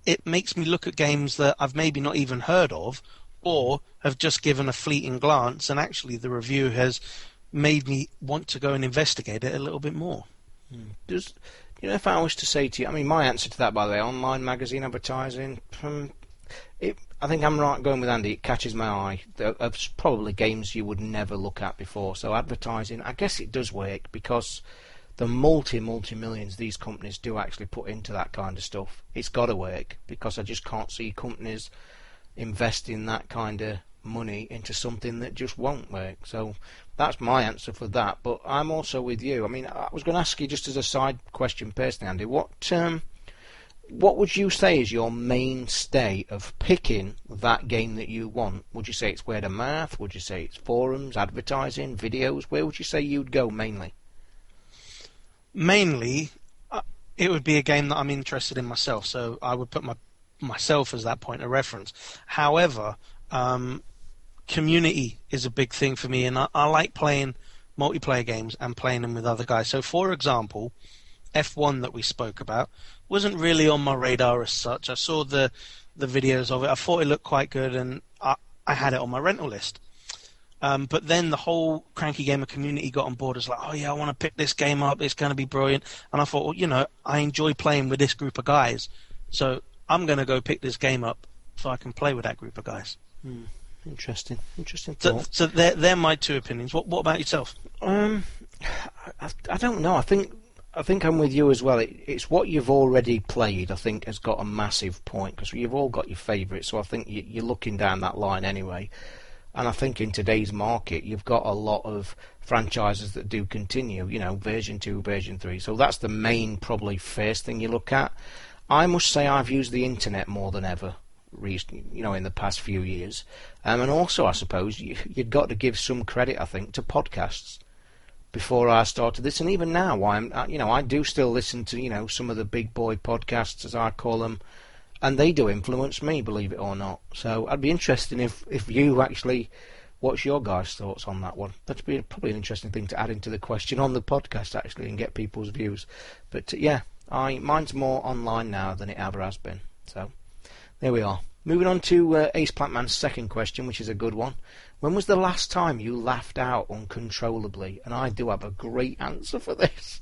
it makes me look at games that I've maybe not even heard of or have just given a fleeting glance, and actually the review has made me want to go and investigate it a little bit more. Hmm. Does you know if I was to say to you, I mean, my answer to that, by the way, online magazine advertising, um, it, I think I'm right going with Andy. It catches my eye. There's probably games you would never look at before. So advertising, I guess it does work because the multi multi millions these companies do actually put into that kind of stuff. It's got to work because I just can't see companies investing that kind of money into something that just won't work. So that's my answer for that. But I'm also with you. I mean, I was going to ask you just as a side question, personally, Andy. What um, what would you say is your mainstay of picking that game that you want? Would you say it's word of mouth? Would you say it's forums, advertising, videos? Where would you say you'd go mainly? Mainly, uh, it would be a game that I'm interested in myself, so I would put my myself as that point of reference. However, um, community is a big thing for me, and I, I like playing multiplayer games and playing them with other guys. So, for example, F1 that we spoke about wasn't really on my radar as such. I saw the the videos of it. I thought it looked quite good, and I, I had it on my rental list. Um, but then the whole Cranky Gamer community got on board as like, oh yeah, I want to pick this game up. It's going to be brilliant. And I thought, well, you know, I enjoy playing with this group of guys, so I'm going to go pick this game up so I can play with that group of guys. Hmm. Interesting, interesting. So, so they're, they're my two opinions. What, what about yourself? Um, I, I don't know. I think I think I'm with you as well. It, it's what you've already played. I think has got a massive point because you've all got your favourites. So I think you, are looking down that line anyway. And I think in today's market, you've got a lot of franchises that do continue, you know, version 2, version 3. So that's the main, probably, first thing you look at. I must say I've used the internet more than ever, you know, in the past few years. Um, and also, I suppose, you, you've got to give some credit, I think, to podcasts before I started this, and even now, I'm you know I do still listen to you know some of the big boy podcasts as I call them, and they do influence me, believe it or not. So I'd be interested if if you actually. What's your guys' thoughts on that one? That'd be probably an interesting thing to add into the question on the podcast, actually, and get people's views. But uh, yeah, I mine's more online now than it ever has been. So there we are. Moving on to uh, Ace Plantman's second question, which is a good one. When was the last time you laughed out uncontrollably? And I do have a great answer for this.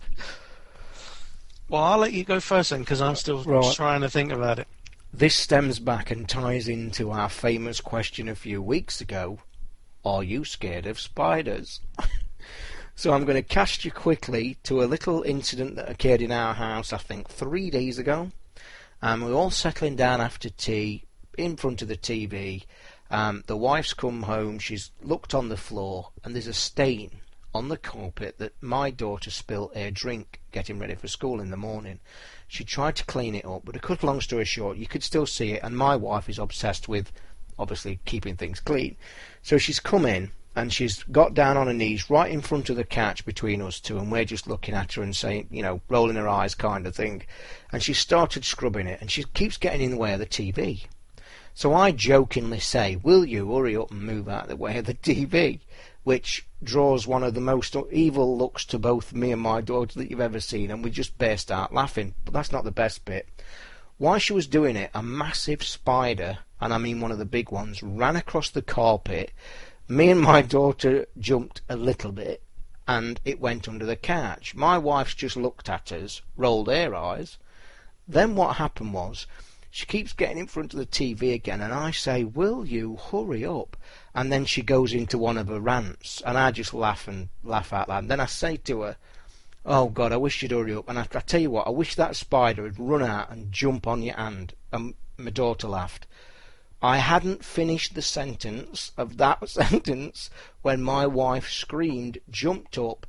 Well, I'll let you go first then, because I'm still right. trying to think about it. This stems back and ties into our famous question a few weeks ago Are you scared of spiders? so I'm going to cast you quickly to a little incident that occurred in our house, I think, three days ago. And we we're all settling down after tea in front of the TV um, the wife's come home, she's looked on the floor, and there's a stain on the carpet that my daughter spilt her drink getting ready for school in the morning. She tried to clean it up, but to cut a long story short, you could still see it, and my wife is obsessed with obviously keeping things clean. So she's come in and she's got down on her knees right in front of the couch between us two, and we're just looking at her and saying, you know, rolling her eyes kind of thing. And she started scrubbing it, and she keeps getting in the way of the TV. So I jokingly say, Will you hurry up and move out of the way of the TV? Which draws one of the most evil looks to both me and my daughter that you've ever seen, and we just burst out laughing. But that's not the best bit. While she was doing it, a massive spider, and I mean one of the big ones, ran across the carpet. Me and my daughter jumped a little bit, and it went under the couch. My wife's just looked at us, rolled her eyes. Then what happened was she keeps getting in front of the TV again, and I say, Will you hurry up? And then she goes into one of her rants, and I just laugh and laugh out loud. And then I say to her, Oh God, I wish you'd hurry up. And I, I tell you what, I wish that spider had run out and jump on your hand. And my daughter laughed. I hadn't finished the sentence of that sentence when my wife screamed, jumped up,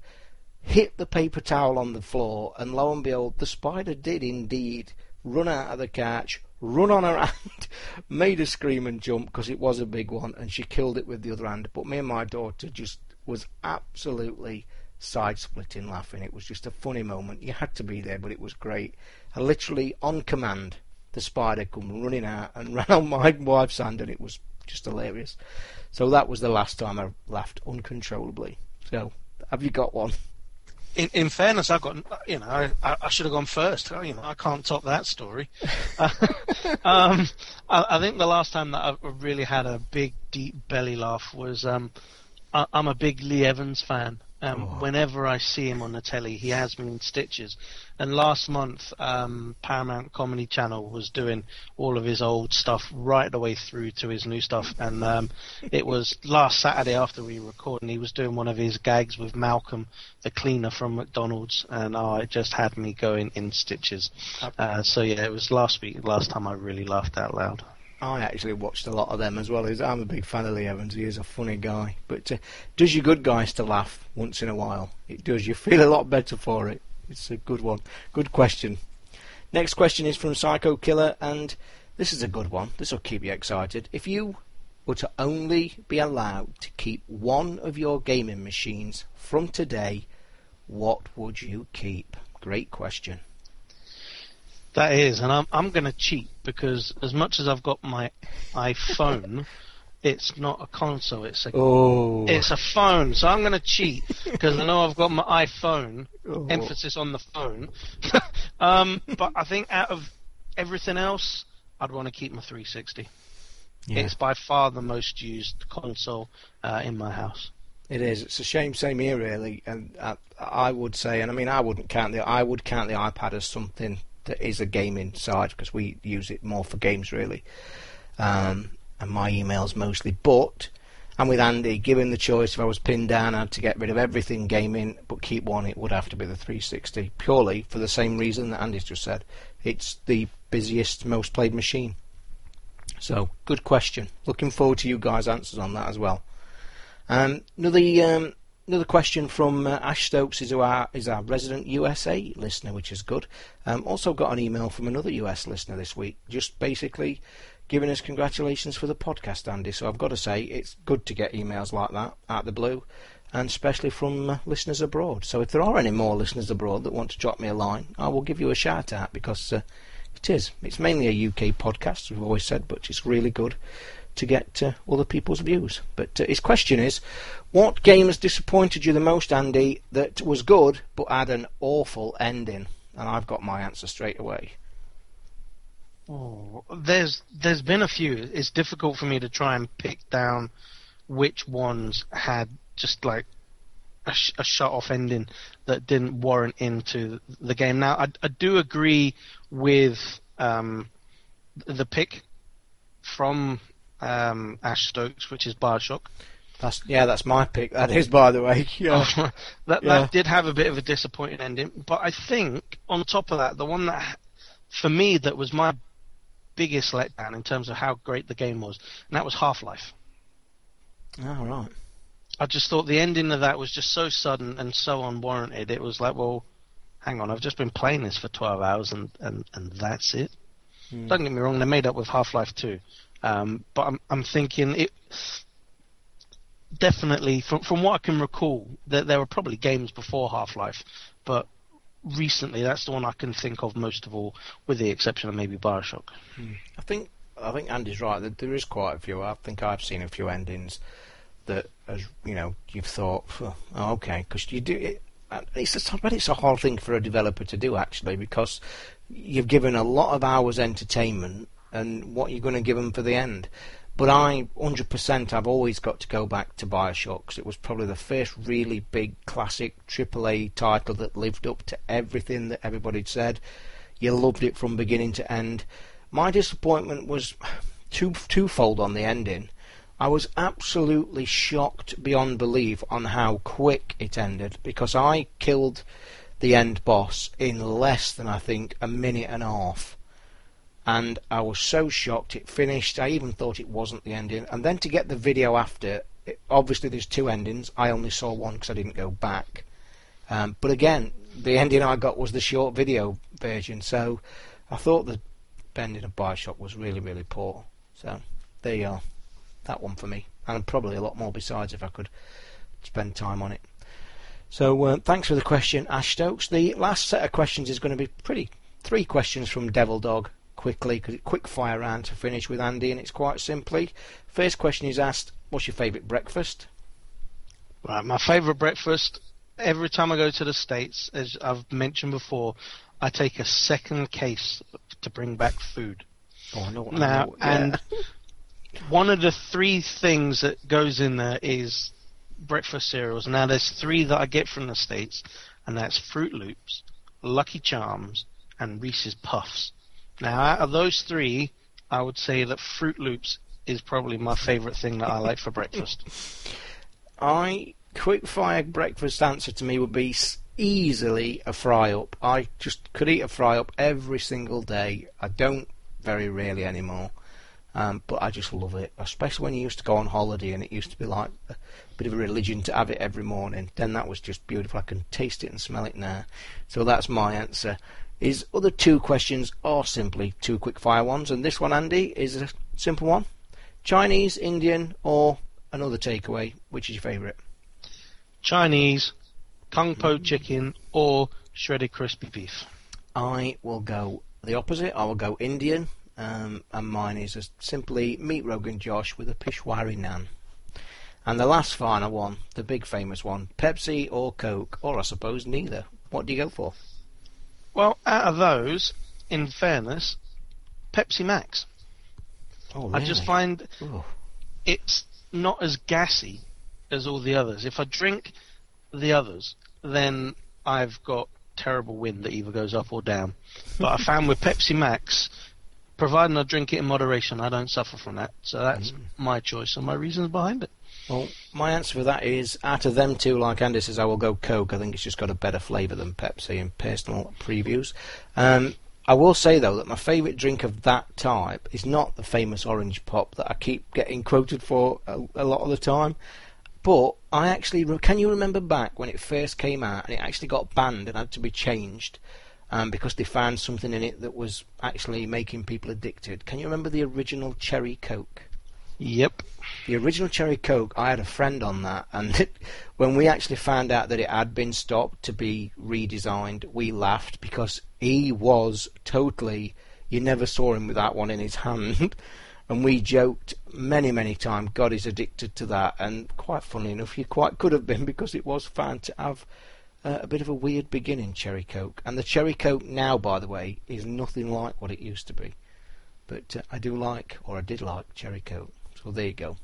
hit the paper towel on the floor, and lo and behold, the spider did indeed run out of the couch, run on her hand, made her scream and jump because it was a big one, and she killed it with the other hand. But me and my daughter just was absolutely side splitting laughing. It was just a funny moment. You had to be there, but it was great. I literally, on command, the spider come running out and ran on my wife's hand, and it was just hilarious. So that was the last time I laughed uncontrollably. So, have you got one? In, in, fairness, I've got you know I, I, should have gone first. You know I can't top that story. um, I, I, think the last time that I really had a big deep belly laugh was um, I, am a big Lee Evans fan, um, oh. Whenever I see him on the telly, he has me in stitches. And last month, um, Paramount Comedy Channel was doing all of his old stuff right the way through to his new stuff. And um, it was last Saturday after we recorded, and he was doing one of his gags with Malcolm, the cleaner from McDonald's, and oh, it just had me going in stitches. Uh, so yeah, it was last week, last time I really laughed out loud. I actually watched a lot of them as well. I'm a big fan of Lee Evans. He is a funny guy. But uh, does you good guys to laugh once in a while? It does. You feel a lot better for it. It's a good one. Good question. Next question is from Psycho Killer, and this is a good one. This will keep you excited. If you were to only be allowed to keep one of your gaming machines from today, what would you keep? Great question. That is, and I'm I'm going to cheat because as much as I've got my iPhone, it's not a console. It's a oh. it's a phone. So I'm going to cheat because I know I've got my iPhone. Oh. Emphasis on the phone. um, but I think out of everything else, I'd want to keep my 360. Yeah. It's by far the most used console uh, in my house. It is. It's a shame. Same here, really. And I, I would say, and I mean, I wouldn't count the. I would count the iPad as something that is a gaming side because we use it more for games really, um, and my emails mostly. But and with Andy, given the choice, if I was pinned down, I had to get rid of everything gaming, but keep one. It would have to be the 360, purely for the same reason that Andy's just said. It's the busiest, most played machine. So, good question. Looking forward to you guys' answers on that as well. Um, another um, another question from uh, Ash Stokes is our is our resident USA listener, which is good. Um, also got an email from another US listener this week, just basically giving us congratulations for the podcast, Andy. So I've got to say it's good to get emails like that out the blue, and especially from uh, listeners abroad. So if there are any more listeners abroad that want to drop me a line, I will give you a shout out because uh, it is. It's mainly a UK podcast, as we've always said, but it's really good to get uh, other people's views. But uh, his question is, what game has disappointed you the most, Andy, that was good but had an awful ending? And I've got my answer straight away. Oh, there's there's been a few. It's difficult for me to try and pick down which ones had just like a, sh- a shut off ending that didn't warrant into the game. Now, I, I do agree with um, the pick from um, Ash Stokes, which is Bioshock. That's yeah, that's my pick. That is, by the way. Yeah. that Yeah. that did have a bit of a disappointing ending, but I think on top of that, the one that for me that was my biggest letdown in terms of how great the game was, and that was Half Life. All right. I just thought the ending of that was just so sudden and so unwarranted. It was like, well, hang on, I've just been playing this for 12 hours and, and, and that's it. Hmm. Don't get me wrong, they made up with Half Life 2. Um, but I'm, I'm thinking it. Definitely, from from what I can recall, that there were probably games before Half Life, but recently that's the one I can think of most of all, with the exception of maybe Bioshock. I think I think Andy's right. That there is quite a few. I think I've seen a few endings that, as you know, you've thought, oh, okay, because you do it. It's a, but it's a hard thing for a developer to do actually, because you've given a lot of hours entertainment, and what you're going to give them for the end. But I, 100%, I've always got to go back to Bioshock 'cause it was probably the first really big classic AAA title that lived up to everything that everybody'd said. You loved it from beginning to end. My disappointment was two, twofold on the ending. I was absolutely shocked beyond belief on how quick it ended because I killed the end boss in less than I think a minute and a half and I was so shocked it finished. I even thought it wasn't the ending, and then to get the video after, it, obviously there's two endings. I only saw one because I didn't go back. Um, but again, the ending I got was the short video version, so I thought the ending of Bioshock was really, really poor. So there you are, that one for me, and probably a lot more besides if I could spend time on it. So uh, thanks for the question, Ash Stokes. The last set of questions is going to be pretty. Three questions from Devil Dog quickly, because it's quick fire round to finish with Andy, and it's quite simply. First question is asked, "What's your favourite breakfast?" Right, my favourite breakfast. Every time I go to the states, as I've mentioned before, I take a second case to bring back food. Oh, I know. I Now, know, yeah. and one of the three things that goes in there is breakfast cereals. Now, there's three that I get from the states, and that's Froot Loops, Lucky Charms, and Reese's Puffs. Now, out of those three, I would say that Froot Loops is probably my favourite thing that I like for breakfast. I quick fire breakfast answer to me would be easily a fry up. I just could eat a fry up every single day. I don't very rarely anymore. Um, but I just love it, especially when you used to go on holiday and it used to be like a bit of a religion to have it every morning. Then that was just beautiful. I can taste it and smell it now. So that's my answer. His other two questions are simply two quick fire ones, and this one, Andy, is a simple one: Chinese, Indian, or another takeaway. Which is your favourite? Chinese, Kung Po chicken, or shredded crispy beef. I will go the opposite. I will go Indian, um, and mine is simply meat rogan Josh with a Peshwari naan. And the last final one, the big famous one, Pepsi or Coke, or I suppose neither. What do you go for? Well, out of those, in fairness, Pepsi Max. Oh, I just find Oh. it's not as gassy as all the others. If I drink the others, then I've got terrible wind that either goes up or down. But I found with Pepsi Max, providing I drink it in moderation, I don't suffer from that. So that's mm. my choice and my reasons behind it. Well, my answer for that is out of them two, like Andy says, I will go Coke. I think it's just got a better flavour than Pepsi in personal previews. Um, I will say though that my favourite drink of that type is not the famous orange pop that I keep getting quoted for a, a lot of the time. but I actually can you remember back when it first came out and it actually got banned and had to be changed um, because they found something in it that was actually making people addicted. Can you remember the original Cherry Coke? Yep. The original Cherry Coke, I had a friend on that, and it, when we actually found out that it had been stopped to be redesigned, we laughed because he was totally. You never saw him with that one in his hand. and we joked many, many times, God is addicted to that. And quite funny enough, you quite could have been because it was found to have uh, a bit of a weird beginning, Cherry Coke. And the Cherry Coke now, by the way, is nothing like what it used to be. But uh, I do like, or I did like, Cherry Coke. So there you go.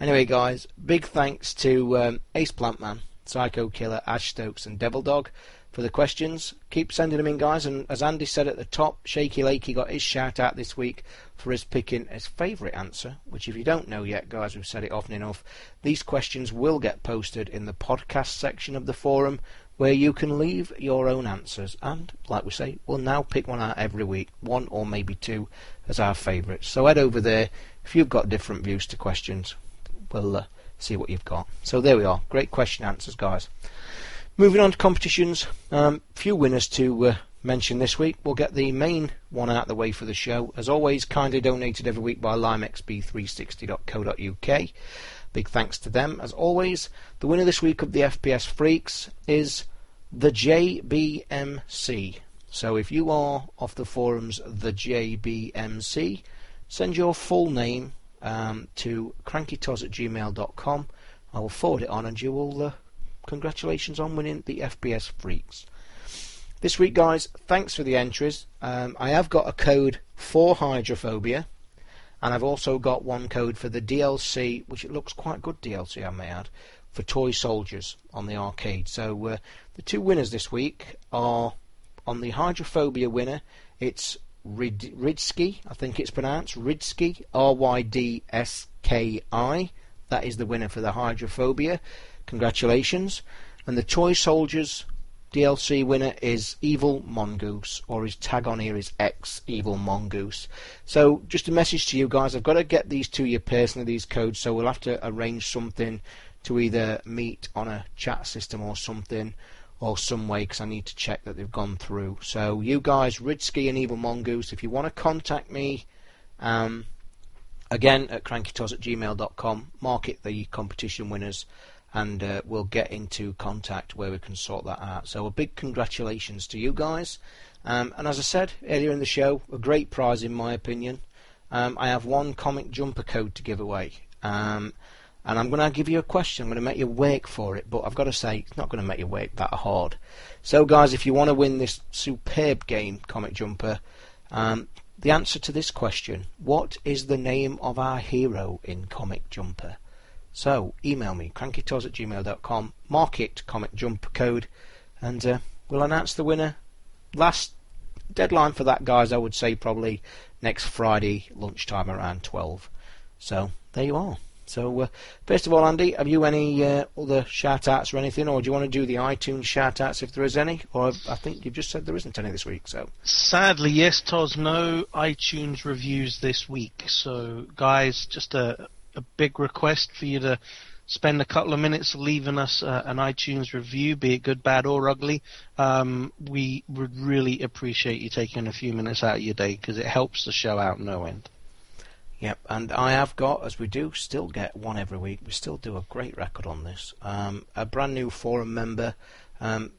Anyway, guys, big thanks to um, Ace Plantman, Psycho Killer, Ash Stokes, and Devil Dog for the questions. Keep sending them in, guys. And as Andy said at the top, Shaky Lakey got his shout out this week for his picking his favourite answer, which, if you don't know yet, guys, we've said it often enough. These questions will get posted in the podcast section of the forum where you can leave your own answers. And, like we say, we'll now pick one out every week, one or maybe two as our favourites. So head over there if you've got different views to questions. We'll uh, see what you've got. So there we are. Great question answers, guys. Moving on to competitions, um, few winners to uh, mention this week. We'll get the main one out of the way for the show. As always, kindly donated every week by limexb360.co.uk. Big thanks to them. As always, the winner this week of the FPS Freeks is the JBMC. So if you are off the forums, the JBMC, send your full name um, to crankytoz at gmail.com. I will forward it on and you will. Uh, congratulations on winning the FPS Freeks. This week, guys, thanks for the entries. Um, I have got a code for Hydrophobia, and I've also got one code for the DLC, which it looks quite good DLC, I may add, for Toy Soldiers on the arcade. So uh, the two winners this week are on the Hydrophobia winner. It's Rid- Ridsky, I think it's pronounced Ridsky, R Y D S K I. That is the winner for the Hydrophobia. Congratulations. And the Toy Soldiers DLC winner is Evil Mongoose, or his tag on here is X Evil Mongoose. So, just a message to you guys I've got to get these to you personally, these codes, so we'll have to arrange something to either meet on a chat system or something, or some way, because I need to check that they've gone through. So, you guys, Ridsky and Evil Mongoose, if you want to contact me, um, again at crankytoz at gmail.com, mark it the competition winners and uh, we'll get into contact where we can sort that out. So a big congratulations to you guys. Um, and as I said earlier in the show, a great prize in my opinion. Um, I have one comic jumper code to give away. Um, and I'm going to give you a question. I'm going to make you work for it, but I've got to say, it's not going to make you work that hard. So, guys, if you want to win this superb game, Comic Jumper, um, the answer to this question what is the name of our hero in Comic Jumper? So email me, crankytoz at gmail.com, mark it comic jump code, and uh, we'll announce the winner. Last deadline for that, guys, I would say probably next Friday lunchtime around 12. So there you are. So uh, first of all, Andy, have you any uh, other shout outs or anything, or do you want to do the iTunes shout outs if there is any? Or I think you've just said there isn't any this week. So sadly, yes, Toz, no iTunes reviews this week. So guys, just a a big request for you to spend a couple of minutes leaving us uh, an iTunes review, be it good, bad, or ugly. Um, we would really appreciate you taking a few minutes out of your day because it helps the show out no end. Yep, and I have got, as we do, still get one every week. We still do a great record on this. Um, a brand new forum member. Um,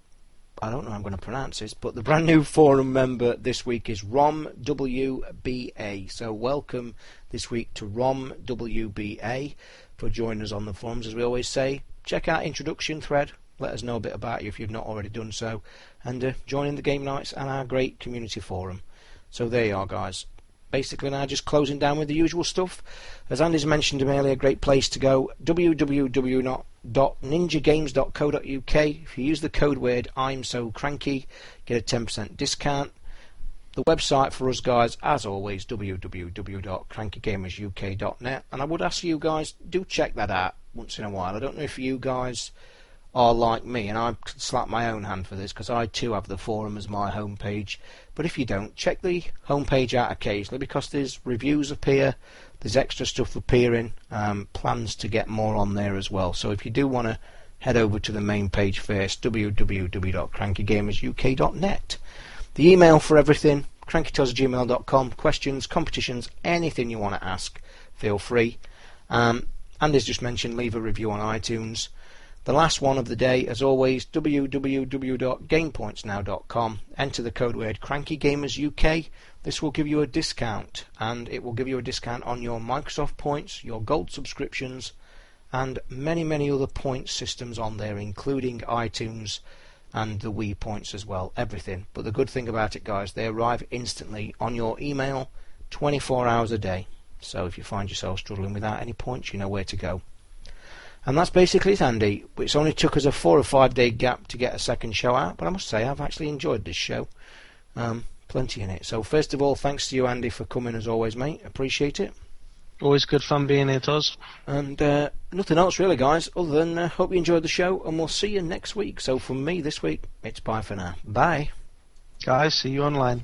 I don't know how I'm going to pronounce this, but the brand new forum member this week is Rom WBA. So welcome this week to Rom WBA for joining us on the forums. As we always say, check out introduction thread. Let us know a bit about you if you've not already done so, and uh, join in the game nights and our great community forum. So there you are, guys. Basically, now just closing down with the usual stuff. As Andy's mentioned me earlier, great place to go www.ninjagames.co.uk. If you use the code word I'm so cranky, get a 10% discount. The website for us guys, as always, www.crankygamersuk.net. And I would ask you guys, do check that out once in a while. I don't know if you guys are like me, and I slap my own hand for this because I too have the forum as my homepage. But if you don't, check the homepage out occasionally because there's reviews appear, there's extra stuff appearing, um, plans to get more on there as well. So if you do want to head over to the main page first, www.crankygamersuk.net. The email for everything, crankytoz@gmail.com. Questions, competitions, anything you want to ask, feel free. Um, and as just mentioned, leave a review on iTunes. The last one of the day, as always, www.gamepointsnow.com. Enter the code word CrankyGamersUK. This will give you a discount, and it will give you a discount on your Microsoft points, your gold subscriptions, and many, many other point systems on there, including iTunes and the Wii points as well. Everything. But the good thing about it, guys, they arrive instantly on your email 24 hours a day. So if you find yourself struggling without any points, you know where to go. And that's basically it, Andy. It's only took us a four or five day gap to get a second show out, but I must say I've actually enjoyed this show. Um, plenty in it. So first of all, thanks to you, Andy, for coming as always, mate. Appreciate it. Always good fun being here, Toz. And uh, nothing else really, guys, other than uh, hope you enjoyed the show, and we'll see you next week. So from me this week, it's bye for now. Bye. Guys, see you online.